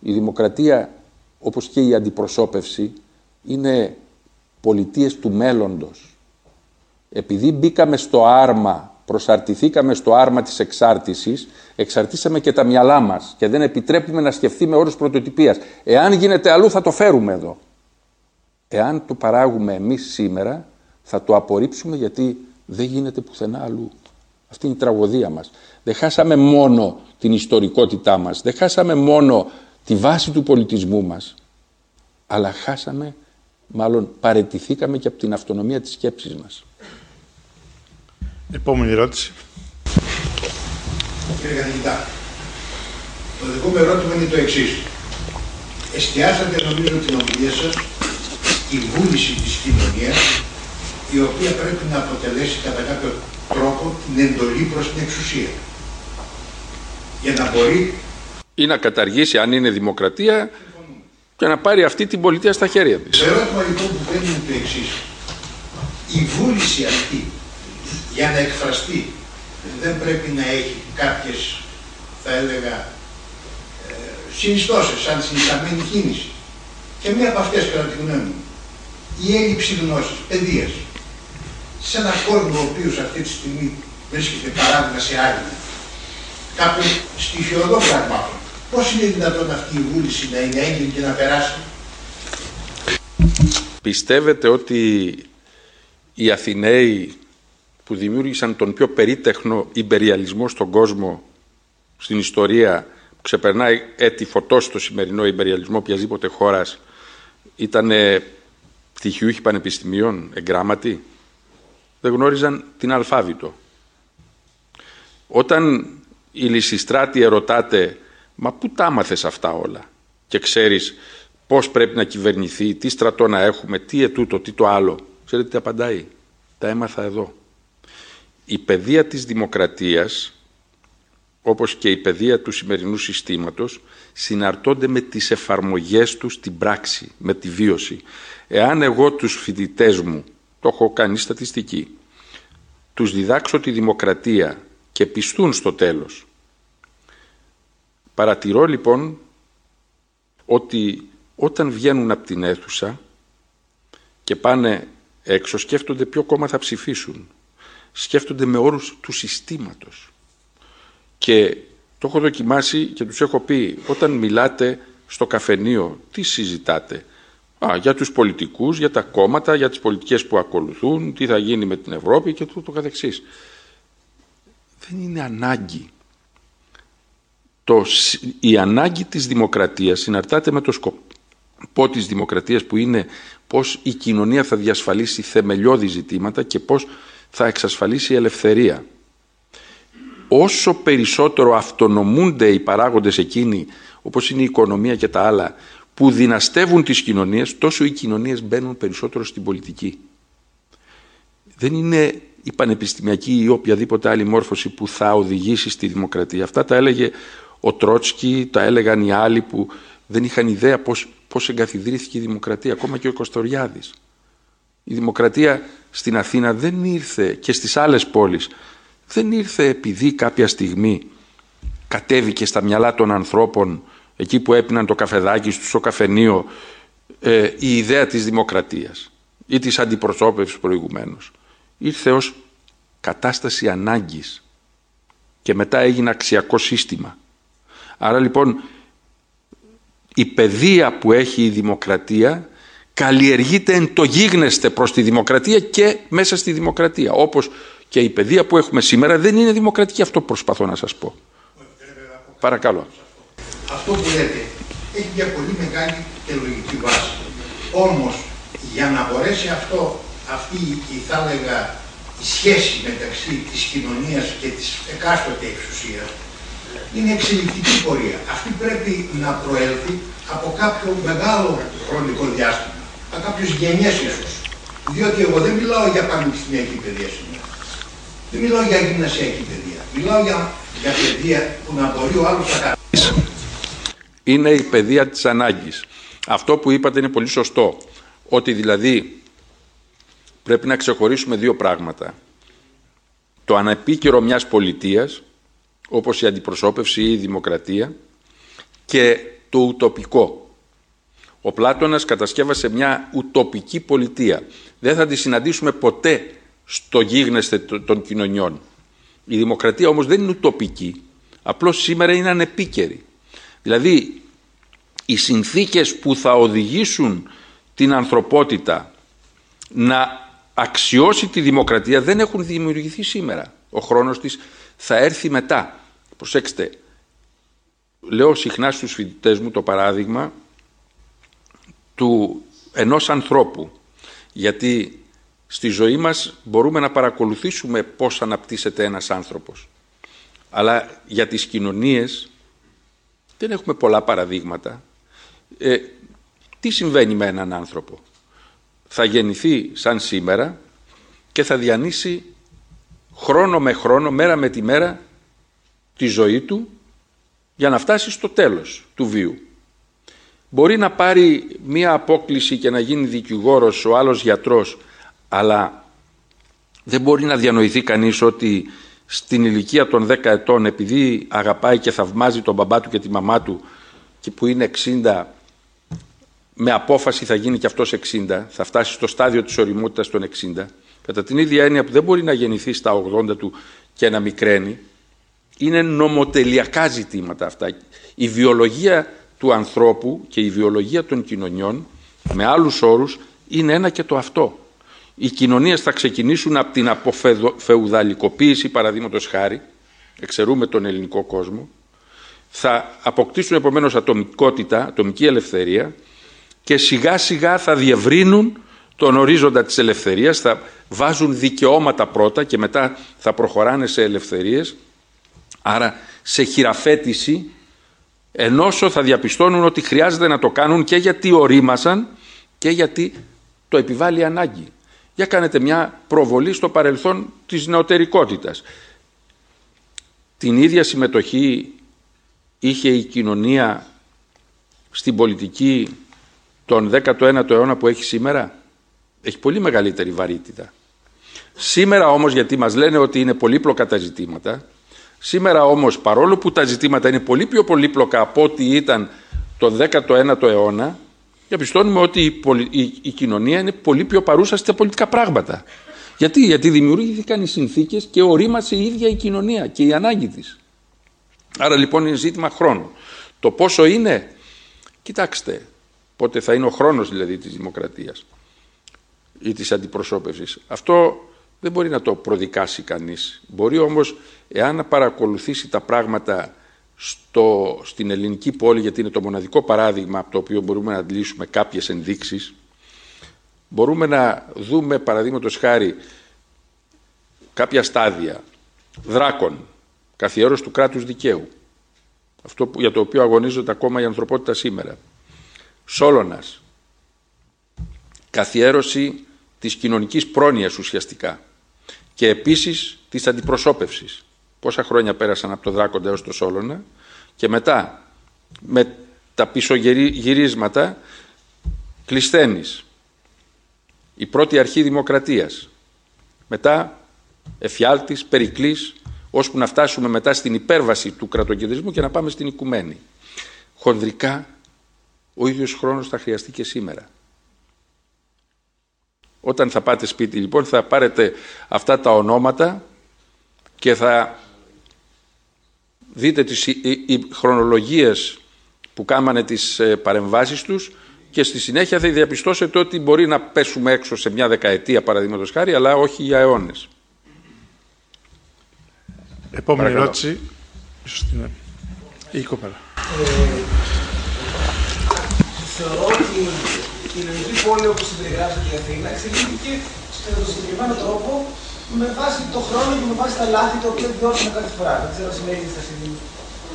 Speaker 2: Η δημοκρατία, όπως και η αντιπροσώπευση, είναι πολιτείες του μέλλοντος. Επειδή μπήκαμε στο άρμα, προσαρτηθήκαμε στο άρμα της εξάρτησης, εξαρτήσαμε και τα μυαλά μας και δεν επιτρέπουμε να σκεφτεί με όρους πρωτοτυπίας. Εάν γίνεται αλλού θα το φέρουμε εδώ. Εάν το παράγουμε εμείς σήμερα, θα το απορρίψουμε γιατί δεν γίνεται πουθενά αλλού. Αυτή είναι η τραγωδία μας. Δεν χάσαμε μόνο την ιστορικότητά μας, δεν χάσαμε μόνο τη βάση του πολιτισμού μας, αλλά χάσαμε, μάλλον παρετηθήκαμε και από την αυτονομία της σκέψης μας.
Speaker 1: Επόμενη ερώτηση.
Speaker 4: Κύριε Καθηγητά, το δικό μου ερώτημα είναι το εξής. Εστιάσατε νομίζω την ομιλία σας η βούληση της κοινωνίας η οποία πρέπει να αποτελέσει κατά κάποιο τρόπο την εντολή προς την εξουσία. Για να μπορεί...
Speaker 2: Ή να καταργήσει αν είναι δημοκρατία και να πάρει αυτή την πολιτεία στα χέρια της.
Speaker 4: Το ερώτημα λοιπόν που παίρνει είναι το εξής. Η βούληση αυτή για να εκφραστεί δεν πρέπει να έχει κάποιες θα έλεγα ε, συνιστώσεις σαν συνισταμένη κίνηση. Και μία από αυτές κατά τη γνώμη μου η έλλειψη γνώσης, παιδείας, σε έναν κόσμο ο οποίος αυτή τη στιγμή βρίσκεται παράδειγμα σε άγνοια, κάπου στοιχειοδό πραγμάτων. Πώς είναι δυνατόν αυτή η βούληση να είναι έγκυρη και να περάσει;
Speaker 2: Πιστεύετε ότι οι Αθηναίοι που δημιούργησαν τον πιο περίτεχνο υπεριαλισμό στον κόσμο, στην ιστορία, που ξεπερνάει έτη φωτός στο σημερινό υπεριαλισμό οποιασδήποτε χώρας, ήταν πτυχιούχοι πανεπιστημίων, εγγράμματοι; Δεν γνώριζαν την αλφάβητο. Όταν η Λυσιστράτη ερωτάτε «Μα πού τα άμαθες αυτά όλα» και ξέρεις πώς πρέπει να κυβερνηθεί, τι στρατό να έχουμε, τι ετούτο, τι το άλλο. Ξέρετε τι απαντάει; Τα έμαθα εδώ. Η παιδεία της δημοκρατίας, όπως και η παιδεία του σημερινού συστήματος, συναρτώνται με τις εφαρμογές τους στην πράξη, με τη βίωση. Εάν εγώ τους φοιτητές μου το έχω κάνει στατιστική, τους διδάξω τη δημοκρατία και πιστούν στο τέλος. Παρατηρώ λοιπόν ότι όταν βγαίνουν από την αίθουσα και πάνε έξω σκέφτονται ποιο κόμμα θα ψηφίσουν. Σκέφτονται με όρους του συστήματος. Και το έχω δοκιμάσει και τους έχω πει όταν μιλάτε στο καφενείο τι συζητάτε; Α, για τους πολιτικούς, για τα κόμματα, για τις πολιτικές που ακολουθούν, τι θα γίνει με την Ευρώπη και το, το καθεξής. Δεν είναι ανάγκη. Το, η ανάγκη της δημοκρατίας συναρτάται με το σκοπό της δημοκρατίας που είναι πώς η κοινωνία θα διασφαλίσει θεμελιώδη ζητήματα και πώς θα εξασφαλίσει η ελευθερία. Όσο περισσότερο αυτονομούνται οι παράγοντες εκείνοι, όπως είναι η οικονομία και τα άλλα, που δυναστεύουν τις κοινωνίες, τόσο οι κοινωνίες μπαίνουν περισσότερο στην πολιτική. Δεν είναι η πανεπιστημιακή ή οποιαδήποτε άλλη μόρφωση που θα οδηγήσει στη δημοκρατία. Αυτά τα έλεγε ο Τρότσκι, τα έλεγαν οι άλλοι που δεν είχαν ιδέα πώς, πώς εγκαθιδρύθηκε η δημοκρατία, ακόμα και ο Κωστοριάδης. Η δημοκρατία στην Αθήνα δεν ήρθε και στις άλλες πόλεις, δεν ήρθε επειδή κάποια στιγμή κατέβηκε στα μυαλά των ανθρώπων εκεί που έπιναν το καφεδάκι στο καφενείο ε, η ιδέα της δημοκρατίας ή της αντιπροσώπευσης προηγουμένως. Ήρθε ως κατάσταση ανάγκης και μετά έγινε αξιακό σύστημα. Άρα λοιπόν η παιδεία που έχει η δημοκρατία καλλιεργείται εν το γίγνεστε προς τη δημοκρατία και μέσα στη δημοκρατία. Όπως και η παιδεία που έχουμε σήμερα δεν είναι δημοκρατική. Αυτό προσπαθώ να σας πω. Παρακαλώ.
Speaker 4: Αυτό που λέτε έχει μια πολύ μεγάλη και λογική βάση. Όμως για να μπορέσει αυτό, αυτή η θα έλεγα η σχέση μεταξύ της κοινωνίας και της εκάστοτε εξουσίας είναι εξελικτική πορεία. Αυτή πρέπει να προέλθει από κάποιο μεγάλο χρονικό διάστημα, από κάποιους γενιές ίσως. Διότι εγώ δεν μιλάω για πανεπιστημιακή παιδεία σήμερα. Δεν μιλάω για γυμνασιακή παιδεία. Μιλάω για, για παιδεία που να μπορεί ο άλλος να κάνει.
Speaker 2: Είναι η παιδεία της ανάγκης. Αυτό που είπατε είναι πολύ σωστό. Ότι δηλαδή πρέπει να ξεχωρίσουμε δύο πράγματα. Το ανεπίκαιρο μιας πολιτείας, όπως η αντιπροσώπευση ή η δημοκρατία, και το ουτοπικό. Ο Πλάτωνας κατασκεύασε μια ουτοπική πολιτεία. Δεν θα τη συναντήσουμε ποτέ στο γίγνεσθε των κοινωνιών. Η δημοκρατία όμως δεν είναι ουτοπική, απλώς σήμερα είναι ανεπίκαιρη. Δηλαδή, οι συνθήκες που θα οδηγήσουν την ανθρωπότητα να αξιώσει τη δημοκρατία δεν έχουν δημιουργηθεί σήμερα. Ο χρόνος της θα έρθει μετά. Προσέξτε, λέω συχνά στους φοιτητές μου το παράδειγμα του ενός ανθρώπου. Γιατί στη ζωή μας μπορούμε να παρακολουθήσουμε πώς αναπτύσσεται ένας άνθρωπος. Αλλά για τις κοινωνίες δεν έχουμε πολλά παραδείγματα. Ε, τι συμβαίνει με έναν άνθρωπο; Θα γεννηθεί σαν σήμερα και θα διανύσει χρόνο με χρόνο, μέρα με τη μέρα τη ζωή του για να φτάσει στο τέλος του βίου. Μπορεί να πάρει μία απόκληση και να γίνει δικηγόρος, ο άλλος γιατρός, αλλά δεν μπορεί να διανοηθεί κανείς ότι στην ηλικία των 10 ετών επειδή αγαπάει και θαυμάζει τον μπαμπά του και τη μαμά του και που είναι 60 με απόφαση θα γίνει και αυτός 60, θα φτάσει στο στάδιο της οριμότητας των 60, κατά την ίδια έννοια που δεν μπορεί να γεννηθεί στα 80 του και να μικραίνει, είναι νομοτελειακά ζητήματα αυτά. Η βιολογία του ανθρώπου και η βιολογία των κοινωνιών, με άλλους όρους, είναι ένα και το αυτό. Οι κοινωνίες θα ξεκινήσουν από την αποφεουδαλικοποίηση, παραδείγματος χάρη, εξαιρούμε τον ελληνικό κόσμο, θα αποκτήσουν επομένως ατομικότητα, ατομική ελευθερία, και σιγά σιγά θα διευρύνουν τον ορίζοντα της ελευθερίας, θα βάζουν δικαιώματα πρώτα και μετά θα προχωράνε σε ελευθερίες, άρα σε χειραφέτηση, ενώσο θα διαπιστώνουν ότι χρειάζεται να το κάνουν και γιατί ορίμασαν και γιατί το επιβάλλει ανάγκη. Για κάνετε μια προβολή στο παρελθόν της νεωτερικότητας. Την ίδια συμμετοχή είχε η κοινωνία στην πολιτική τον 19ο αιώνα που έχει σήμερα; Έχει πολύ μεγαλύτερη βαρύτητα. Σήμερα όμως γιατί μας λένε ότι είναι πολύπλοκα τα ζητήματα, σήμερα όμως παρόλο που τα ζητήματα είναι πολύ πιο πολύπλοκα από ό,τι ήταν τον 19ο αιώνα, διαπιστώνουμε ότι η, η, η, κοινωνία είναι πολύ πιο παρούσα στα πολιτικά πράγματα. Γιατί, γιατί δημιουργήθηκαν οι συνθήκες και ορίμασε η ίδια η κοινωνία και η ανάγκη της. Άρα λοιπόν είναι ζήτημα χρόνου. Το πόσο είναι, κοιτάξτε, πότε θα είναι ο χρόνος δηλαδή της δημοκρατίας ή της αντιπροσώπευσης. Αυτό δεν μπορεί να το προδικάσει κανείς. Μπορεί όμως, εάν παρακολουθήσει τα πράγματα στο, στην ελληνική πόλη, γιατί είναι το μοναδικό παράδειγμα από το οποίο μπορούμε να αντλήσουμε κάποιες ενδείξεις, μπορούμε να δούμε, παραδείγματος χάρη, κάποια στάδια δράκων, καθιέρωσης του κράτους δικαίου, αυτό για το οποίο αγωνίζονται ακόμα η ανθρωπότητα σήμερα. Σόλωνας. Καθιέρωση της κοινωνικής πρόνοιας ουσιαστικά και επίσης της αντιπροσώπευσης. Πόσα χρόνια πέρασαν από το Δράκοντα έως το Σόλωνα και μετά με τα πισωγυρίσματα Κλεισθένης, η πρώτη αρχή δημοκρατίας. Μετά εφιάλτης, περικλής, ώσπου να φτάσουμε μετά στην υπέρβαση του κρατοκεντρισμού και να πάμε στην οικουμένη. Χονδρικά, ο ίδιος χρόνος θα χρειαστεί και σήμερα. Όταν θα πάτε σπίτι λοιπόν θα πάρετε αυτά τα ονόματα και θα δείτε τις οι χρονολογίες που κάμανε τις ε, παρεμβάσεις τους και στη συνέχεια θα διαπιστώσετε ότι μπορεί να πέσουμε έξω σε μια δεκαετία παραδείγματος χάρη αλλά όχι για αιώνες.
Speaker 1: Επόμενη ερώτηση. Ίσως την... Η κοπέλα. Ε,
Speaker 5: θεωρώ ότι η ελληνική πόλη όπως την περιγράψατε η Αθήνα εξελίχθηκε με τον συγκεκριμένο τρόπο με βάση το χρόνο και με βάση τα λάθη τα οποία βιώσαμε κάθε φορά. Δεν ξέρω αν σημαίνει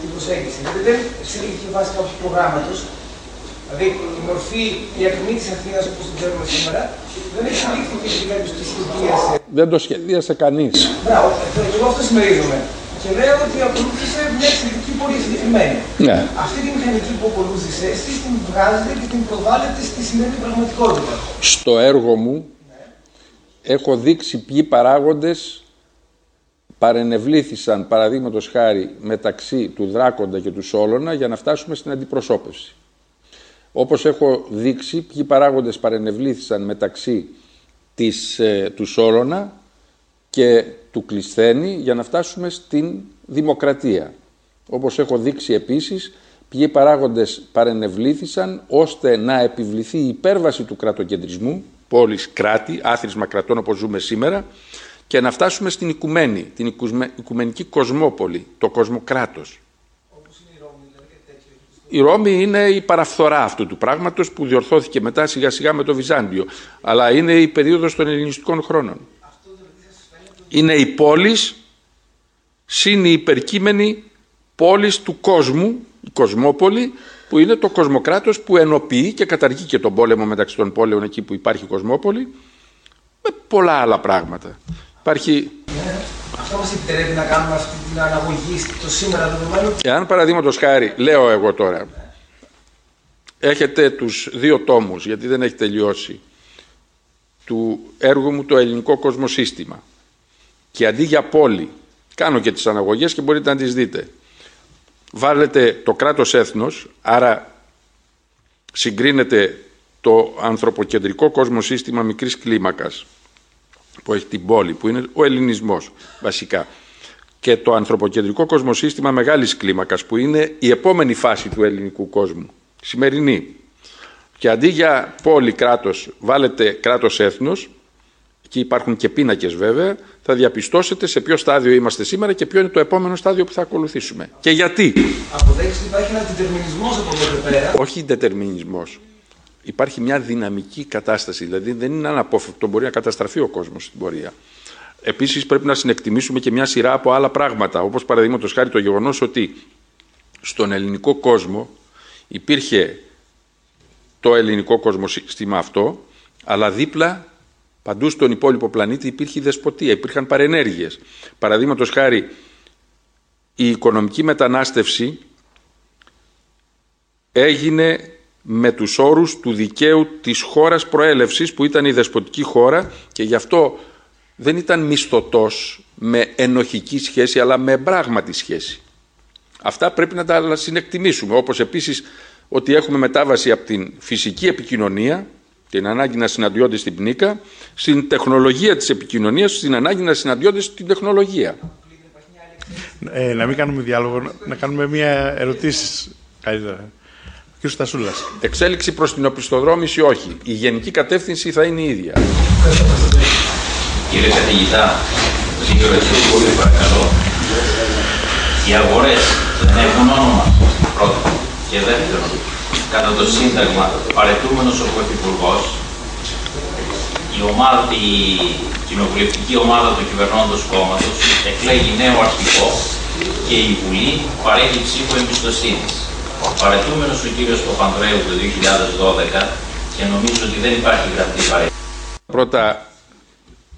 Speaker 5: την προσέγγιση. Δηλαδή δεν εξελίχθηκε βάσει κάποιου προγράμματος. Δηλαδή η μορφή, η ακμή της Αθήνας όπως την ξέρουμε σήμερα δεν εξελίχθηκε για κάποιο τη σχεδίασε.
Speaker 2: Δεν το σχεδίασε κανείς.
Speaker 5: Μπράβο, εγώ αυτό συμμερίζομαι. Και λέω ότι ακολούθησε μια εξελικτική πολύ συγκεκριμένη.
Speaker 2: Ναι.
Speaker 5: Αυτή τη μηχανική που ακολούθησε, εσείς την βγάζετε και την προβάλλετε στη σημερινή πραγματικότητα.
Speaker 2: Στο έργο μου έχω δείξει ποιοι παράγοντες παρενευλήθησαν παραδείγματος χάρη μεταξύ του Δράκοντα και του Σόλωνα για να φτάσουμε στην αντιπροσώπευση. Όπως έχω δείξει ποιοι παράγοντες παρενευλήθησαν μεταξύ της, ε, του Σόλωνα και του Κλεισθένη για να φτάσουμε στην δημοκρατία. Όπως έχω δείξει επίσης ποιοι παράγοντες παρενευλήθησαν ώστε να επιβληθεί η υπέρβαση του κρατοκεντρισμού, πόλης κράτη, άθροισμα κρατών όπως ζούμε σήμερα, και να φτάσουμε στην οικουμένη, την οικουμενική κοσμόπολη, το κοσμοκράτος. Η Ρώμη είναι η παραφθορά αυτού του πράγματος που διορθώθηκε μετά σιγά σιγά με το Βυζάντιο. Αλλά είναι η περίοδος των ελληνιστικών χρόνων. Είναι η πόλης συν η υπερκείμενη πόλης του κόσμου, η κοσμόπολη, που είναι το κοσμοκράτος που ενοποιεί και καταργεί και τον πόλεμο μεταξύ των πόλεων εκεί που υπάρχει κοσμόπολη, με πολλά άλλα πράγματα. Υπάρχει...
Speaker 5: Αυτό μας επιτρέπει να κάνουμε αυτή την αναγωγή στο σήμερα δεδομένο.
Speaker 2: Εάν παραδείγματος χάρη, λέω εγώ τώρα, έχετε τους δύο τόμους, γιατί δεν έχει τελειώσει, του έργου μου το ελληνικό κοσμοσύστημα και αντί για πόλη, κάνω και τις αναγωγές και μπορείτε να τις δείτε. Βάλετε το κράτος έθνος, άρα συγκρίνεται το ανθρωποκεντρικό κοσμοσύστημα μικρής κλίμακας που έχει την πόλη, που είναι ο ελληνισμός βασικά και το ανθρωποκεντρικό κοσμοσύστημα μεγάλης κλίμακας που είναι η επόμενη φάση του ελληνικού κόσμου, σημερινή. Και αντί για πόλη κράτος βάλετε κράτος έθνος και υπάρχουν και πίνακες βέβαια, θα διαπιστώσετε σε ποιο στάδιο είμαστε σήμερα και ποιο είναι το επόμενο στάδιο που θα ακολουθήσουμε. Και γιατί;
Speaker 5: Αποδέξτε υπάρχει ένα δετερμινισμός από εδώ πέρα.
Speaker 2: Όχι δετερμινισμός υπάρχει μια δυναμική κατάσταση. Δηλαδή δεν είναι αναπόφευκτο, μπορεί να καταστραφεί ο κόσμος στην πορεία. Επίσης πρέπει να συνεκτιμήσουμε και μια σειρά από άλλα πράγματα, όπως παραδείγματος χάρη το γεγονός ότι στον ελληνικό κόσμο υπήρχε το ελληνικό κοσμοσύστημα αυτό, αλλά δίπλα παντού στον υπόλοιπο πλανήτη υπήρχε η δεσποτεία, υπήρχαν παρενέργειες. Παραδείγματος χάρη η οικονομική μετανάστευση έγινε με τους όρους του δικαίου της χώρας προέλευσης που ήταν η δεσποτική χώρα και γι' αυτό δεν ήταν μισθωτός με ενοχική σχέση αλλά με πράγματι σχέση. Αυτά πρέπει να τα συνεκτιμήσουμε όπως επίσης ότι έχουμε μετάβαση από την φυσική επικοινωνία την ανάγκη να συναντιόνται στην πνίκα, στην τεχνολογία της επικοινωνίας, στην ανάγκη να συναντιόνται στην τεχνολογία.
Speaker 1: Ε, να μην κάνουμε διάλογο, να κάνουμε μια ερωτήσεις καλύτερα. Κύριε Στασούλας.
Speaker 2: Εξέλιξη προς την οπισθοδρόμηση όχι. Η γενική κατεύθυνση θα είναι η ίδια.
Speaker 6: Κύριε καθηγητά, συγκροτήσω πολύ παρακαλώ. Οι αγορές δεν έχουν όνομα. Πρώτον. Και δεύτερον, κατά το Σύνταγμα, παρετούμενος ο Πρωθυπουργός, η, ομάδα, η κοινοβουλευτική ομάδα του κυβερνώντος κόμματος εκλέγει νέο αρχικό και η Βουλή παρέχει ψήφο εμπιστοσύνης παρετούμενος ο κύριος Παπανδρέου το 2012 και νομίζω ότι δεν υπάρχει γραπτή παρέτηση.
Speaker 2: Πρώτα,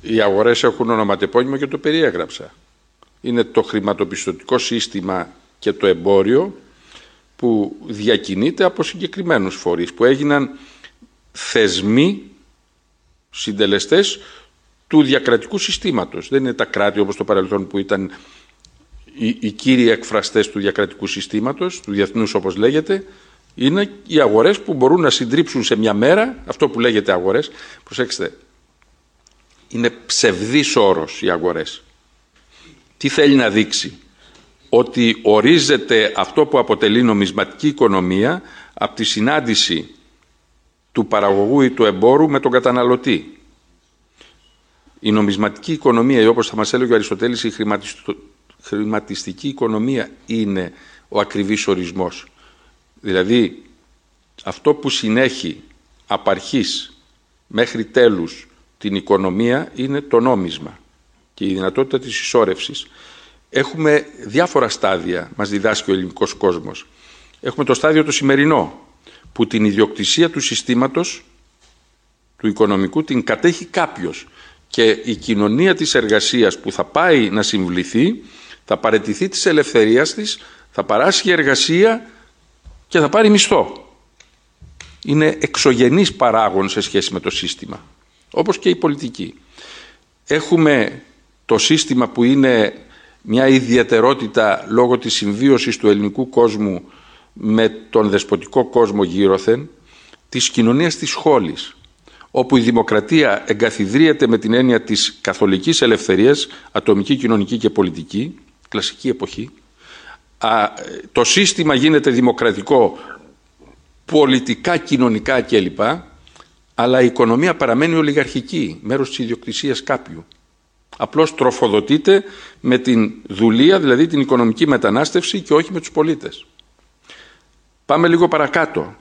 Speaker 2: οι αγορές έχουν ονοματεπώνυμο και το περιέγραψα. Είναι το χρηματοπιστωτικό σύστημα και το εμπόριο που διακινείται από συγκεκριμένους φορείς που έγιναν θεσμοί συντελεστές του διακρατικού συστήματος. Δεν είναι τα κράτη όπως το παρελθόν που ήταν οι, οι κύριοι εκφραστές του διακρατικού συστήματος, του διεθνούς όπως λέγεται, είναι οι αγορές που μπορούν να συντρίψουν σε μια μέρα, αυτό που λέγεται αγορές, προσέξτε, είναι ψευδής όρος οι αγορές. Τι θέλει να δείξει; Ότι ορίζεται αυτό που αποτελεί νομισματική οικονομία από τη συνάντηση του παραγωγού ή του εμπόρου με τον καταναλωτή. Η νομισματική οικονομία, ή όπως θα μας έλεγε ο Αριστοτέλης, η χρηματιστική οικονομία είναι ο ακριβής ορισμός. Δηλαδή, αυτό που συνέχει απαρχής μέχρι τέλους την οικονομία είναι το νόμισμα και η δυνατότητα της ισόρευσης. Έχουμε διάφορα στάδια, μας διδάσκει ο ελληνικός κόσμος. Έχουμε το στάδιο το σημερινό, που την ιδιοκτησία του συστήματος, του οικονομικού, την κατέχει κάποιος. Και η κοινωνία της εργασίας που θα πάει να συμβληθεί, θα παρετηθεί της ελευθερίας της, θα παράσχει εργασία και θα πάρει μισθό. Είναι εξωγενής παράγων σε σχέση με το σύστημα, όπως και η πολιτική. Έχουμε το σύστημα που είναι μια ιδιαιτερότητα λόγω της συμβίωσης του ελληνικού κόσμου με τον δεσποτικό κόσμο γύρωθεν, της κοινωνίας της σχόλης, όπου η δημοκρατία εγκαθιδρύεται με την έννοια της καθολικής ελευθερίας, ατομική, κοινωνική και πολιτική, κλασική εποχή, το σύστημα γίνεται δημοκρατικό πολιτικά, κοινωνικά κλπ. Αλλά η οικονομία παραμένει ολιγαρχική, μέρος της ιδιοκτησίας κάποιου. Απλώς τροφοδοτείται με την δουλεία, δηλαδή την οικονομική μετανάστευση και όχι με τους πολίτες. Πάμε λίγο παρακάτω.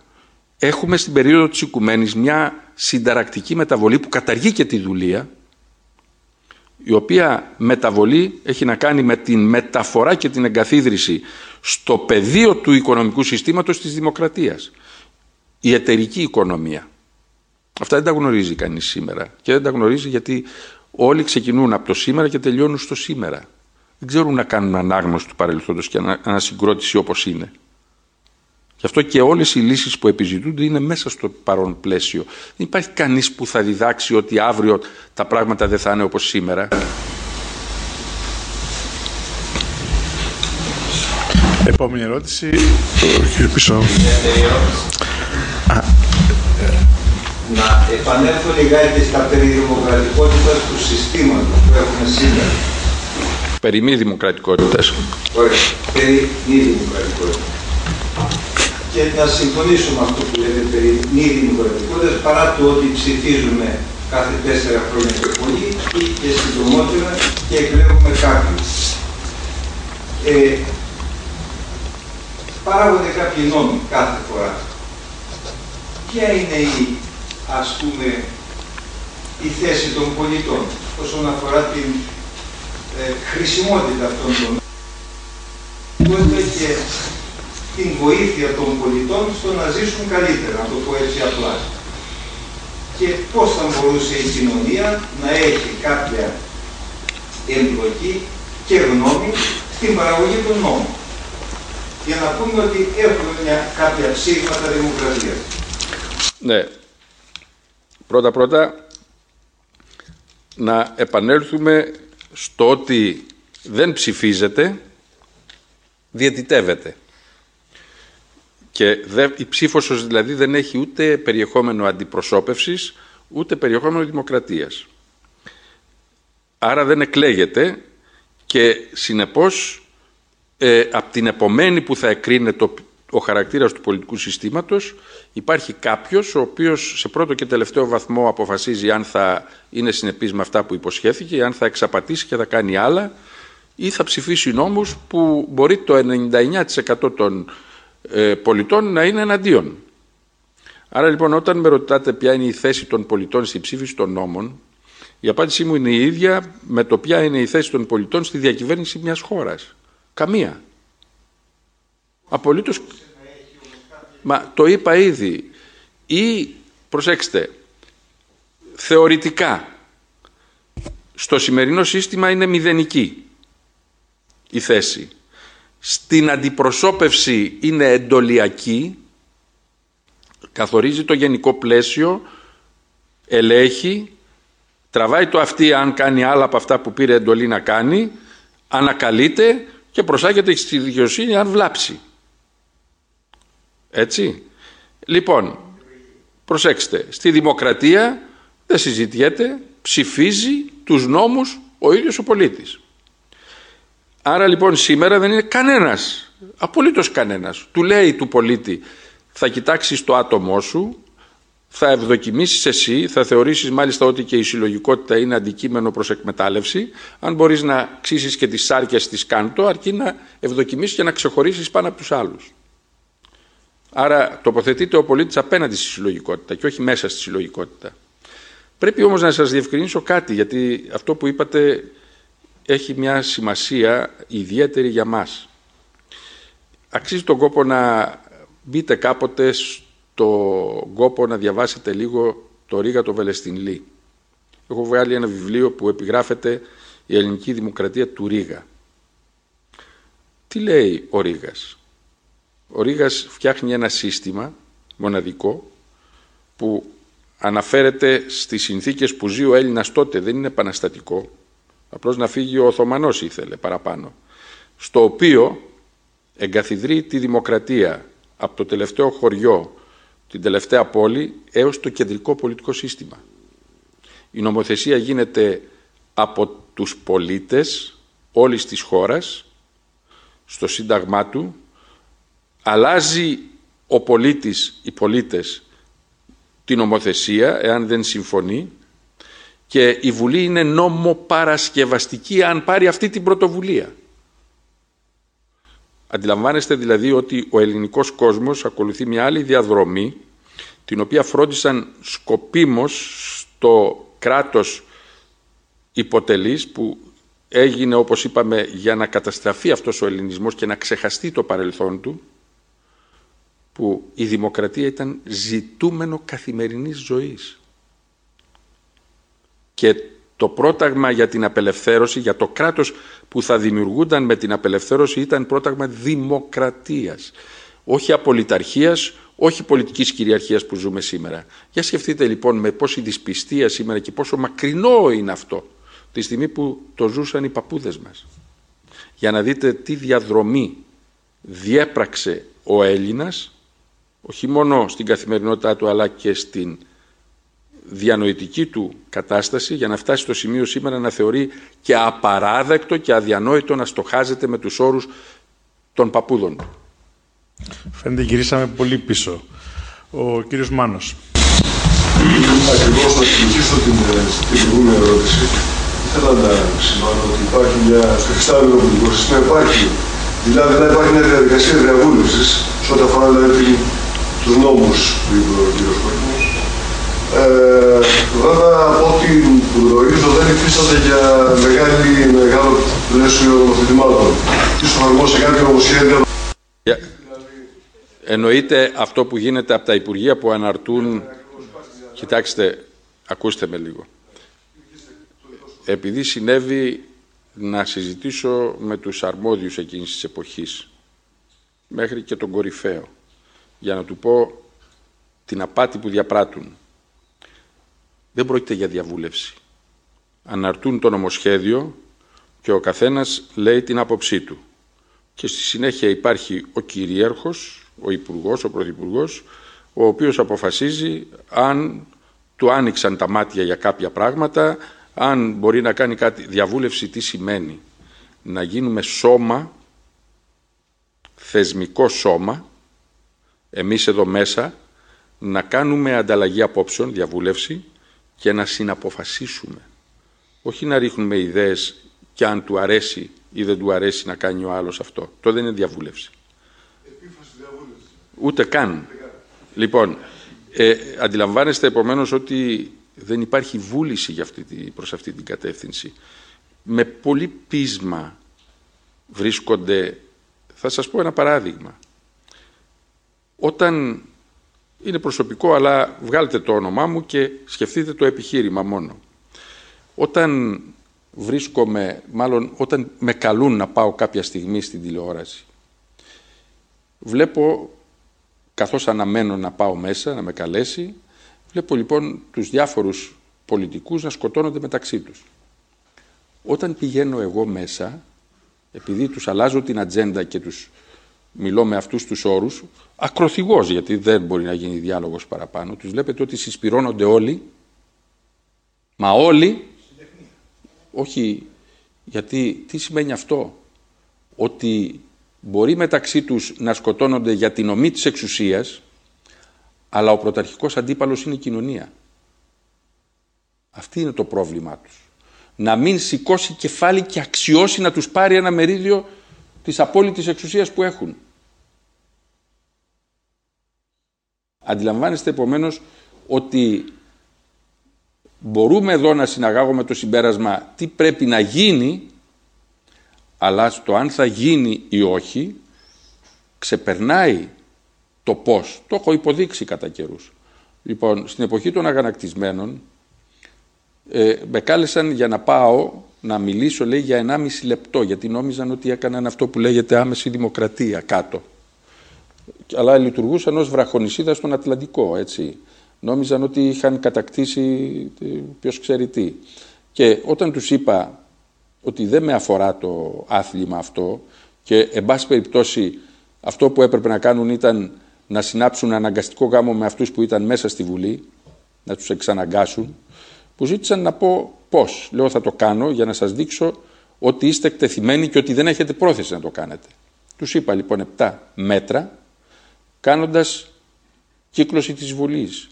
Speaker 2: Έχουμε στην περίοδο της οικουμένης μια συνταρακτική μεταβολή που καταργεί και τη δουλεία, η οποία μεταβολή έχει να κάνει με την μεταφορά και την εγκαθίδρυση στο πεδίο του οικονομικού συστήματος της δημοκρατίας. Η εταιρική οικονομία. Αυτά δεν τα γνωρίζει κανείς σήμερα και δεν τα γνωρίζει γιατί όλοι ξεκινούν από το σήμερα και τελειώνουν στο σήμερα. Δεν ξέρουν να κάνουν ανάγνωση του παρελθόντος και ανασυγκρότηση όπως είναι. Γι' αυτό και όλες οι λύσεις που επιζητούνται είναι μέσα στο παρόν πλαίσιο. Δεν υπάρχει κανείς που θα διδάξει ότι αύριο τα πράγματα δεν θα είναι όπως σήμερα.
Speaker 1: Επόμενη ερώτηση, κύριε Πισό.
Speaker 7: Να επανέλθω λιγάκι στα περί δημοκρατικότητας του συστήματος που έχουμε σήμερα.
Speaker 2: Περί μη δημοκρατικότητας.
Speaker 7: Ωραία. Περί μη δημοκρατικότητας και να συμφωνήσω με αυτό που λέτε περί μη δημοκρατικότητας παρά το ότι ψηφίζουμε κάθε τέσσερα χρόνια και πολύ ή και συντομότερα και εκλέγουμε κάποιους. Ε, παράγονται κάποιοι νόμοι κάθε φορά. Ποια είναι η, ας πούμε, η θέση των πολιτών όσον αφορά την ε, χρησιμότητα αυτών των νόμων και την βοήθεια των πολιτών στο να ζήσουν καλύτερα, να το πω έτσι απλά. Και πώς θα μπορούσε η κοινωνία να έχει κάποια εμπλοκή και γνώμη στην παραγωγή των νόμων. Για να πούμε ότι έχουμε μια κάποια ψήγματα δημοκρατίας.
Speaker 2: Ναι. Πρώτα-πρώτα να επανέλθουμε στο ότι δεν ψηφίζεται, διαιτητεύεται. Και η ψήφος δηλαδή δεν έχει ούτε περιεχόμενο αντιπροσώπευσης, ούτε περιεχόμενο δημοκρατίας. Άρα δεν εκλέγεται και συνεπώς ε, από την επομένη που θα εκρίνεται το, ο χαρακτήρας του πολιτικού συστήματος υπάρχει κάποιος ο οποίος σε πρώτο και τελευταίο βαθμό αποφασίζει αν θα είναι συνεπής με αυτά που υποσχέθηκε, αν θα εξαπατήσει και θα κάνει άλλα ή θα ψηφίσει νόμους που μπορεί το 99% των ε, πολιτών να είναι εναντίον. Άρα λοιπόν όταν με ρωτάτε ποια είναι η θέση των πολιτών στη ψήφιση των νόμων, η απάντησή μου είναι η ίδια με το ποια είναι η θέση των πολιτών στη διακυβέρνηση μιας χώρας. Καμία. Απολύτως... Μα το είπα ήδη. Ή, προσέξτε, θεωρητικά στο σημερινό σύστημα είναι μηδενική η θέση. στην αντιπροσώπευση είναι εντολιακή, καθορίζει το γενικό πλαίσιο, ελέγχει, τραβάει το αυτή αν κάνει άλλα από αυτά που πήρε εντολή να κάνει, ανακαλείται και προσάγεται στη δικαιοσύνη αν βλάψει. Έτσι. Λοιπόν, προσέξτε, στη δημοκρατία δεν συζητιέται, ψηφίζει τους νόμους ο ίδιος ο πολίτης. Άρα λοιπόν σήμερα δεν είναι κανένας, απολύτως κανένας. Του λέει του πολίτη θα κοιτάξεις το άτομό σου, θα ευδοκιμήσεις εσύ, θα θεωρήσεις μάλιστα ότι και η συλλογικότητα είναι αντικείμενο προς εκμετάλλευση. Αν μπορείς να ξύσεις και τις σάρκες της κάντο, αρκεί να ευδοκιμήσεις και να ξεχωρίσεις πάνω από τους άλλους. Άρα τοποθετείται ο πολίτης απέναντι στη συλλογικότητα και όχι μέσα στη συλλογικότητα. Πρέπει όμως να σας διευκρινίσω κάτι, γιατί αυτό που είπατε έχει μια σημασία ιδιαίτερη για μας. Αξίζει τον κόπο να μπείτε κάποτε στο κόπο να διαβάσετε λίγο το Ρίγα το Βελεστινλή. Έχω βγάλει ένα βιβλίο που επιγράφεται η ελληνική δημοκρατία του Ρίγα. Τι λέει ο Ρίγας; Ο Ρίγας φτιάχνει ένα σύστημα μοναδικό που αναφέρεται στις συνθήκες που ζει ο Έλληνας τότε, δεν είναι επαναστατικό, απλώς να φύγει ο Οθωμανός ήθελε παραπάνω, στο οποίο εγκαθιδρεί τη δημοκρατία από το τελευταίο χωριό, την τελευταία πόλη, έως το κεντρικό πολιτικό σύστημα. Η νομοθεσία γίνεται από τους πολίτες όλης της χώρας, στο σύνταγμά του, αλλάζει ο πολίτης, οι πολίτες, την νομοθεσία, εάν δεν συμφωνεί, και η Βουλή είναι νομοπαρασκευαστική αν πάρει αυτή την πρωτοβουλία. Αντιλαμβάνεστε δηλαδή ότι ο ελληνικός κόσμος ακολουθεί μια άλλη διαδρομή την οποία φρόντισαν σκοπίμως στο κράτος υποτελής που έγινε όπως είπαμε για να καταστραφεί αυτός ο ελληνισμός και να ξεχαστεί το παρελθόν του που η δημοκρατία ήταν ζητούμενο καθημερινής ζωής. Και το πρόταγμα για την απελευθέρωση, για το κράτος που θα δημιουργούνταν με την απελευθέρωση ήταν πρόταγμα δημοκρατίας. Όχι απολυταρχίας, όχι πολιτικής κυριαρχίας που ζούμε σήμερα. Για σκεφτείτε λοιπόν με πόση δυσπιστία σήμερα και πόσο μακρινό είναι αυτό τη στιγμή που το ζούσαν οι παππούδες μας. Για να δείτε τι διαδρομή διέπραξε ο Έλληνας όχι μόνο στην καθημερινότητά του αλλά και στην διανοητική του κατάσταση για να φτάσει στο σημείο σήμερα να θεωρεί και απαράδεκτο και αδιανόητο να στοχάζεται με τους όρους των παππούδων του.
Speaker 1: Φαίνεται γυρίσαμε πολύ πίσω. Ο κύριος Μάνος.
Speaker 8: Ακριβώς να συνεχίσω την, την προηγούμενη ερώτηση. Ήθελα να σημάνω ότι υπάρχει μια στο εξτάμενο πολιτικό σύστημα υπάρχει. Δηλαδή να υπάρχει μια διαδικασία διαβούλευσης σε ό,τι αφορά δηλαδή, τους νόμους που είπε ο κ. Κόκκινος. Ε, βέβαια, από ό,τι γνωρίζω, δεν υφίσταται για μεγάλη, μεγάλο πλαίσιο νομοθετημάτων. Ίσως εφαρμόσει κάποιο νομοσχέδιο.
Speaker 2: Yeah. Εννοείται αυτό που γίνεται από τα Υπουργεία που αναρτούν... Κοιτάξτε, ακούστε με λίγο. Επειδή συνέβη να συζητήσω με τους αρμόδιους εκείνης της εποχής, μέχρι και τον κορυφαίο, για να του πω την απάτη που διαπράττουν. Δεν πρόκειται για διαβούλευση. Αναρτούν το νομοσχέδιο και ο καθένας λέει την άποψή του. Και στη συνέχεια υπάρχει ο κυρίαρχος, ο υπουργός, ο πρωθυπουργός, ο οποίος αποφασίζει αν του άνοιξαν τα μάτια για κάποια πράγματα, αν μπορεί να κάνει κάτι. Διαβούλευση τι σημαίνει. Να γίνουμε σώμα, θεσμικό σώμα, εμείς εδώ μέσα να κάνουμε ανταλλαγή απόψεων, διαβούλευση και να συναποφασίσουμε. Όχι να ρίχνουμε ιδέες και αν του αρέσει ή δεν του αρέσει να κάνει ο άλλος αυτό. Το δεν είναι διαβούλευση.
Speaker 8: διαβούλευσης.
Speaker 2: Ούτε καν. Λοιπόν, ε, αντιλαμβάνεστε επομένως ότι δεν υπάρχει βούληση για αυτή, προς αυτή την κατεύθυνση. Με πολύ πείσμα βρίσκονται, θα σας πω ένα παράδειγμα. Όταν είναι προσωπικό, αλλά βγάλτε το όνομά μου και σκεφτείτε το επιχείρημα μόνο. Όταν βρίσκομαι, μάλλον όταν με καλούν να πάω κάποια στιγμή στην τηλεόραση βλέπω, καθώς αναμένω να πάω μέσα, να με καλέσει, βλέπω λοιπόν τους διάφορους πολιτικούς να σκοτώνονται μεταξύ τους. Όταν πηγαίνω εγώ μέσα, επειδή τους αλλάζω την ατζέντα και τους μιλώ με αυτούς τους όρους, ακροθυγός, γιατί δεν μπορεί να γίνει διάλογος παραπάνω, τους βλέπετε ότι συσπυρώνονται όλοι, μα όλοι, όχι, γιατί τι σημαίνει αυτό, ότι μπορεί μεταξύ τους να σκοτώνονται για την ομή της εξουσίας, αλλά ο πρωταρχικός αντίπαλος είναι η κοινωνία. Αυτή είναι το πρόβλημά τους. Να μην σηκώσει κεφάλι και αξιώσει να τους πάρει ένα μερίδιο της απόλυτης εξουσίας που έχουν. Αντιλαμβάνεστε επομένως ότι μπορούμε εδώ να συναγάγουμε το συμπέρασμα τι πρέπει να γίνει αλλά στο αν θα γίνει ή όχι ξεπερνάει το πώς. Το έχω υποδείξει κατά καιρούς. Λοιπόν, στην εποχή των αγανακτισμένων ε, με κάλεσαν για να πάω να μιλήσω λέει για 1,5 λεπτό γιατί νόμιζαν ότι έκαναν αυτό που λέγεται άμεση δημοκρατία κάτω. Αλλά λειτουργούσαν ως βραχονισίδα στον Ατλαντικό, έτσι. Νόμιζαν ότι είχαν κατακτήσει ε, ποιος ξέρει τι. Και όταν τους είπα ότι δεν με αφορά το άθλημα αυτό και εν πάση περιπτώσει αυτό που έπρεπε να κάνουν ήταν να συνάψουν αναγκαστικό γάμο με αυτούς που ήταν μέσα στη Βουλή, να τους εξαναγκάσουν, που ζήτησαν να πω πώς; Λέω θα το κάνω για να σας δείξω ότι είστε εκτεθειμένοι και ότι δεν έχετε πρόθεση να το κάνετε. Τους είπα λοιπόν 7 μέτρα, κάνοντας κύκλωση της Βουλής.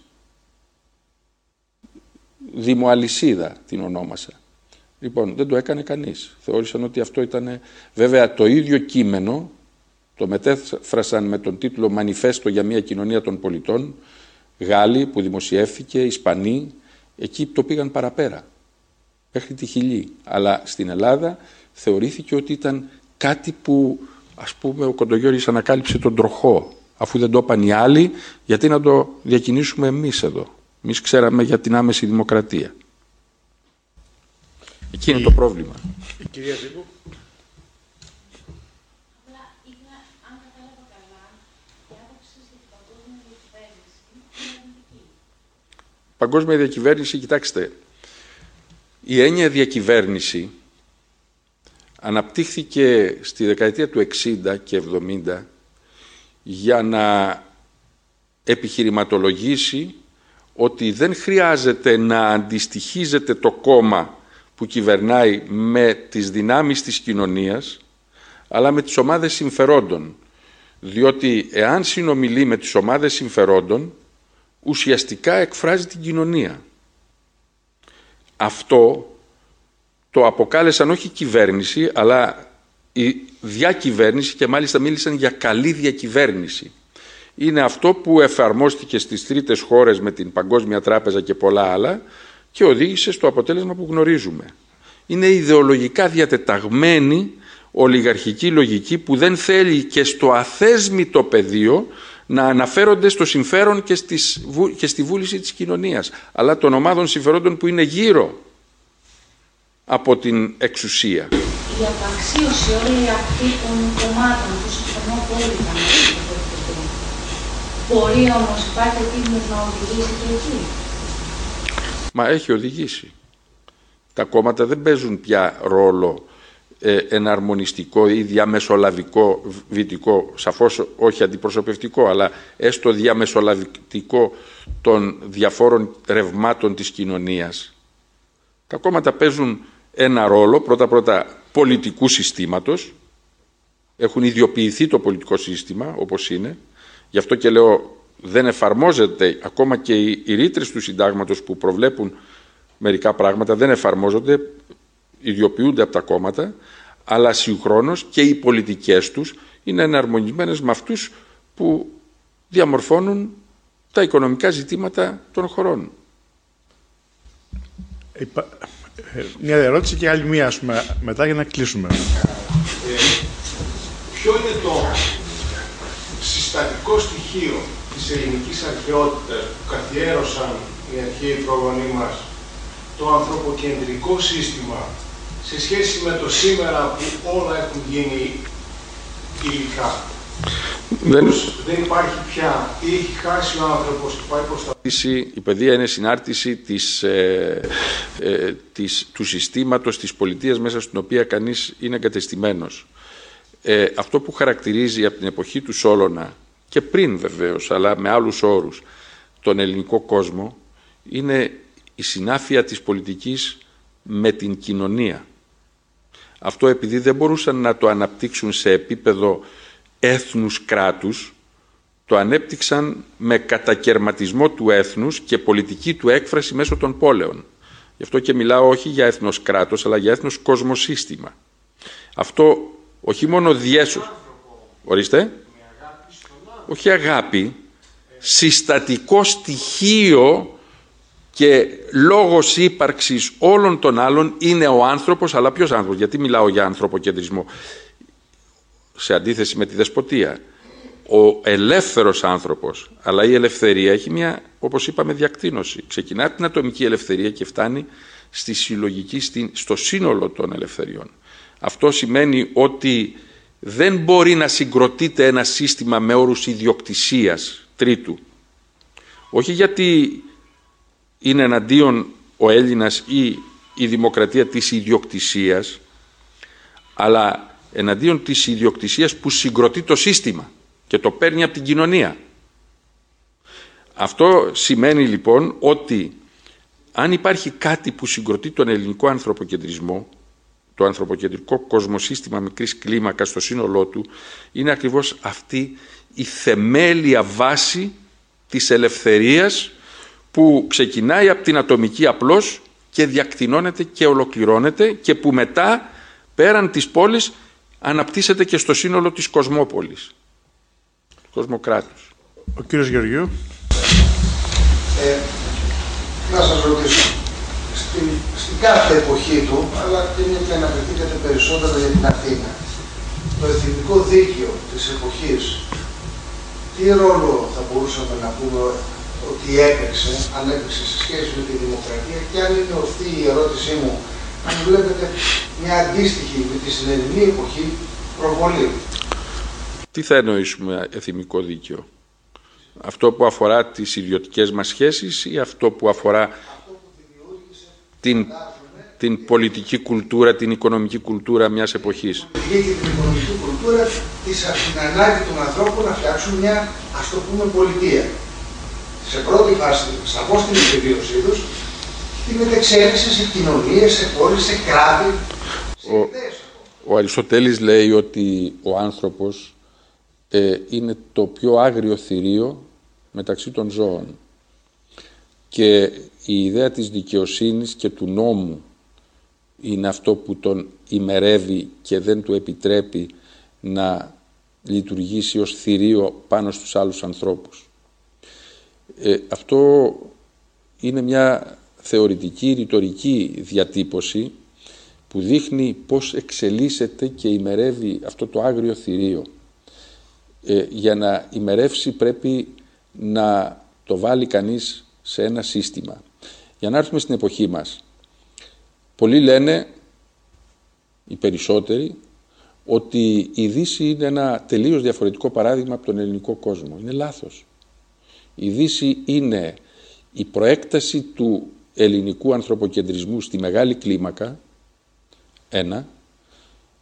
Speaker 2: Δημοαλυσίδα την ονόμασα. Λοιπόν, δεν το έκανε κανείς. Θεώρησαν ότι αυτό ήταν... Βέβαια, το ίδιο κείμενο το μετέφρασαν με τον τίτλο «Μανιφέστο για μια κοινωνία των πολιτών» Γάλλοι που δημοσιεύθηκε, Ισπανοί, εκεί το πήγαν παραπέρα, μέχρι τη Χιλή. Αλλά στην Ελλάδα θεωρήθηκε ότι ήταν κάτι που, ας πούμε, ο Κοντογιώρης ανακάλυψε τον τροχό, αφού δεν το είπαν οι άλλοι, γιατί να το διακινήσουμε εμείς εδώ. Εμείς ξέραμε για την άμεση δημοκρατία. Εκεί είναι το πρόβλημα.
Speaker 1: Η κυρία Ζήπου.
Speaker 2: Παγκόσμια διακυβέρνηση, κοιτάξτε, η έννοια διακυβέρνηση αναπτύχθηκε στη δεκαετία του 60 και 70 για να επιχειρηματολογήσει ότι δεν χρειάζεται να αντιστοιχίζεται το κόμμα που κυβερνάει με τις δυνάμεις της κοινωνίας, αλλά με τις ομάδες συμφερόντων. Διότι εάν συνομιλεί με τις ομάδες συμφερόντων, ουσιαστικά εκφράζει την κοινωνία. Αυτό το αποκάλεσαν όχι κυβέρνηση, αλλά η διακυβέρνηση και μάλιστα μίλησαν για καλή διακυβέρνηση. Είναι αυτό που εφαρμόστηκε στις τρίτες χώρες με την Παγκόσμια Τράπεζα και πολλά άλλα και οδήγησε στο αποτέλεσμα που γνωρίζουμε. Είναι ιδεολογικά διατεταγμένη ολιγαρχική λογική που δεν θέλει και στο αθέσμητο πεδίο να αναφέρονται στο συμφέρον και, στις, και στη βούληση της κοινωνίας, αλλά των ομάδων συμφερόντων που είναι γύρω από την εξουσία.
Speaker 9: Η απαξίωση όλη αυτή των κομμάτων που συμφωνώ απόλυτα με το Μπορεί όμως υπάρχει επίγνωση να οδηγήσει και εκεί.
Speaker 2: Μα έχει οδηγήσει. Τα κόμματα δεν παίζουν πια ρόλο ε, εναρμονιστικό ή διαμεσολαβικό βυτικό, σαφώς όχι αντιπροσωπευτικό, αλλά έστω διαμεσολαβητικό των διαφόρων ρευμάτων της κοινωνίας. Τα κόμματα παίζουν ένα ρόλο, πρώτα-πρώτα πολιτικού συστήματος, έχουν ιδιοποιηθεί το πολιτικό σύστημα όπως είναι, γι' αυτό και λέω δεν εφαρμόζεται ακόμα και οι, οι ρήτρες του συντάγματος που προβλέπουν μερικά πράγματα δεν εφαρμόζονται ιδιοποιούνται από τα κόμματα, αλλά συγχρόνως και οι πολιτικές τους είναι εναρμονισμένες με αυτούς που διαμορφώνουν τα οικονομικά ζητήματα των χωρών.
Speaker 1: Ε, μια ερώτηση και άλλη μία μετά για να κλείσουμε. Ε,
Speaker 4: ποιο είναι το συστατικό στοιχείο της ελληνικής αρχαιότητας που καθιέρωσαν οι αρχαίοι προγονείς μας; Το ανθρωποκεντρικό σύστημα σε σχέση με το σήμερα που όλα έχουν γίνει υλικά.
Speaker 7: δεν... δεν υπάρχει πια, τι έχει χάσει ο άνθρωπος και πάει προς τα...
Speaker 2: Η παιδεία είναι συνάρτηση της, ε, ε, της, του συστήματος της πολιτείας μέσα στην οποία κανείς είναι εγκατεστημένος. Ε, αυτό που χαρακτηρίζει από την εποχή του Σόλωνα και πριν βεβαίως, αλλά με άλλους όρους, τον ελληνικό κόσμο είναι η συνάφεια της πολιτικής με την κοινωνία. Αυτό επειδή δεν μπορούσαν να το αναπτύξουν σε επίπεδο έθνους κράτους, το ανέπτυξαν με κατακαιρματισμό του έθνους και πολιτική του έκφραση μέσω των πόλεων. Γι' αυτό και μιλάω όχι για έθνος κράτος, αλλά για έθνος κοσμοσύστημα. Αυτό όχι μόνο διέσω... Ορίστε. Όχι αγάπη. Συστατικό στοιχείο και λόγος ύπαρξης όλων των άλλων είναι ο άνθρωπος, αλλά ποιος άνθρωπος, γιατί μιλάω για ανθρωποκεντρισμό, σε αντίθεση με τη δεσποτεία. Ο ελεύθερος άνθρωπος, αλλά η ελευθερία έχει μια, όπως είπαμε, διακτήνωση. Ξεκινά από την ατομική ελευθερία και φτάνει στη συλλογική, στο σύνολο των ελευθεριών. Αυτό σημαίνει ότι δεν μπορεί να συγκροτείται ένα σύστημα με όρους ιδιοκτησίας τρίτου. Όχι γιατί είναι εναντίον ο Έλληνας ή η δημοκρατία της ιδιοκτησίας, αλλά εναντίον της ιδιοκτησίας που συγκροτεί το σύστημα και το παίρνει από την κοινωνία. Αυτό σημαίνει λοιπόν ότι αν υπάρχει κάτι που συγκροτεί τον ελληνικό ανθρωποκεντρισμό, το ανθρωποκεντρικό κοσμοσύστημα μικρής κλίμακας στο σύνολό του, είναι ακριβώς αυτή η θεμέλια βάση της ελευθερίας που ξεκινάει από την ατομική απλώς και διακτηνώνεται και ολοκληρώνεται και που μετά πέραν της πόλης αναπτύσσεται και στο σύνολο της κοσμόπολης, του κοσμοκράτους.
Speaker 1: Ο κύριος Γεωργίου.
Speaker 4: Ε, να σας ρωτήσω, στην, στην κάθε εποχή του, αλλά είναι και αναφερθήκατε περισσότερο για την Αθήνα, το εθνικό δίκαιο της εποχής, τι ρόλο θα μπορούσαμε να πούμε ότι έπαιξε, αν έπαιξε σε σχέση με τη δημοκρατία και αν είναι ορθή η ερώτησή μου, αν βλέπετε μια αντίστοιχη με τη σημερινή εποχή προβολή.
Speaker 2: Τι θα εννοήσουμε εθιμικό δίκαιο; Αυτό που αφορά τις ιδιωτικές μας σχέσεις ή αυτό που αφορά την, την πολιτική κουλτούρα, την οικονομική κουλτούρα μιας εποχής;
Speaker 4: Και την οικονομική κουλτούρα της ανάγκη των ανθρώπων να φτιάξουν μια, ας το πούμε, πολιτεία σε πρώτη φάση, σαφώς την επιβίωσή τους, τη μετεξέλιξη σε κοινωνίες, σε πόλεις, σε κράτη. Σε ο,
Speaker 2: ο Αριστοτέλης λέει ότι ο άνθρωπος ε, είναι το πιο άγριο θηρίο μεταξύ των ζώων και η ιδέα της δικαιοσύνης και του νόμου είναι αυτό που τον ημερεύει και δεν του επιτρέπει να λειτουργήσει ως θηρίο πάνω στους άλλους ανθρώπους. Ε, αυτό είναι μια θεωρητική, ρητορική διατύπωση που δείχνει πώς εξελίσσεται και ημερεύει αυτό το άγριο θηρίο. Ε, για να ημερεύσει πρέπει να το βάλει κανείς σε ένα σύστημα. Για να έρθουμε στην εποχή μας. Πολλοί λένε, οι περισσότεροι, ότι η Δύση είναι ένα τελείως διαφορετικό παράδειγμα από τον ελληνικό κόσμο. Είναι λάθος. Η Δύση είναι η προέκταση του ελληνικού ανθρωποκεντρισμού στη μεγάλη κλίμακα, ένα,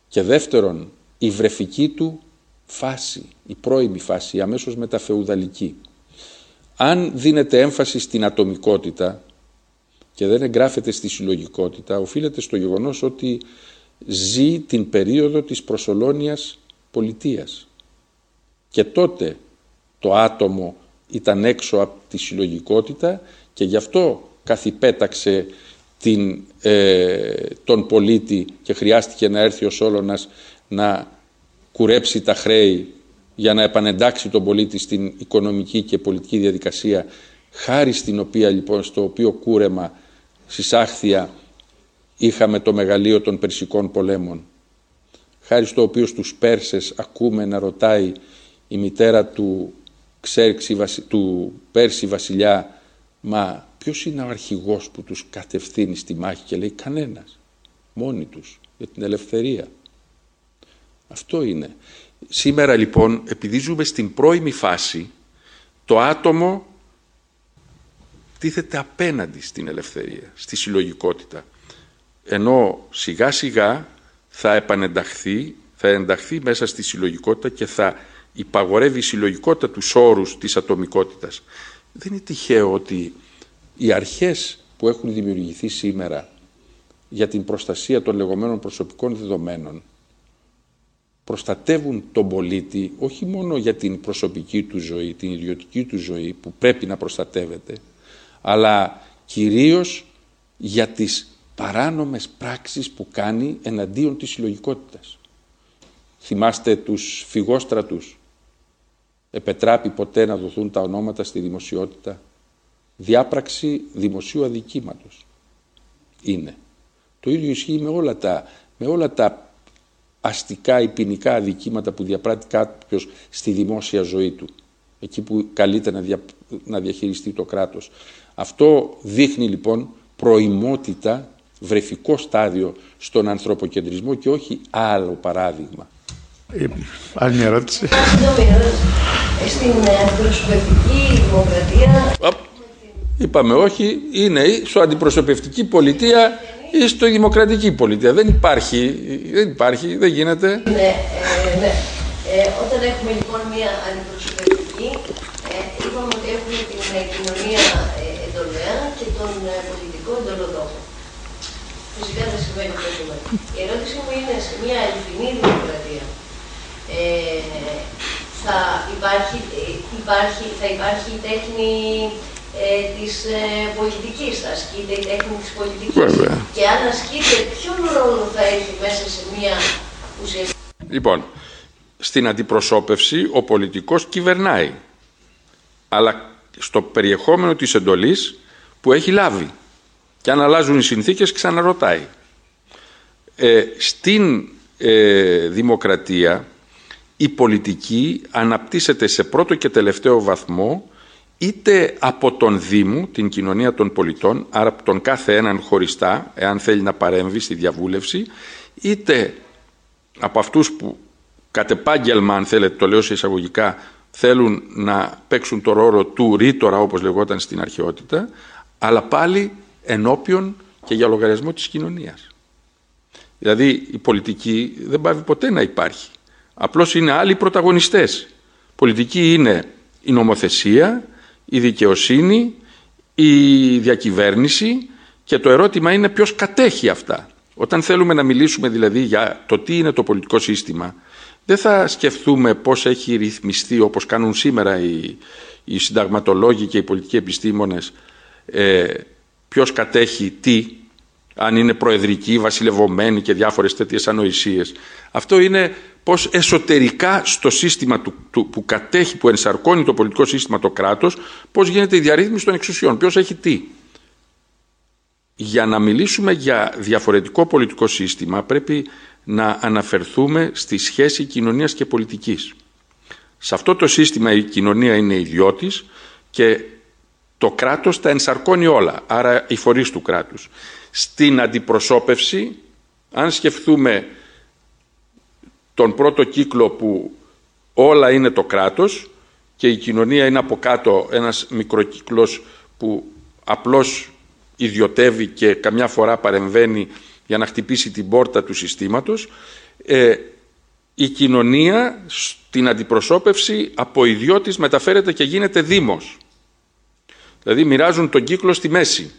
Speaker 2: και δεύτερον, η βρεφική του φάση, η πρώιμη φάση, η αμέσως μεταφεουδαλική. Αν δίνεται έμφαση στην ατομικότητα και δεν εγγράφεται στη συλλογικότητα, οφείλεται στο γεγονός ότι ζει την περίοδο της προσωλώνιας πολιτείας. Και τότε το άτομο ήταν έξω από τη συλλογικότητα και γι' αυτό καθυπέταξε την, ε, τον πολίτη και χρειάστηκε να έρθει ο Σόλωνας να κουρέψει τα χρέη για να επανεντάξει τον πολίτη στην οικονομική και πολιτική διαδικασία χάρη στην οποία λοιπόν στο οποίο κούρεμα συσάχθεια είχαμε το μεγαλείο των Περσικών πολέμων. Χάρη στο οποίο στους Πέρσες ακούμε να ρωτάει η μητέρα του Ξέρξη του Πέρση βασιλιά μα ποιος είναι ο αρχηγός που τους κατευθύνει στη μάχη και λέει κανένας. Μόνοι τους. Για την ελευθερία αυτό είναι. Σήμερα λοιπόν, επειδή ζούμε στην πρώιμη φάση, το άτομο τίθεται απέναντι στην ελευθερία, στη συλλογικότητα. Ενώ σιγά σιγά θα επανενταχθεί, θα ενταχθεί μέσα στη συλλογικότητα και θα υπαγορεύει η συλλογικότητα τους όρους της ατομικότητας. Δεν είναι τυχαίο ότι οι αρχές που έχουν δημιουργηθεί σήμερα για την προστασία των λεγόμενων προσωπικών δεδομένων προστατεύουν τον πολίτη όχι μόνο για την προσωπική του ζωή, την ιδιωτική του ζωή που πρέπει να προστατεύεται, αλλά κυρίως για τις παράνομες πράξεις που κάνει εναντίον της συλλογικότητας. Θυμάστε τους φυγόστρατους. Επετράπει ποτέ να δοθούν τα ονόματα στη δημοσιότητα. Διάπραξη δημοσίου αδικήματος. Είναι. Το ίδιο ισχύει με όλα τα, με όλα τα αστικά ή ποινικά αδικήματα που διαπράττει κάποιος στη δημόσια ζωή του. Εκεί που καλείται να, να διαχειριστεί το κράτος. Αυτό δείχνει λοιπόν προημότητα, βρεφικό στάδιο στον ανθρωποκεντρισμό και όχι άλλο παράδειγμα.
Speaker 1: Ε, άλλη μια ερώτηση.
Speaker 10: Στην αντιπροσωπευτική δημοκρατία...
Speaker 2: Είπαμε όχι, είναι στο αντιπροσωπευτική πολιτεία ή στο δημοκρατική πολιτεία. Δεν υπάρχει, δεν υπάρχει, δεν γίνεται.
Speaker 10: Ναι, ε, ναι. Ε, όταν έχουμε λοιπόν μια αντιπροσωπευτική, ε, είπαμε ότι έχουμε την ε, κοινωνία ε, εντολέα και τον ε, πολιτικό εντολοδόχο. Φυσικά δεν σημαίνει αυτό. Η ερώτηση μου είναι σε μια αληθινή δημοκρατία. Ε, θα υπάρχει, υπάρχει, θα υπάρχει τέχνη ε, της ε, πολιτικής, θα ασκείται η τέχνη της πολιτικής.
Speaker 2: Βέβαια.
Speaker 10: Και αν ασκείται, ποιον ρόλο θα έχει μέσα σε μια ουσιαστική...
Speaker 2: Λοιπόν, στην αντιπροσώπευση ο πολιτικός κυβερνάει, αλλά στο περιεχόμενο της εντολής που έχει λάβει. Και αν αλλάζουν οι συνθήκες ξαναρωτάει. Ε, στην ε, δημοκρατία η πολιτική αναπτύσσεται σε πρώτο και τελευταίο βαθμό είτε από τον Δήμο, την κοινωνία των πολιτών, άρα από τον κάθε έναν χωριστά, εάν θέλει να παρέμβει στη διαβούλευση, είτε από αυτούς που κατ' επάγγελμα, αν θέλετε, το λέω σε εισαγωγικά, θέλουν να παίξουν το ρόλο του ρήτορα, όπως λεγόταν στην αρχαιότητα, αλλά πάλι ενώπιον και για λογαριασμό της κοινωνίας. Δηλαδή η πολιτική δεν πάει ποτέ να υπάρχει. Απλώς είναι άλλοι πρωταγωνιστές. Πολιτική είναι η νομοθεσία, η δικαιοσύνη, η διακυβέρνηση και το ερώτημα είναι ποιος κατέχει αυτά. Όταν θέλουμε να μιλήσουμε δηλαδή για το τι είναι το πολιτικό σύστημα, δεν θα σκεφτούμε πώς έχει ρυθμιστεί όπως κάνουν σήμερα οι, οι συνταγματολόγοι και οι πολιτικοί επιστήμονες ε, ποιος κατέχει τι, αν είναι προεδρική, βασιλευωμένη και διάφορες τέτοιες ανοησίες. Αυτό είναι πως εσωτερικά στο σύστημα του, του, που κατέχει, που ενσαρκώνει το πολιτικό σύστημα το κράτος, πώς γίνεται η διαρρύθμιση των εξουσιών, ποιος έχει τι. Για να μιλήσουμε για διαφορετικό πολιτικό σύστημα πρέπει να αναφερθούμε στη σχέση κοινωνίας και πολιτικής. Σε αυτό το σύστημα η κοινωνία είναι ιδιώτης και το κράτος τα ενσαρκώνει όλα, άρα οι φορείς του κράτους. Στην αντιπροσώπευση, αν σκεφτούμε τον πρώτο κύκλο που όλα είναι το κράτος και η κοινωνία είναι από κάτω ένας μικροκύκλος που απλώς ιδιωτεύει και καμιά φορά παρεμβαίνει για να χτυπήσει την πόρτα του συστήματος, ε, η κοινωνία στην αντιπροσώπευση από ιδιώτης μεταφέρεται και γίνεται δήμος. Δηλαδή μοιράζουν τον κύκλο στη μέση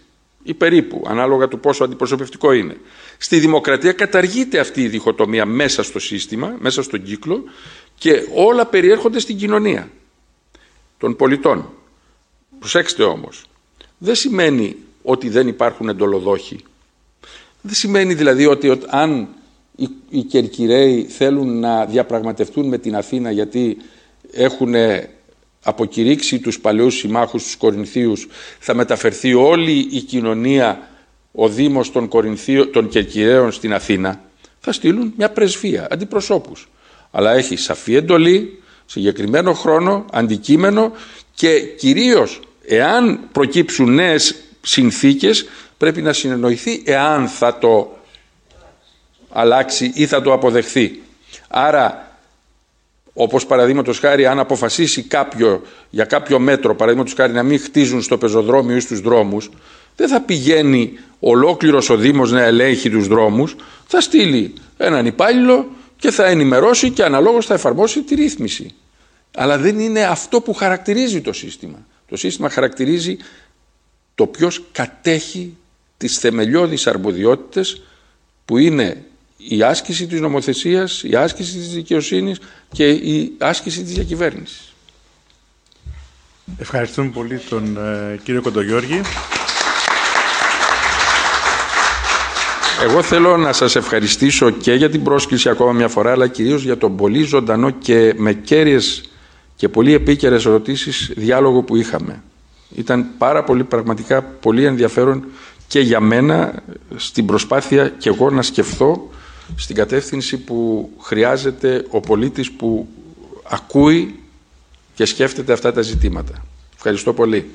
Speaker 2: ή περίπου, ανάλογα του πόσο αντιπροσωπευτικό είναι. Στη δημοκρατία καταργείται αυτή η διχοτομία μέσα στο σύστημα, μέσα στον κύκλο και όλα περιέρχονται στην κοινωνία των πολιτών. Προσέξτε όμως, δεν σημαίνει ότι δεν υπάρχουν εντολοδόχοι. Δεν σημαίνει δηλαδή ότι αν οι Κερκυραίοι θέλουν να διαπραγματευτούν με την Αθήνα γιατί έχουν αποκηρύξει τους παλαιούς συμμάχους τους Κορινθίους θα μεταφερθεί όλη η κοινωνία ο Δήμος των, των Κερκυραίων στην Αθήνα θα στείλουν μια πρεσβεία, αντιπροσώπους. Αλλά έχει σαφή εντολή, συγκεκριμένο χρόνο, αντικείμενο και κυρίως εάν προκύψουν νέες συνθήκες πρέπει να συνεννοηθεί εάν θα το αλλάξει ή θα το αποδεχθεί. Άρα Όπως παραδείγματος χάρη αν αποφασίσει κάποιο, για κάποιο μέτρο, παραδείγματος χάρη να μην χτίζουν στο πεζοδρόμιο ή στους δρόμους, δεν θα πηγαίνει ολόκληρος ο Δήμος να ελέγχει τους δρόμους, θα στείλει έναν υπάλληλο και θα ενημερώσει και αναλόγως θα εφαρμόσει τη ρύθμιση. Αλλά δεν είναι αυτό που χαρακτηρίζει το σύστημα. Το σύστημα χαρακτηρίζει το ποιος κατέχει τις θεμελιώδεις αρμοδιότητες που είναι η άσκηση της νομοθεσίας, η άσκηση της δικαιοσύνης και η άσκηση της διακυβέρνησης.
Speaker 1: Ευχαριστούμε πολύ τον ε, κύριο Κοντογιώργη.
Speaker 2: Εγώ θέλω να σας ευχαριστήσω και για την πρόσκληση ακόμα μια φορά, αλλά κυρίως για τον πολύ ζωντανό και με κέρυες και πολύ επίκαιρες ερωτήσεις διάλογο που είχαμε. Ήταν πάρα πολύ, πραγματικά πολύ ενδιαφέρον και για μένα στην προσπάθεια και εγώ να σκεφτώ στην κατεύθυνση που χρειάζεται ο πολίτης που ακούει και σκέφτεται αυτά τα ζητήματα. Ευχαριστώ πολύ.